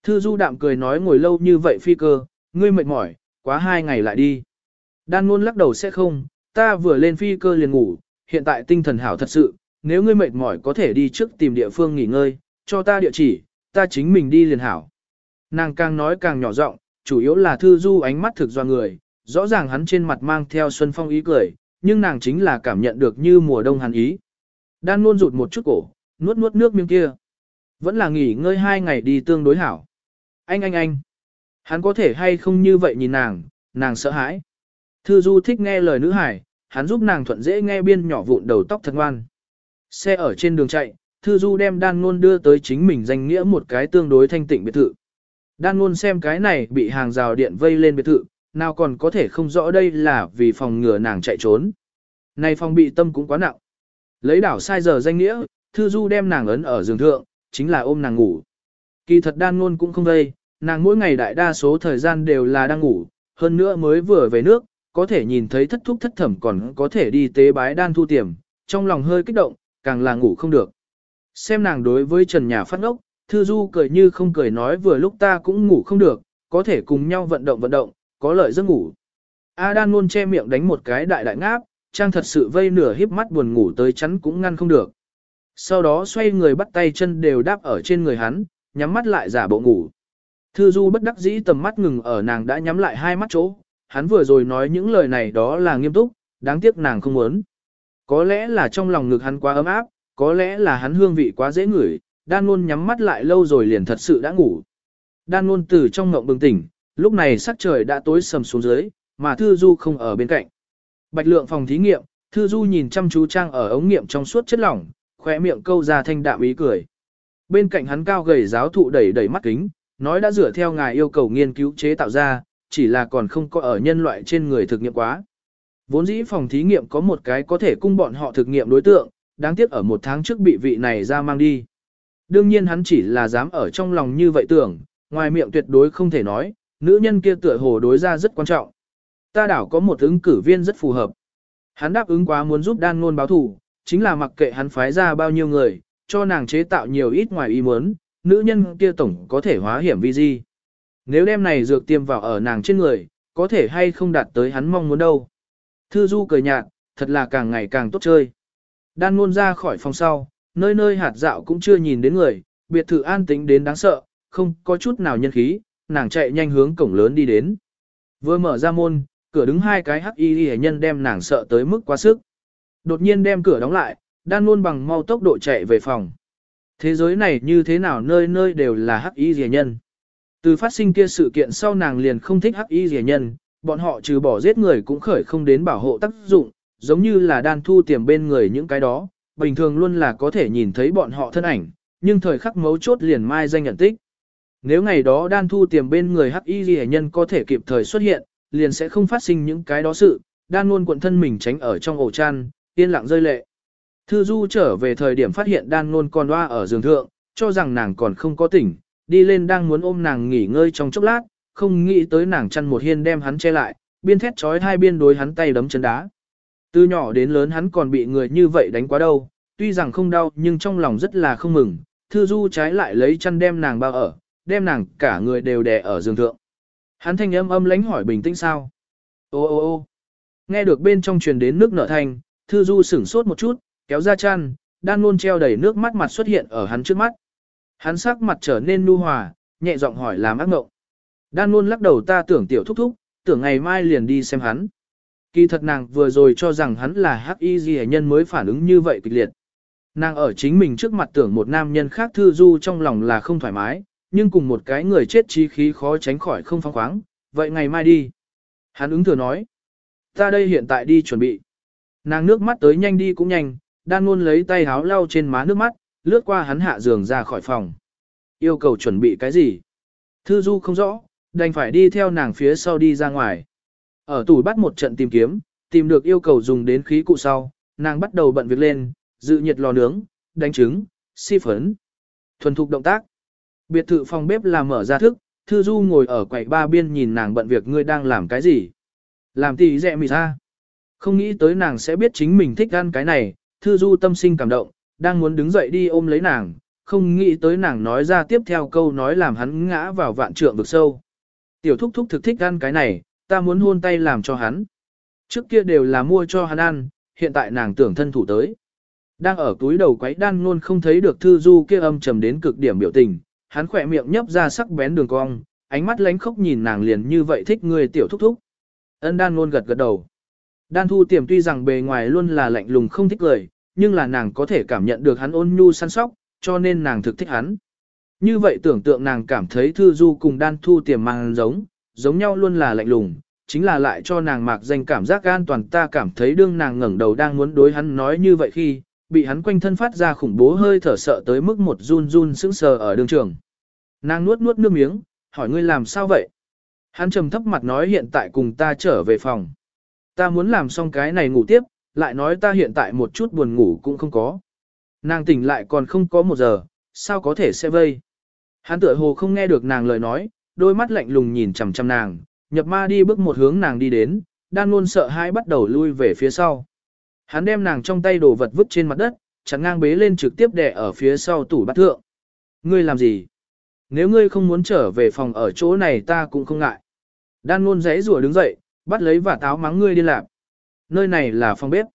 Thư du đạm cười nói ngồi lâu như vậy phi cơ, ngươi mệt mỏi, quá hai ngày lại đi. Đan luôn lắc đầu sẽ không, ta vừa lên phi cơ liền ngủ, hiện tại tinh thần hảo thật sự, nếu ngươi mệt mỏi có thể đi trước tìm địa phương nghỉ ngơi, cho ta địa chỉ, ta chính mình đi liền hảo. Nàng càng nói càng nhỏ giọng, chủ yếu là thư du ánh mắt thực do người, rõ ràng hắn trên mặt mang theo xuân phong ý cười, nhưng nàng chính là cảm nhận được như mùa đông hắn ý. Đan luôn rụt một chút cổ, nuốt nuốt nước miếng kia. Vẫn là nghỉ ngơi hai ngày đi tương đối hảo. Anh anh anh. Hắn có thể hay không như vậy nhìn nàng, nàng sợ hãi. Thư Du thích nghe lời nữ hải, hắn giúp nàng thuận dễ nghe biên nhỏ vụn đầu tóc thật ngoan. Xe ở trên đường chạy, Thư Du đem đan ngôn đưa tới chính mình danh nghĩa một cái tương đối thanh tịnh biệt thự. Đan ngôn xem cái này bị hàng rào điện vây lên biệt thự, nào còn có thể không rõ đây là vì phòng ngừa nàng chạy trốn. Này phòng bị tâm cũng quá nặng. Lấy đảo sai giờ danh nghĩa, Thư Du đem nàng ấn ở giường thượng, chính là ôm nàng ngủ. Kỳ thật đan ngôn cũng không vây, nàng mỗi ngày đại đa số thời gian đều là đang ngủ, hơn nữa mới vừa về nước, có thể nhìn thấy thất thúc thất thẩm còn có thể đi tế bái đan thu tiềm, trong lòng hơi kích động, càng là ngủ không được. Xem nàng đối với trần nhà phát ngốc, thư du cười như không cười nói vừa lúc ta cũng ngủ không được, có thể cùng nhau vận động vận động, có lợi giấc ngủ. A đan luôn che miệng đánh một cái đại đại ngáp, trang thật sự vây nửa híp mắt buồn ngủ tới chắn cũng ngăn không được. Sau đó xoay người bắt tay chân đều đáp ở trên người hắn, nhắm mắt lại giả bộ ngủ. Thư Du bất đắc dĩ tầm mắt ngừng ở nàng đã nhắm lại hai mắt chỗ, hắn vừa rồi nói những lời này đó là nghiêm túc, đáng tiếc nàng không muốn. Có lẽ là trong lòng ngực hắn quá ấm áp, có lẽ là hắn hương vị quá dễ ngửi, đan luôn nhắm mắt lại lâu rồi liền thật sự đã ngủ. Đan luôn từ trong ngộng bừng tỉnh, lúc này sắc trời đã tối sầm xuống dưới, mà Thư Du không ở bên cạnh. Bạch lượng phòng thí nghiệm, Thư Du nhìn chăm chú trang ở ống nghiệm trong suốt chất lỏng, khóe miệng câu ra thanh đạm ý cười. Bên cạnh hắn cao gầy giáo thụ đẩy đẩy mắt kính, nói đã dựa theo ngài yêu cầu nghiên cứu chế tạo ra, chỉ là còn không có ở nhân loại trên người thực nghiệm quá. Vốn dĩ phòng thí nghiệm có một cái có thể cung bọn họ thực nghiệm đối tượng, đáng tiếc ở một tháng trước bị vị này ra mang đi. Đương nhiên hắn chỉ là dám ở trong lòng như vậy tưởng, ngoài miệng tuyệt đối không thể nói, nữ nhân kia tựa hồ đối ra rất quan trọng. Ta đảo có một ứng cử viên rất phù hợp. Hắn đáp ứng quá muốn giúp đan ngôn báo thủ, chính là mặc kệ hắn phái ra bao nhiêu người, cho nàng chế tạo nhiều ít ngoài ý muốn, nữ nhân kia tổng có thể hóa hiểm vi di. Nếu đem này dược tiêm vào ở nàng trên người, có thể hay không đạt tới hắn mong muốn đâu. Thư Du cười nhạt, thật là càng ngày càng tốt chơi. Đan ngôn ra khỏi phòng sau, nơi nơi hạt dạo cũng chưa nhìn đến người, biệt thự an tĩnh đến đáng sợ, không có chút nào nhân khí, nàng chạy nhanh hướng cổng lớn đi đến. Vừa mở ra môn, cửa đứng hai cái hắc y hệ nhân đem nàng sợ tới mức quá sức. Đột nhiên đem cửa đóng lại, đan luôn bằng mau tốc độ chạy về phòng. Thế giới này như thế nào nơi nơi đều là hắc y hệ nhân. Từ phát sinh kia sự kiện sau nàng liền không thích hắc y hệ nhân, bọn họ trừ bỏ giết người cũng khởi không đến bảo hộ tác dụng, giống như là đan thu tiềm bên người những cái đó, bình thường luôn là có thể nhìn thấy bọn họ thân ảnh, nhưng thời khắc mấu chốt liền mai danh nhận tích. Nếu ngày đó đan thu tiềm bên người hắc y rẻ nhân có thể kịp thời xuất hiện, liền sẽ không phát sinh những cái đó sự, đan luôn cuộn thân mình tránh ở trong ổ chăn, yên lặng rơi lệ. Thư Du trở về thời điểm phát hiện đan nôn còn loa ở giường thượng, cho rằng nàng còn không có tỉnh, đi lên đang muốn ôm nàng nghỉ ngơi trong chốc lát, không nghĩ tới nàng chăn một hiên đem hắn che lại, biên thét trói hai biên đối hắn tay đấm chân đá. Từ nhỏ đến lớn hắn còn bị người như vậy đánh quá đâu, tuy rằng không đau nhưng trong lòng rất là không mừng, Thư Du trái lại lấy chăn đem nàng bao ở, đem nàng cả người đều đè ở giường thượng. Hắn thanh âm âm lánh hỏi bình tĩnh sao? Ô ô ô nghe được bên trong truyền đến nước nở thanh, Thư Du sửng sốt một chút, kéo ra chăn, đan luôn treo đầy nước mắt mặt xuất hiện ở hắn trước mắt. Hắn sắc mặt trở nên nu hòa, nhẹ giọng hỏi làm ác mộng. Đan luôn lắc đầu ta tưởng tiểu thúc thúc, tưởng ngày mai liền đi xem hắn. Kỳ thật nàng vừa rồi cho rằng hắn là hắc y gì nhân mới phản ứng như vậy kịch liệt. Nàng ở chính mình trước mặt tưởng một nam nhân khác thư du trong lòng là không thoải mái, nhưng cùng một cái người chết trí khí khó tránh khỏi không phong khoáng, vậy ngày mai đi. Hắn ứng thừa nói, ta đây hiện tại đi chuẩn bị. Nàng nước mắt tới nhanh đi cũng nhanh, đan ngôn lấy tay háo lau trên má nước mắt, lướt qua hắn hạ giường ra khỏi phòng. Yêu cầu chuẩn bị cái gì? Thư Du không rõ, đành phải đi theo nàng phía sau đi ra ngoài. Ở tủ bắt một trận tìm kiếm, tìm được yêu cầu dùng đến khí cụ sau, nàng bắt đầu bận việc lên, dự nhiệt lò nướng, đánh trứng, si phấn. Thuần thục động tác. Biệt thự phòng bếp là mở ra thức, Thư Du ngồi ở quầy ba biên nhìn nàng bận việc ngươi đang làm cái gì. Làm tỷ dẹ mì ra. Không nghĩ tới nàng sẽ biết chính mình thích ăn cái này, Thư Du tâm sinh cảm động, đang muốn đứng dậy đi ôm lấy nàng, không nghĩ tới nàng nói ra tiếp theo câu nói làm hắn ngã vào vạn trượng vực sâu. Tiểu thúc thúc thực thích ăn cái này, ta muốn hôn tay làm cho hắn. Trước kia đều là mua cho hắn ăn, hiện tại nàng tưởng thân thủ tới. Đang ở túi đầu quấy đan luôn không thấy được thư du kia âm trầm đến cực điểm biểu tình, hắn khỏe miệng nhấp ra sắc bén đường cong, ánh mắt lánh khóc nhìn nàng liền như vậy thích người tiểu thúc thúc. Ân đan luôn gật gật đầu. Đan thu tiềm tuy rằng bề ngoài luôn là lạnh lùng không thích lời, nhưng là nàng có thể cảm nhận được hắn ôn nhu săn sóc, cho nên nàng thực thích hắn. Như vậy tưởng tượng nàng cảm thấy thư du cùng đan thu tiềm mang giống, giống nhau luôn là lạnh lùng, chính là lại cho nàng mạc danh cảm giác an toàn ta cảm thấy đương nàng ngẩng đầu đang muốn đối hắn nói như vậy khi, bị hắn quanh thân phát ra khủng bố hơi thở sợ tới mức một run run sững sờ ở đường trường. Nàng nuốt nuốt nước miếng, hỏi ngươi làm sao vậy? Hắn trầm thấp mặt nói hiện tại cùng ta trở về phòng. Ta muốn làm xong cái này ngủ tiếp, lại nói ta hiện tại một chút buồn ngủ cũng không có. Nàng tỉnh lại còn không có một giờ, sao có thể sẽ vây. Hắn tựa hồ không nghe được nàng lời nói, đôi mắt lạnh lùng nhìn chằm chằm nàng, nhập ma đi bước một hướng nàng đi đến, đan luôn sợ hãi bắt đầu lui về phía sau. Hắn đem nàng trong tay đồ vật vứt trên mặt đất, chắn ngang bế lên trực tiếp đè ở phía sau tủ bát thượng. Ngươi làm gì? Nếu ngươi không muốn trở về phòng ở chỗ này ta cũng không ngại. Đan luôn giấy rùa đứng dậy, bắt lấy và táo mắng ngươi đi làm. Nơi này là phòng bếp.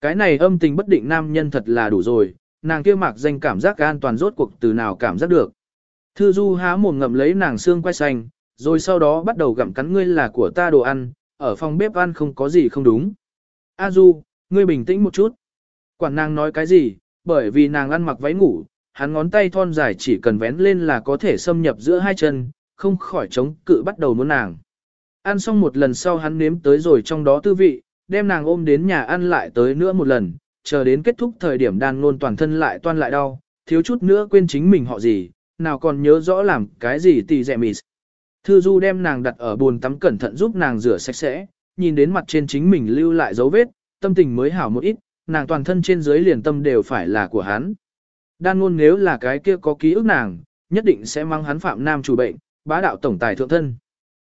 Cái này âm tình bất định nam nhân thật là đủ rồi, nàng kia mặc danh cảm giác an toàn rốt cuộc từ nào cảm giác được. Thư Du há mồm ngậm lấy nàng xương quay xanh, rồi sau đó bắt đầu gặm cắn ngươi là của ta đồ ăn, ở phòng bếp ăn không có gì không đúng. A Du, ngươi bình tĩnh một chút. Quản nàng nói cái gì, bởi vì nàng ăn mặc váy ngủ, hắn ngón tay thon dài chỉ cần vén lên là có thể xâm nhập giữa hai chân, không khỏi chống cự bắt đầu muốn nàng. Ăn xong một lần sau hắn nếm tới rồi trong đó tư vị, đem nàng ôm đến nhà ăn lại tới nữa một lần, chờ đến kết thúc thời điểm đàn luôn toàn thân lại toan lại đau, thiếu chút nữa quên chính mình họ gì, nào còn nhớ rõ làm cái gì tì dẹ mì. Thư Du đem nàng đặt ở bồn tắm cẩn thận giúp nàng rửa sạch sẽ, nhìn đến mặt trên chính mình lưu lại dấu vết, tâm tình mới hảo một ít, nàng toàn thân trên dưới liền tâm đều phải là của hắn. Đan ngôn nếu là cái kia có ký ức nàng, nhất định sẽ mang hắn phạm nam chủ bệnh, bá đạo tổng tài thượng thân.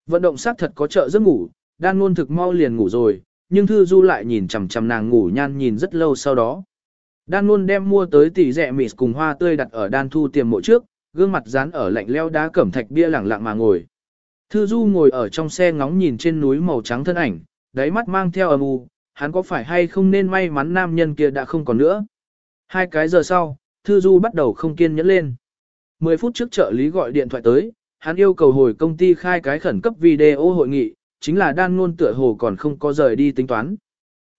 Vận động sát thật có trợ giấc ngủ, đan ngôn thực mau liền ngủ rồi, nhưng Thư Du lại nhìn chằm chằm nàng ngủ nhan nhìn rất lâu sau đó. Đan ngôn đem mua tới tỷ rẻ mịt cùng hoa tươi đặt ở đan thu tiềm mộ trước, gương mặt dán ở lạnh leo đá cẩm thạch bia lẳng lặng mà ngồi. Thư Du ngồi ở trong xe ngóng nhìn trên núi màu trắng thân ảnh, đáy mắt mang theo âm u, hắn có phải hay không nên may mắn nam nhân kia đã không còn nữa. Hai cái giờ sau, Thư Du bắt đầu không kiên nhẫn lên. Mười phút trước trợ lý gọi điện thoại tới, hắn yêu cầu hồi công ty khai cái khẩn cấp video hội nghị, chính là đan ngôn tựa hồ còn không có rời đi tính toán.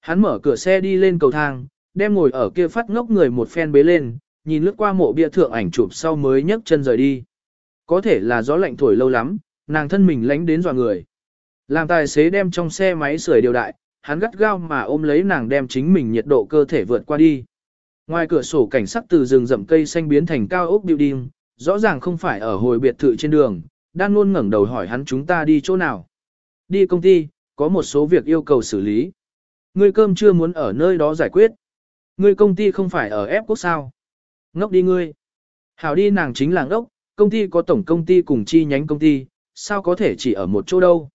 Hắn mở cửa xe đi lên cầu thang, đem ngồi ở kia phát ngốc người một phen bế lên, nhìn lướt qua mộ bia thượng ảnh chụp sau mới nhấc chân rời đi. Có thể là gió lạnh thổi lâu lắm, nàng thân mình lánh đến dọa người. Làm tài xế đem trong xe máy sưởi điều đại, hắn gắt gao mà ôm lấy nàng đem chính mình nhiệt độ cơ thể vượt qua đi. Ngoài cửa sổ cảnh sắc từ rừng rậm cây xanh biến thành cao ốc building, rõ ràng không phải ở hồi biệt thự trên đường, đang luôn ngẩng đầu hỏi hắn chúng ta đi chỗ nào. Đi công ty, có một số việc yêu cầu xử lý. Ngươi cơm chưa muốn ở nơi đó giải quyết. Ngươi công ty không phải ở ép quốc sao. Ngốc đi ngươi. Hảo đi nàng chính là ngốc, công ty có tổng công ty cùng chi nhánh công ty, sao có thể chỉ ở một chỗ đâu.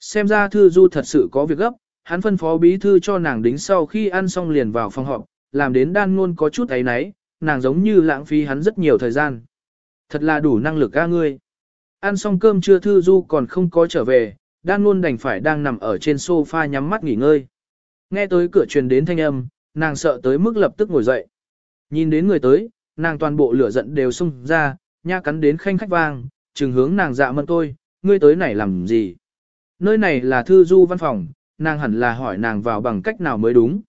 Xem ra thư du thật sự có việc gấp, hắn phân phó bí thư cho nàng đính sau khi ăn xong liền vào phòng họp, làm đến đan ngôn có chút ấy náy, nàng giống như lãng phí hắn rất nhiều thời gian. Thật là đủ năng lực ca ngươi. Ăn xong cơm trưa thư du còn không có trở về, đan ngôn đành phải đang nằm ở trên sofa nhắm mắt nghỉ ngơi. Nghe tới cửa truyền đến thanh âm, nàng sợ tới mức lập tức ngồi dậy. Nhìn đến người tới, nàng toàn bộ lửa giận đều xung ra, nha cắn đến khanh khách vang, trừng hướng nàng dạ mân tôi, ngươi tới này làm gì? Nơi này là thư du văn phòng, nàng hẳn là hỏi nàng vào bằng cách nào mới đúng.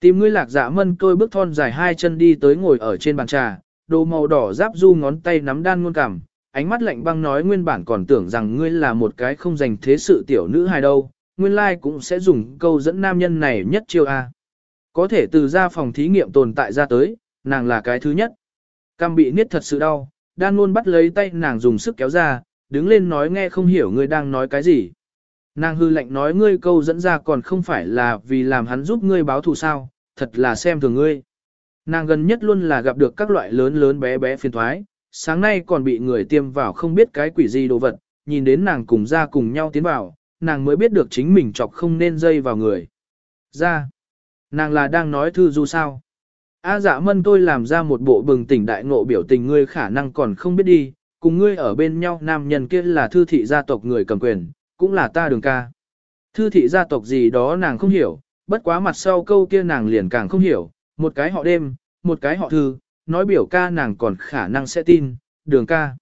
Tìm ngươi lạc dạ mân tôi bước thon dài hai chân đi tới ngồi ở trên bàn trà, đồ màu đỏ giáp du ngón tay nắm đan ngôn cảm, ánh mắt lạnh băng nói nguyên bản còn tưởng rằng ngươi là một cái không dành thế sự tiểu nữ hài đâu, nguyên lai like cũng sẽ dùng câu dẫn nam nhân này nhất chiêu a. Có thể từ ra phòng thí nghiệm tồn tại ra tới, nàng là cái thứ nhất. Cam bị niết thật sự đau, đan ngôn bắt lấy tay nàng dùng sức kéo ra, đứng lên nói nghe không hiểu ngươi đang nói cái gì. Nàng hư lệnh nói ngươi câu dẫn ra còn không phải là vì làm hắn giúp ngươi báo thù sao, thật là xem thường ngươi. Nàng gần nhất luôn là gặp được các loại lớn lớn bé bé phiền thoái, sáng nay còn bị người tiêm vào không biết cái quỷ gì đồ vật, nhìn đến nàng cùng ra cùng nhau tiến vào, nàng mới biết được chính mình chọc không nên dây vào người. Ra, nàng là đang nói thư du sao. A dạ mân tôi làm ra một bộ bừng tỉnh đại ngộ biểu tình ngươi khả năng còn không biết đi, cùng ngươi ở bên nhau nam nhân kia là thư thị gia tộc người cầm quyền, cũng là ta đường ca. Thư thị gia tộc gì đó nàng không hiểu, bất quá mặt sau câu kia nàng liền càng không hiểu, một cái họ đêm, một cái họ thư, nói biểu ca nàng còn khả năng sẽ tin, đường ca.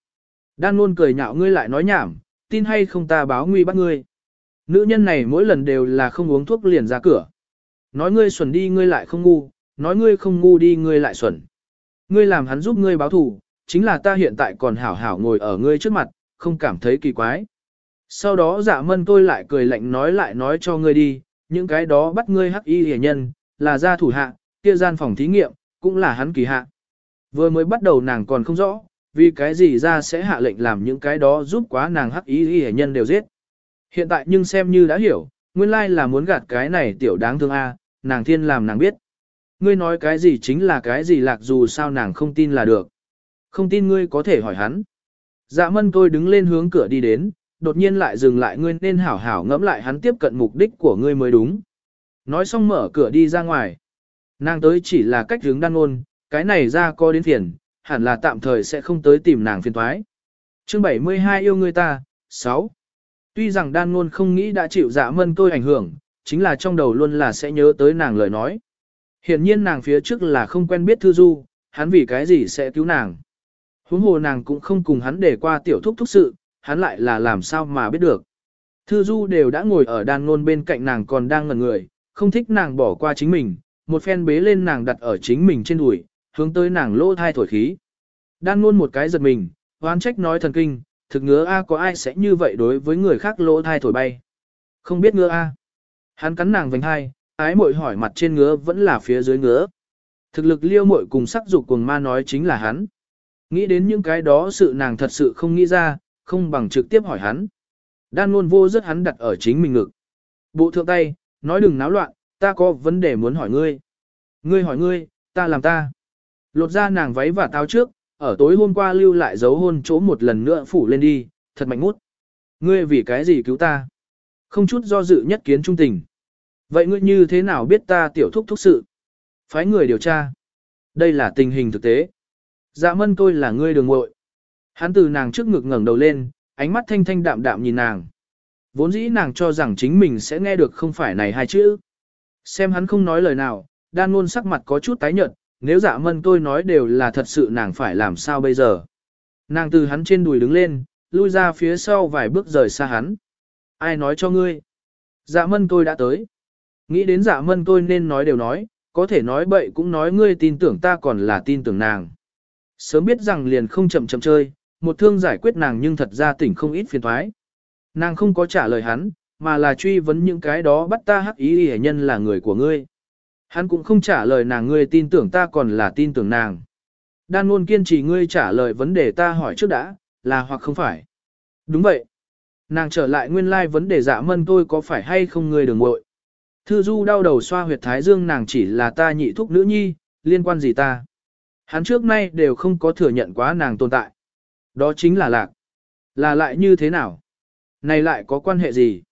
Đan luôn cười nhạo ngươi lại nói nhảm, tin hay không ta báo nguy bắt ngươi. Nữ nhân này mỗi lần đều là không uống thuốc liền ra cửa. Nói ngươi xuẩn đi ngươi lại không ngu, nói ngươi không ngu đi ngươi lại xuẩn. Ngươi làm hắn giúp ngươi báo thù, chính là ta hiện tại còn hảo hảo ngồi ở ngươi trước mặt, không cảm thấy kỳ quái. Sau đó dạ mân tôi lại cười lạnh nói lại nói cho ngươi đi, những cái đó bắt ngươi hắc y hề nhân, là gia thủ hạ, kia gian phòng thí nghiệm, cũng là hắn kỳ hạ. Vừa mới bắt đầu nàng còn không rõ, vì cái gì ra sẽ hạ lệnh làm những cái đó giúp quá nàng hắc y hề nhân đều giết. Hiện tại nhưng xem như đã hiểu, nguyên lai là muốn gạt cái này tiểu đáng thương a, nàng thiên làm nàng biết. Ngươi nói cái gì chính là cái gì lạc dù sao nàng không tin là được. Không tin ngươi có thể hỏi hắn. Dạ mân tôi đứng lên hướng cửa đi đến, đột nhiên lại dừng lại ngươi nên hảo hảo ngẫm lại hắn tiếp cận mục đích của ngươi mới đúng. Nói xong mở cửa đi ra ngoài. Nàng tới chỉ là cách hướng đan ôn, cái này ra có đến phiền, hẳn là tạm thời sẽ không tới tìm nàng phiền thoái. Chương 72 yêu người ta, 6. Tuy rằng đan ngôn không nghĩ đã chịu dạ mân tôi ảnh hưởng, chính là trong đầu luôn là sẽ nhớ tới nàng lời nói. Hiện nhiên nàng phía trước là không quen biết thư du, hắn vì cái gì sẽ cứu nàng. Huống hồ nàng cũng không cùng hắn để qua tiểu thúc thúc sự, hắn lại là làm sao mà biết được. Thư du đều đã ngồi ở đan ngôn bên cạnh nàng còn đang ngẩn người, không thích nàng bỏ qua chính mình, một phen bế lên nàng đặt ở chính mình trên đùi, hướng tới nàng lỗ thai thổi khí. Đan ngôn một cái giật mình, hoán trách nói thần kinh, thực ngứa A có ai sẽ như vậy đối với người khác lỗ thai thổi bay. Không biết ngứa A. Hắn cắn nàng vành hai, ái mội hỏi mặt trên ngứa vẫn là phía dưới ngứa. Thực lực liêu mội cùng sắc dục cùng ma nói chính là hắn. Nghĩ đến những cái đó sự nàng thật sự không nghĩ ra, không bằng trực tiếp hỏi hắn. Đan luôn vô rất hắn đặt ở chính mình ngực. Bộ thượng tay, nói đừng náo loạn, ta có vấn đề muốn hỏi ngươi. Ngươi hỏi ngươi, ta làm ta. Lột ra nàng váy và táo trước, ở tối hôm qua lưu lại dấu hôn chỗ một lần nữa phủ lên đi, thật mạnh mút. Ngươi vì cái gì cứu ta? Không chút do dự nhất kiến trung tình. Vậy ngươi như thế nào biết ta tiểu thúc thúc sự? Phái người điều tra. Đây là tình hình thực tế. Dạ mân tôi là ngươi đường muội Hắn từ nàng trước ngực ngẩng đầu lên, ánh mắt thanh thanh đạm đạm nhìn nàng. Vốn dĩ nàng cho rằng chính mình sẽ nghe được không phải này hai chữ. Xem hắn không nói lời nào, đan luôn sắc mặt có chút tái nhợt, nếu dạ mân tôi nói đều là thật sự nàng phải làm sao bây giờ. Nàng từ hắn trên đùi đứng lên, lui ra phía sau vài bước rời xa hắn. Ai nói cho ngươi? Dạ mân tôi đã tới. Nghĩ đến dạ mân tôi nên nói đều nói, có thể nói bậy cũng nói ngươi tin tưởng ta còn là tin tưởng nàng. Sớm biết rằng liền không chậm chậm chơi, một thương giải quyết nàng nhưng thật ra tỉnh không ít phiền thoái. Nàng không có trả lời hắn, mà là truy vấn những cái đó bắt ta hắc ý hề nhân là người của ngươi. Hắn cũng không trả lời nàng ngươi tin tưởng ta còn là tin tưởng nàng. Đan luôn kiên trì ngươi trả lời vấn đề ta hỏi trước đã, là hoặc không phải. Đúng vậy. Nàng trở lại nguyên lai like vấn đề dạ mân tôi có phải hay không ngươi đừng ngội. Thư du đau đầu xoa huyệt thái dương nàng chỉ là ta nhị thúc nữ nhi, liên quan gì ta. Hắn trước nay đều không có thừa nhận quá nàng tồn tại. Đó chính là lạc. Là lại như thế nào? Này lại có quan hệ gì?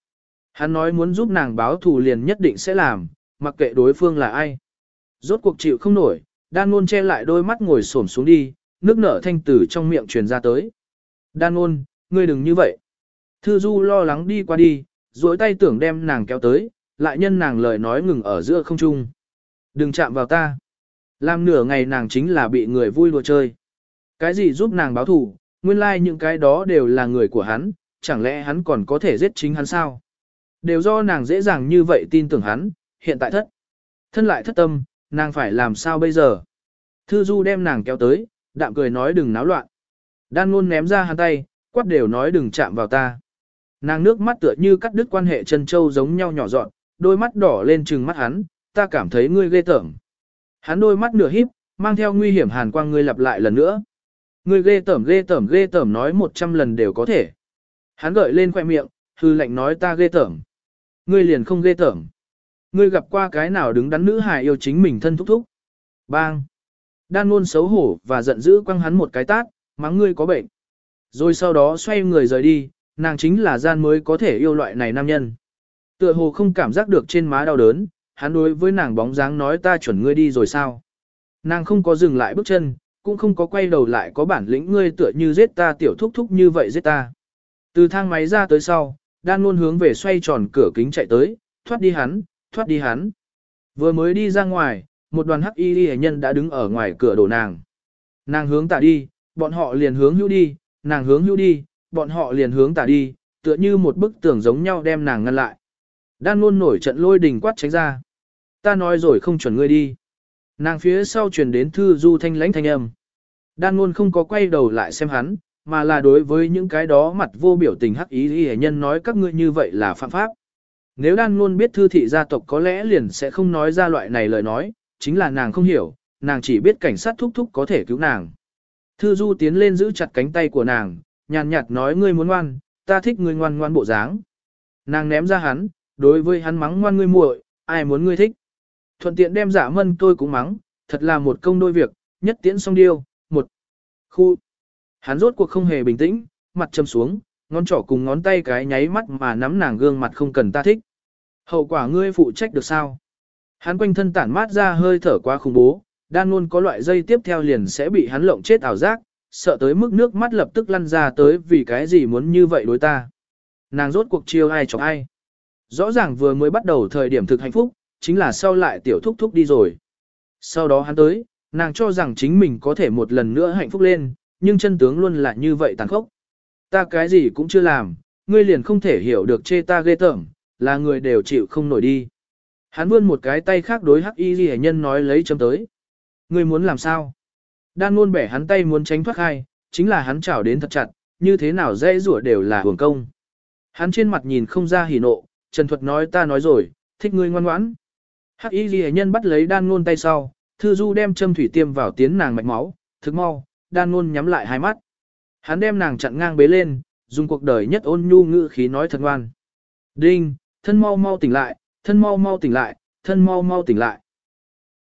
Hắn nói muốn giúp nàng báo thù liền nhất định sẽ làm, mặc kệ đối phương là ai. Rốt cuộc chịu không nổi, đan ngôn che lại đôi mắt ngồi xổm xuống đi, nước nở thanh tử trong miệng truyền ra tới. Đan ngôn, ngươi đừng như vậy. Thư du lo lắng đi qua đi, duỗi tay tưởng đem nàng kéo tới, lại nhân nàng lời nói ngừng ở giữa không trung. Đừng chạm vào ta. Làm nửa ngày nàng chính là bị người vui đùa chơi. Cái gì giúp nàng báo thù, nguyên lai like những cái đó đều là người của hắn, chẳng lẽ hắn còn có thể giết chính hắn sao? Đều do nàng dễ dàng như vậy tin tưởng hắn, hiện tại thất. Thân lại thất tâm, nàng phải làm sao bây giờ? Thư Du đem nàng kéo tới, đạm cười nói đừng náo loạn. Đan luôn ném ra hắn tay, quát đều nói đừng chạm vào ta. Nàng nước mắt tựa như cắt đứt quan hệ chân châu giống nhau nhỏ dọn, đôi mắt đỏ lên trừng mắt hắn, ta cảm thấy ngươi ghê tởm. Hắn đôi mắt nửa híp, mang theo nguy hiểm hàn quang ngươi lặp lại lần nữa. Ngươi ghê tởm ghê tởm ghê tởm nói 100 lần đều có thể. Hắn gợi lên khoẻ miệng, hư lệnh nói ta ghê tởm. Ngươi liền không ghê tởm. Ngươi gặp qua cái nào đứng đắn nữ hài yêu chính mình thân thúc thúc. Bang. Đan luôn xấu hổ và giận dữ quăng hắn một cái tát, mắng ngươi có bệnh. Rồi sau đó xoay người rời đi, nàng chính là gian mới có thể yêu loại này nam nhân. Tựa hồ không cảm giác được trên má đau đớn, hắn đối với nàng bóng dáng nói ta chuẩn ngươi đi rồi sao. Nàng không có dừng lại bước chân, cũng không có quay đầu lại có bản lĩnh ngươi tựa như giết ta tiểu thúc thúc như vậy giết ta. Từ thang máy ra tới sau, đan luôn hướng về xoay tròn cửa kính chạy tới, thoát đi hắn, thoát đi hắn. Vừa mới đi ra ngoài, một đoàn hắc y hệ nhân đã đứng ở ngoài cửa đổ nàng. Nàng hướng tả đi, bọn họ liền hướng hữu đi, nàng hướng hữu đi, bọn họ liền hướng tả đi, tựa như một bức tường giống nhau đem nàng ngăn lại. Đan luôn nổi trận lôi đình quát tránh ra. Ta nói rồi không chuẩn ngươi đi. Nàng phía sau truyền đến thư du thanh lãnh thanh âm. Đan luôn không có quay đầu lại xem hắn, mà là đối với những cái đó mặt vô biểu tình hắc ý y nhân nói các ngươi như vậy là phạm pháp. Nếu đan luôn biết thư thị gia tộc có lẽ liền sẽ không nói ra loại này lời nói, chính là nàng không hiểu, nàng chỉ biết cảnh sát thúc thúc có thể cứu nàng. Thư du tiến lên giữ chặt cánh tay của nàng, nhàn nhạt nói ngươi muốn ngoan, ta thích ngươi ngoan ngoan bộ dáng. Nàng ném ra hắn, đối với hắn mắng ngoan ngươi muội, ai muốn ngươi thích. Thuận tiện đem giả mân tôi cũng mắng, thật là một công đôi việc, nhất tiễn song điêu, một khu. Hắn rốt cuộc không hề bình tĩnh, mặt châm xuống, ngón trỏ cùng ngón tay cái nháy mắt mà nắm nàng gương mặt không cần ta thích. Hậu quả ngươi phụ trách được sao? Hắn quanh thân tản mát ra hơi thở quá khủng bố, đang luôn có loại dây tiếp theo liền sẽ bị hắn lộng chết ảo giác, sợ tới mức nước mắt lập tức lăn ra tới vì cái gì muốn như vậy đối ta. Nàng rốt cuộc chiêu ai chọc ai. Rõ ràng vừa mới bắt đầu thời điểm thực hạnh phúc, chính là sau lại tiểu thúc thúc đi rồi. Sau đó hắn tới, nàng cho rằng chính mình có thể một lần nữa hạnh phúc lên, nhưng chân tướng luôn là như vậy tàn khốc. Ta cái gì cũng chưa làm, ngươi liền không thể hiểu được chê ta ghê tởm, là người đều chịu không nổi đi. Hắn vươn một cái tay khác đối hắc y ghi nhân nói lấy chấm tới. Ngươi muốn làm sao? Đan luôn bẻ hắn tay muốn tránh thoát khai, chính là hắn chảo đến thật chặt, như thế nào dễ rủa đều là hưởng công. Hắn trên mặt nhìn không ra hỉ nộ, Trần Thuật nói ta nói rồi, thích ngươi ngoan ngoãn. Hắc y ghi nhân bắt lấy đan ngôn tay sau, thư du đem châm thủy tiêm vào tiến nàng mạch máu, thực mau, đan ngôn nhắm lại hai mắt. Hắn đem nàng chặn ngang bế lên, dùng cuộc đời nhất ôn nhu ngữ khí nói thật ngoan. Đinh, thân mau mau tỉnh lại, thân mau mau tỉnh lại, thân mau mau tỉnh lại.